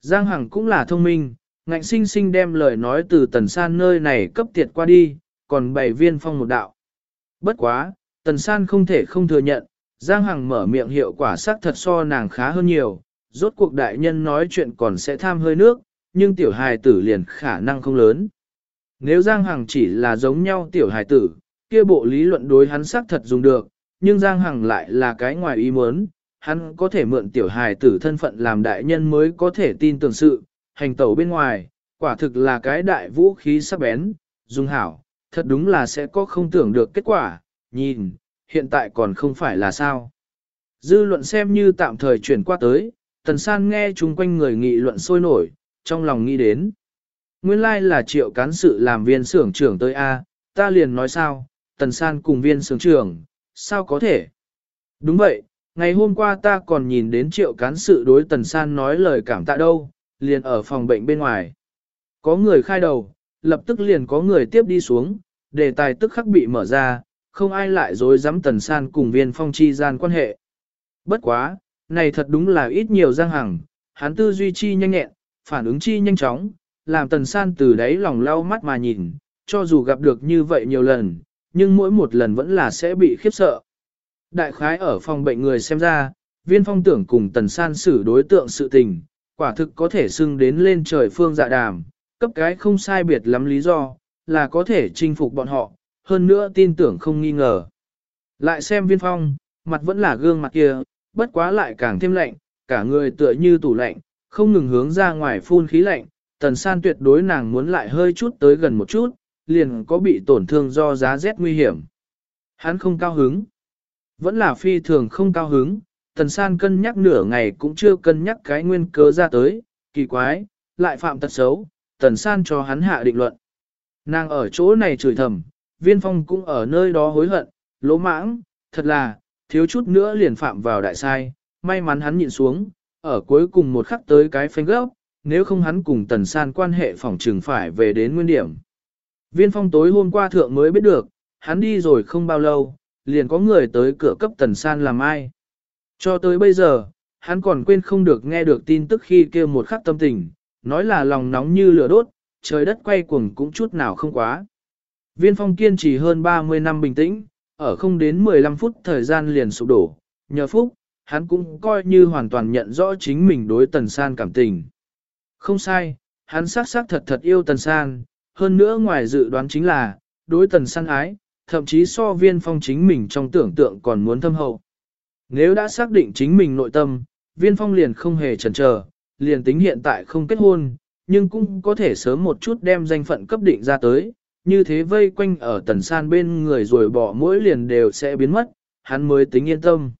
Giang Hằng cũng là thông minh, ngạnh sinh sinh đem lời nói từ tần san nơi này cấp tiệt qua đi, còn bảy viên phong một đạo. Bất quá, tần san không thể không thừa nhận, Giang Hằng mở miệng hiệu quả sắc thật so nàng khá hơn nhiều, rốt cuộc đại nhân nói chuyện còn sẽ tham hơi nước, nhưng tiểu hài tử liền khả năng không lớn. Nếu Giang Hằng chỉ là giống nhau tiểu hài tử, kia bộ lý luận đối hắn sắc thật dùng được, nhưng Giang Hằng lại là cái ngoài ý muốn, hắn có thể mượn tiểu hài tử thân phận làm đại nhân mới có thể tin tưởng sự, hành tẩu bên ngoài, quả thực là cái đại vũ khí sắc bén, dung hảo, thật đúng là sẽ có không tưởng được kết quả, nhìn, hiện tại còn không phải là sao. Dư luận xem như tạm thời chuyển qua tới, tần san nghe chung quanh người nghị luận sôi nổi, trong lòng nghĩ đến. Nguyên lai là triệu cán sự làm viên xưởng trưởng tới A, ta liền nói sao, tần san cùng viên xưởng trưởng, sao có thể? Đúng vậy, ngày hôm qua ta còn nhìn đến triệu cán sự đối tần san nói lời cảm tạ đâu, liền ở phòng bệnh bên ngoài. Có người khai đầu, lập tức liền có người tiếp đi xuống, đề tài tức khắc bị mở ra, không ai lại dối dám tần san cùng viên phong chi gian quan hệ. Bất quá, này thật đúng là ít nhiều giang hằng, hắn tư duy chi nhanh nhẹn, phản ứng chi nhanh chóng, làm tần san từ đấy lòng lau mắt mà nhìn, cho dù gặp được như vậy nhiều lần, nhưng mỗi một lần vẫn là sẽ bị khiếp sợ. Đại khái ở phòng bệnh người xem ra, viên phong tưởng cùng tần san xử đối tượng sự tình, quả thực có thể xưng đến lên trời phương dạ đàm, cấp cái không sai biệt lắm lý do, là có thể chinh phục bọn họ, hơn nữa tin tưởng không nghi ngờ. Lại xem viên phong, mặt vẫn là gương mặt kia, bất quá lại càng thêm lạnh, cả người tựa như tủ lạnh, không ngừng hướng ra ngoài phun khí lạnh, tần san tuyệt đối nàng muốn lại hơi chút tới gần một chút, liền có bị tổn thương do giá rét nguy hiểm. Hắn không cao hứng, vẫn là phi thường không cao hứng, tần san cân nhắc nửa ngày cũng chưa cân nhắc cái nguyên cớ ra tới, kỳ quái, lại phạm tật xấu, tần san cho hắn hạ định luận. Nàng ở chỗ này chửi thầm, viên phong cũng ở nơi đó hối hận, lỗ mãng, thật là, thiếu chút nữa liền phạm vào đại sai, may mắn hắn nhịn xuống, ở cuối cùng một khắc tới cái phanh gốc, nếu không hắn cùng tần san quan hệ phòng trừng phải về đến nguyên điểm. Viên phong tối hôm qua thượng mới biết được, hắn đi rồi không bao lâu, liền có người tới cửa cấp tần san làm ai. Cho tới bây giờ, hắn còn quên không được nghe được tin tức khi kêu một khắc tâm tình, nói là lòng nóng như lửa đốt, trời đất quay cuồng cũng chút nào không quá. Viên phong kiên trì hơn 30 năm bình tĩnh, ở không đến 15 phút thời gian liền sụp đổ, nhờ phúc, hắn cũng coi như hoàn toàn nhận rõ chính mình đối tần san cảm tình. Không sai, hắn xác xác thật thật yêu tần san, hơn nữa ngoài dự đoán chính là, đối tần san ái, thậm chí so viên phong chính mình trong tưởng tượng còn muốn thâm hậu. Nếu đã xác định chính mình nội tâm, viên phong liền không hề chần chờ, liền tính hiện tại không kết hôn, nhưng cũng có thể sớm một chút đem danh phận cấp định ra tới, như thế vây quanh ở tần san bên người rồi bỏ mỗi liền đều sẽ biến mất, hắn mới tính yên tâm.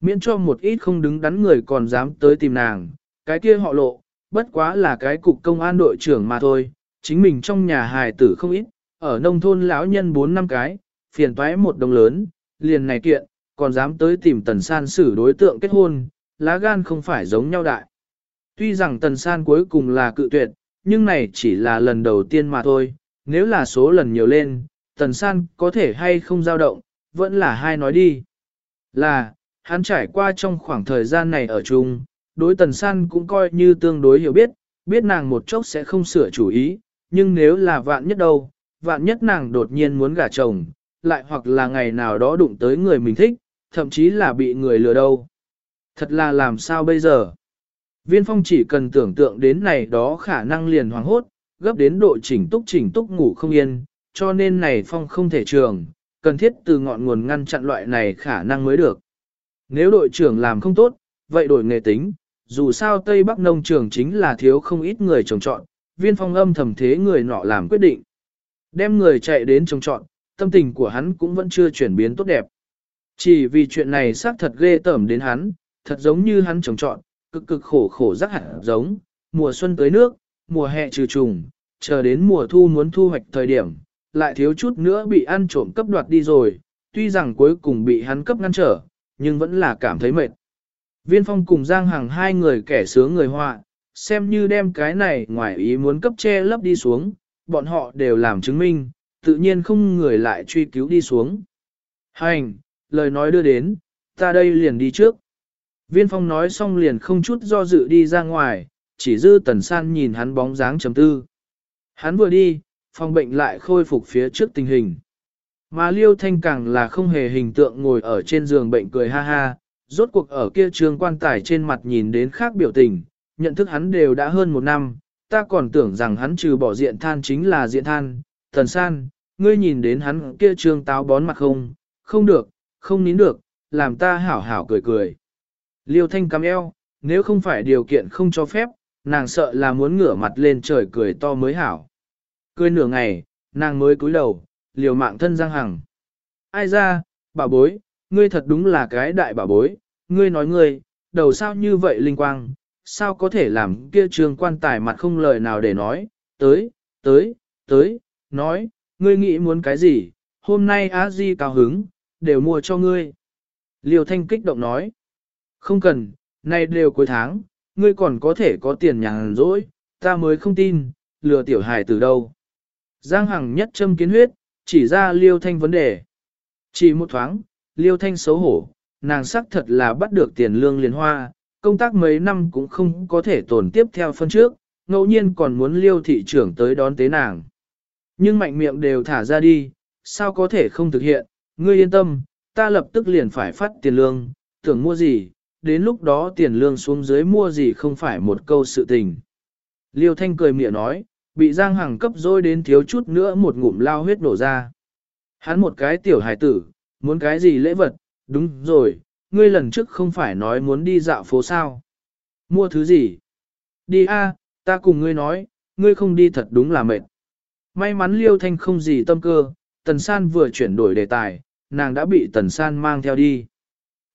Miễn cho một ít không đứng đắn người còn dám tới tìm nàng, cái kia họ lộ, bất quá là cái cục công an đội trưởng mà thôi, chính mình trong nhà hài tử không ít, ở nông thôn lão nhân 4 năm cái, phiền toái một đồng lớn, liền này kiện, còn dám tới tìm tần san xử đối tượng kết hôn, lá gan không phải giống nhau đại. Tuy rằng tần san cuối cùng là cự tuyệt, nhưng này chỉ là lần đầu tiên mà thôi, nếu là số lần nhiều lên, tần san có thể hay không dao động, vẫn là hai nói đi. Là, hắn trải qua trong khoảng thời gian này ở chung, đối tần san cũng coi như tương đối hiểu biết, biết nàng một chốc sẽ không sửa chủ ý, nhưng nếu là vạn nhất đâu, vạn nhất nàng đột nhiên muốn gả chồng, lại hoặc là ngày nào đó đụng tới người mình thích, thậm chí là bị người lừa đâu. Thật là làm sao bây giờ? Viên phong chỉ cần tưởng tượng đến này đó khả năng liền hoảng hốt, gấp đến độ chỉnh túc chỉnh túc ngủ không yên, cho nên này phong không thể trường, cần thiết từ ngọn nguồn ngăn chặn loại này khả năng mới được. Nếu đội trưởng làm không tốt, vậy đổi nghề tính, dù sao Tây Bắc nông trường chính là thiếu không ít người trồng trọn, viên phong âm thầm thế người nọ làm quyết định. Đem người chạy đến trồng trọn, tâm tình của hắn cũng vẫn chưa chuyển biến tốt đẹp. Chỉ vì chuyện này xác thật ghê tởm đến hắn, thật giống như hắn trồng trọn, cực cực khổ khổ rắc hẳn giống, mùa xuân tới nước, mùa hè trừ trùng, chờ đến mùa thu muốn thu hoạch thời điểm, lại thiếu chút nữa bị ăn trộm cấp đoạt đi rồi, tuy rằng cuối cùng bị hắn cấp ngăn trở, nhưng vẫn là cảm thấy mệt. Viên phong cùng Giang Hằng hai người kẻ sướng người họa, xem như đem cái này ngoài ý muốn cấp che lấp đi xuống, bọn họ đều làm chứng minh, tự nhiên không người lại truy cứu đi xuống. Hành, lời nói đưa đến, ta đây liền đi trước. Viên phong nói xong liền không chút do dự đi ra ngoài, chỉ dư tần san nhìn hắn bóng dáng chấm tư. Hắn vừa đi, phòng bệnh lại khôi phục phía trước tình hình. Mà liêu thanh càng là không hề hình tượng ngồi ở trên giường bệnh cười ha ha, rốt cuộc ở kia trường quan tài trên mặt nhìn đến khác biểu tình, nhận thức hắn đều đã hơn một năm, ta còn tưởng rằng hắn trừ bỏ diện than chính là diện than, thần san, ngươi nhìn đến hắn kia trương táo bón mặt không, không được, không nín được, làm ta hảo hảo cười cười. Liêu thanh cắm eo, nếu không phải điều kiện không cho phép, nàng sợ là muốn ngửa mặt lên trời cười to mới hảo. Cười nửa ngày, nàng mới cúi đầu, liều mạng thân Giang Hằng. Ai ra, bà bối, ngươi thật đúng là cái đại bà bối, ngươi nói ngươi, đầu sao như vậy linh quang, sao có thể làm kia trường quan tài mặt không lời nào để nói, tới, tới, tới, nói, ngươi nghĩ muốn cái gì, hôm nay á di cao hứng, đều mua cho ngươi. Liêu thanh kích động nói, không cần, nay đều cuối tháng, ngươi còn có thể có tiền nhàn rỗi, ta mới không tin, lừa tiểu hài từ đâu. Giang Hằng nhất châm kiến huyết, chỉ ra Liêu Thanh vấn đề. Chỉ một thoáng, Liêu Thanh xấu hổ, nàng sắc thật là bắt được tiền lương liền hoa, công tác mấy năm cũng không có thể tồn tiếp theo phân trước, ngẫu nhiên còn muốn Liêu thị trưởng tới đón tế nàng. Nhưng mạnh miệng đều thả ra đi, sao có thể không thực hiện, ngươi yên tâm, ta lập tức liền phải phát tiền lương, tưởng mua gì, đến lúc đó tiền lương xuống dưới mua gì không phải một câu sự tình. Liêu Thanh cười miệng nói, bị Giang Hằng cấp dôi đến thiếu chút nữa một ngụm lao huyết nổ ra. Hắn một cái tiểu hài tử, muốn cái gì lễ vật, đúng rồi, ngươi lần trước không phải nói muốn đi dạo phố sao. Mua thứ gì? Đi a, ta cùng ngươi nói, ngươi không đi thật đúng là mệt. May mắn Liêu Thanh không gì tâm cơ, Tần San vừa chuyển đổi đề tài, nàng đã bị Tần San mang theo đi.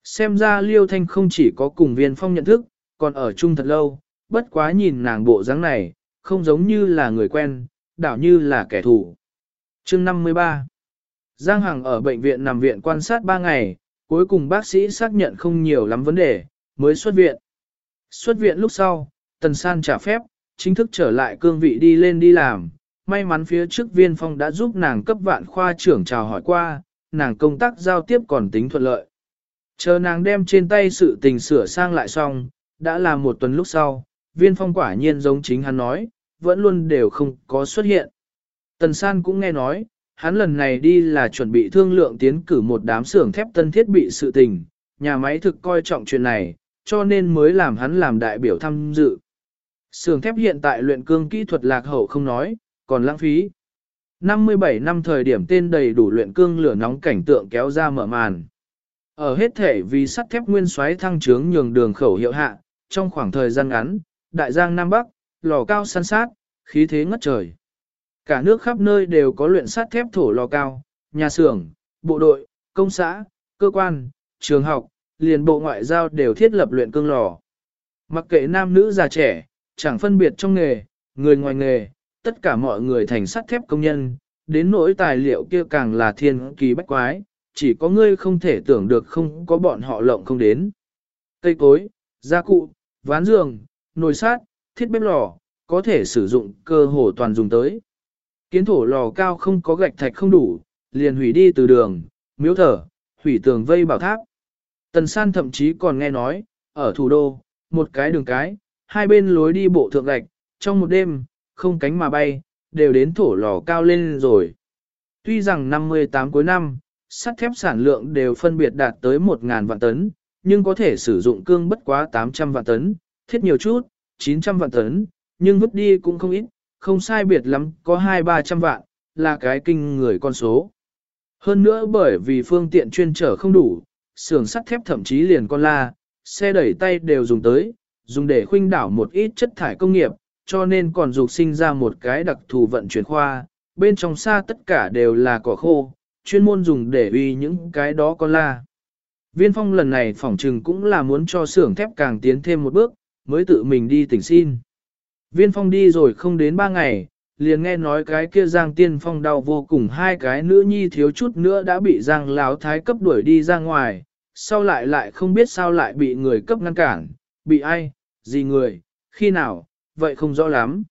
Xem ra Liêu Thanh không chỉ có cùng viên phong nhận thức, còn ở chung thật lâu, bất quá nhìn nàng bộ dáng này, không giống như là người quen, đảo như là kẻ thù. Chương 53 Giang Hằng ở bệnh viện nằm viện quan sát 3 ngày, cuối cùng bác sĩ xác nhận không nhiều lắm vấn đề, mới xuất viện. Xuất viện lúc sau, Tần San trả phép, chính thức trở lại cương vị đi lên đi làm. May mắn phía trước viên phong đã giúp nàng cấp vạn khoa trưởng chào hỏi qua, nàng công tác giao tiếp còn tính thuận lợi. Chờ nàng đem trên tay sự tình sửa sang lại xong, đã là một tuần lúc sau, viên phong quả nhiên giống chính hắn nói, vẫn luôn đều không có xuất hiện. Tần San cũng nghe nói, hắn lần này đi là chuẩn bị thương lượng tiến cử một đám xưởng thép tân thiết bị sự tình, nhà máy thực coi trọng chuyện này, cho nên mới làm hắn làm đại biểu tham dự. Xưởng thép hiện tại luyện cương kỹ thuật lạc hậu không nói, còn lãng phí. 57 năm thời điểm tên đầy đủ luyện cương lửa nóng cảnh tượng kéo ra mở màn. Ở hết thể vì sắt thép nguyên xoáy thăng trướng nhường đường khẩu hiệu hạ, trong khoảng thời gian ngắn, đại giang Nam Bắc, lò cao săn sát, khí thế ngất trời. Cả nước khắp nơi đều có luyện sắt thép thổ lò cao, nhà xưởng, bộ đội, công xã, cơ quan, trường học, liền bộ ngoại giao đều thiết lập luyện cương lò. Mặc kệ nam nữ già trẻ, chẳng phân biệt trong nghề, người ngoài nghề, tất cả mọi người thành sắt thép công nhân, đến nỗi tài liệu kia càng là thiên kỳ bách quái, chỉ có ngươi không thể tưởng được không có bọn họ lộng không đến. Cây cối, gia cụ, ván giường, nồi sát, thiết bếp lò, có thể sử dụng cơ hồ toàn dùng tới. Kiến thổ lò cao không có gạch thạch không đủ, liền hủy đi từ đường, miếu thở, hủy tường vây bảo tháp. Tần san thậm chí còn nghe nói, ở thủ đô, một cái đường cái, hai bên lối đi bộ thượng gạch, trong một đêm, không cánh mà bay, đều đến thổ lò cao lên rồi. Tuy rằng 58 cuối năm, sắt thép sản lượng đều phân biệt đạt tới 1.000 vạn tấn, nhưng có thể sử dụng cương bất quá 800 vạn tấn, thiết nhiều chút, 900 vạn tấn, nhưng vứt đi cũng không ít, không sai biệt lắm, có 2-300 vạn, là cái kinh người con số. Hơn nữa bởi vì phương tiện chuyên trở không đủ, xưởng sắt thép thậm chí liền con la, xe đẩy tay đều dùng tới, dùng để khuynh đảo một ít chất thải công nghiệp, cho nên còn dục sinh ra một cái đặc thù vận chuyển khoa, bên trong xa tất cả đều là cỏ khô, chuyên môn dùng để uy những cái đó con la. Viên phong lần này phỏng trừng cũng là muốn cho xưởng thép càng tiến thêm một bước, mới tự mình đi tỉnh xin. Viên phong đi rồi không đến ba ngày, liền nghe nói cái kia Giang Tiên Phong đau vô cùng hai cái nữ nhi thiếu chút nữa đã bị Giang Láo Thái cấp đuổi đi ra ngoài, sau lại lại không biết sao lại bị người cấp ngăn cản, bị ai, gì người, khi nào, vậy không rõ lắm,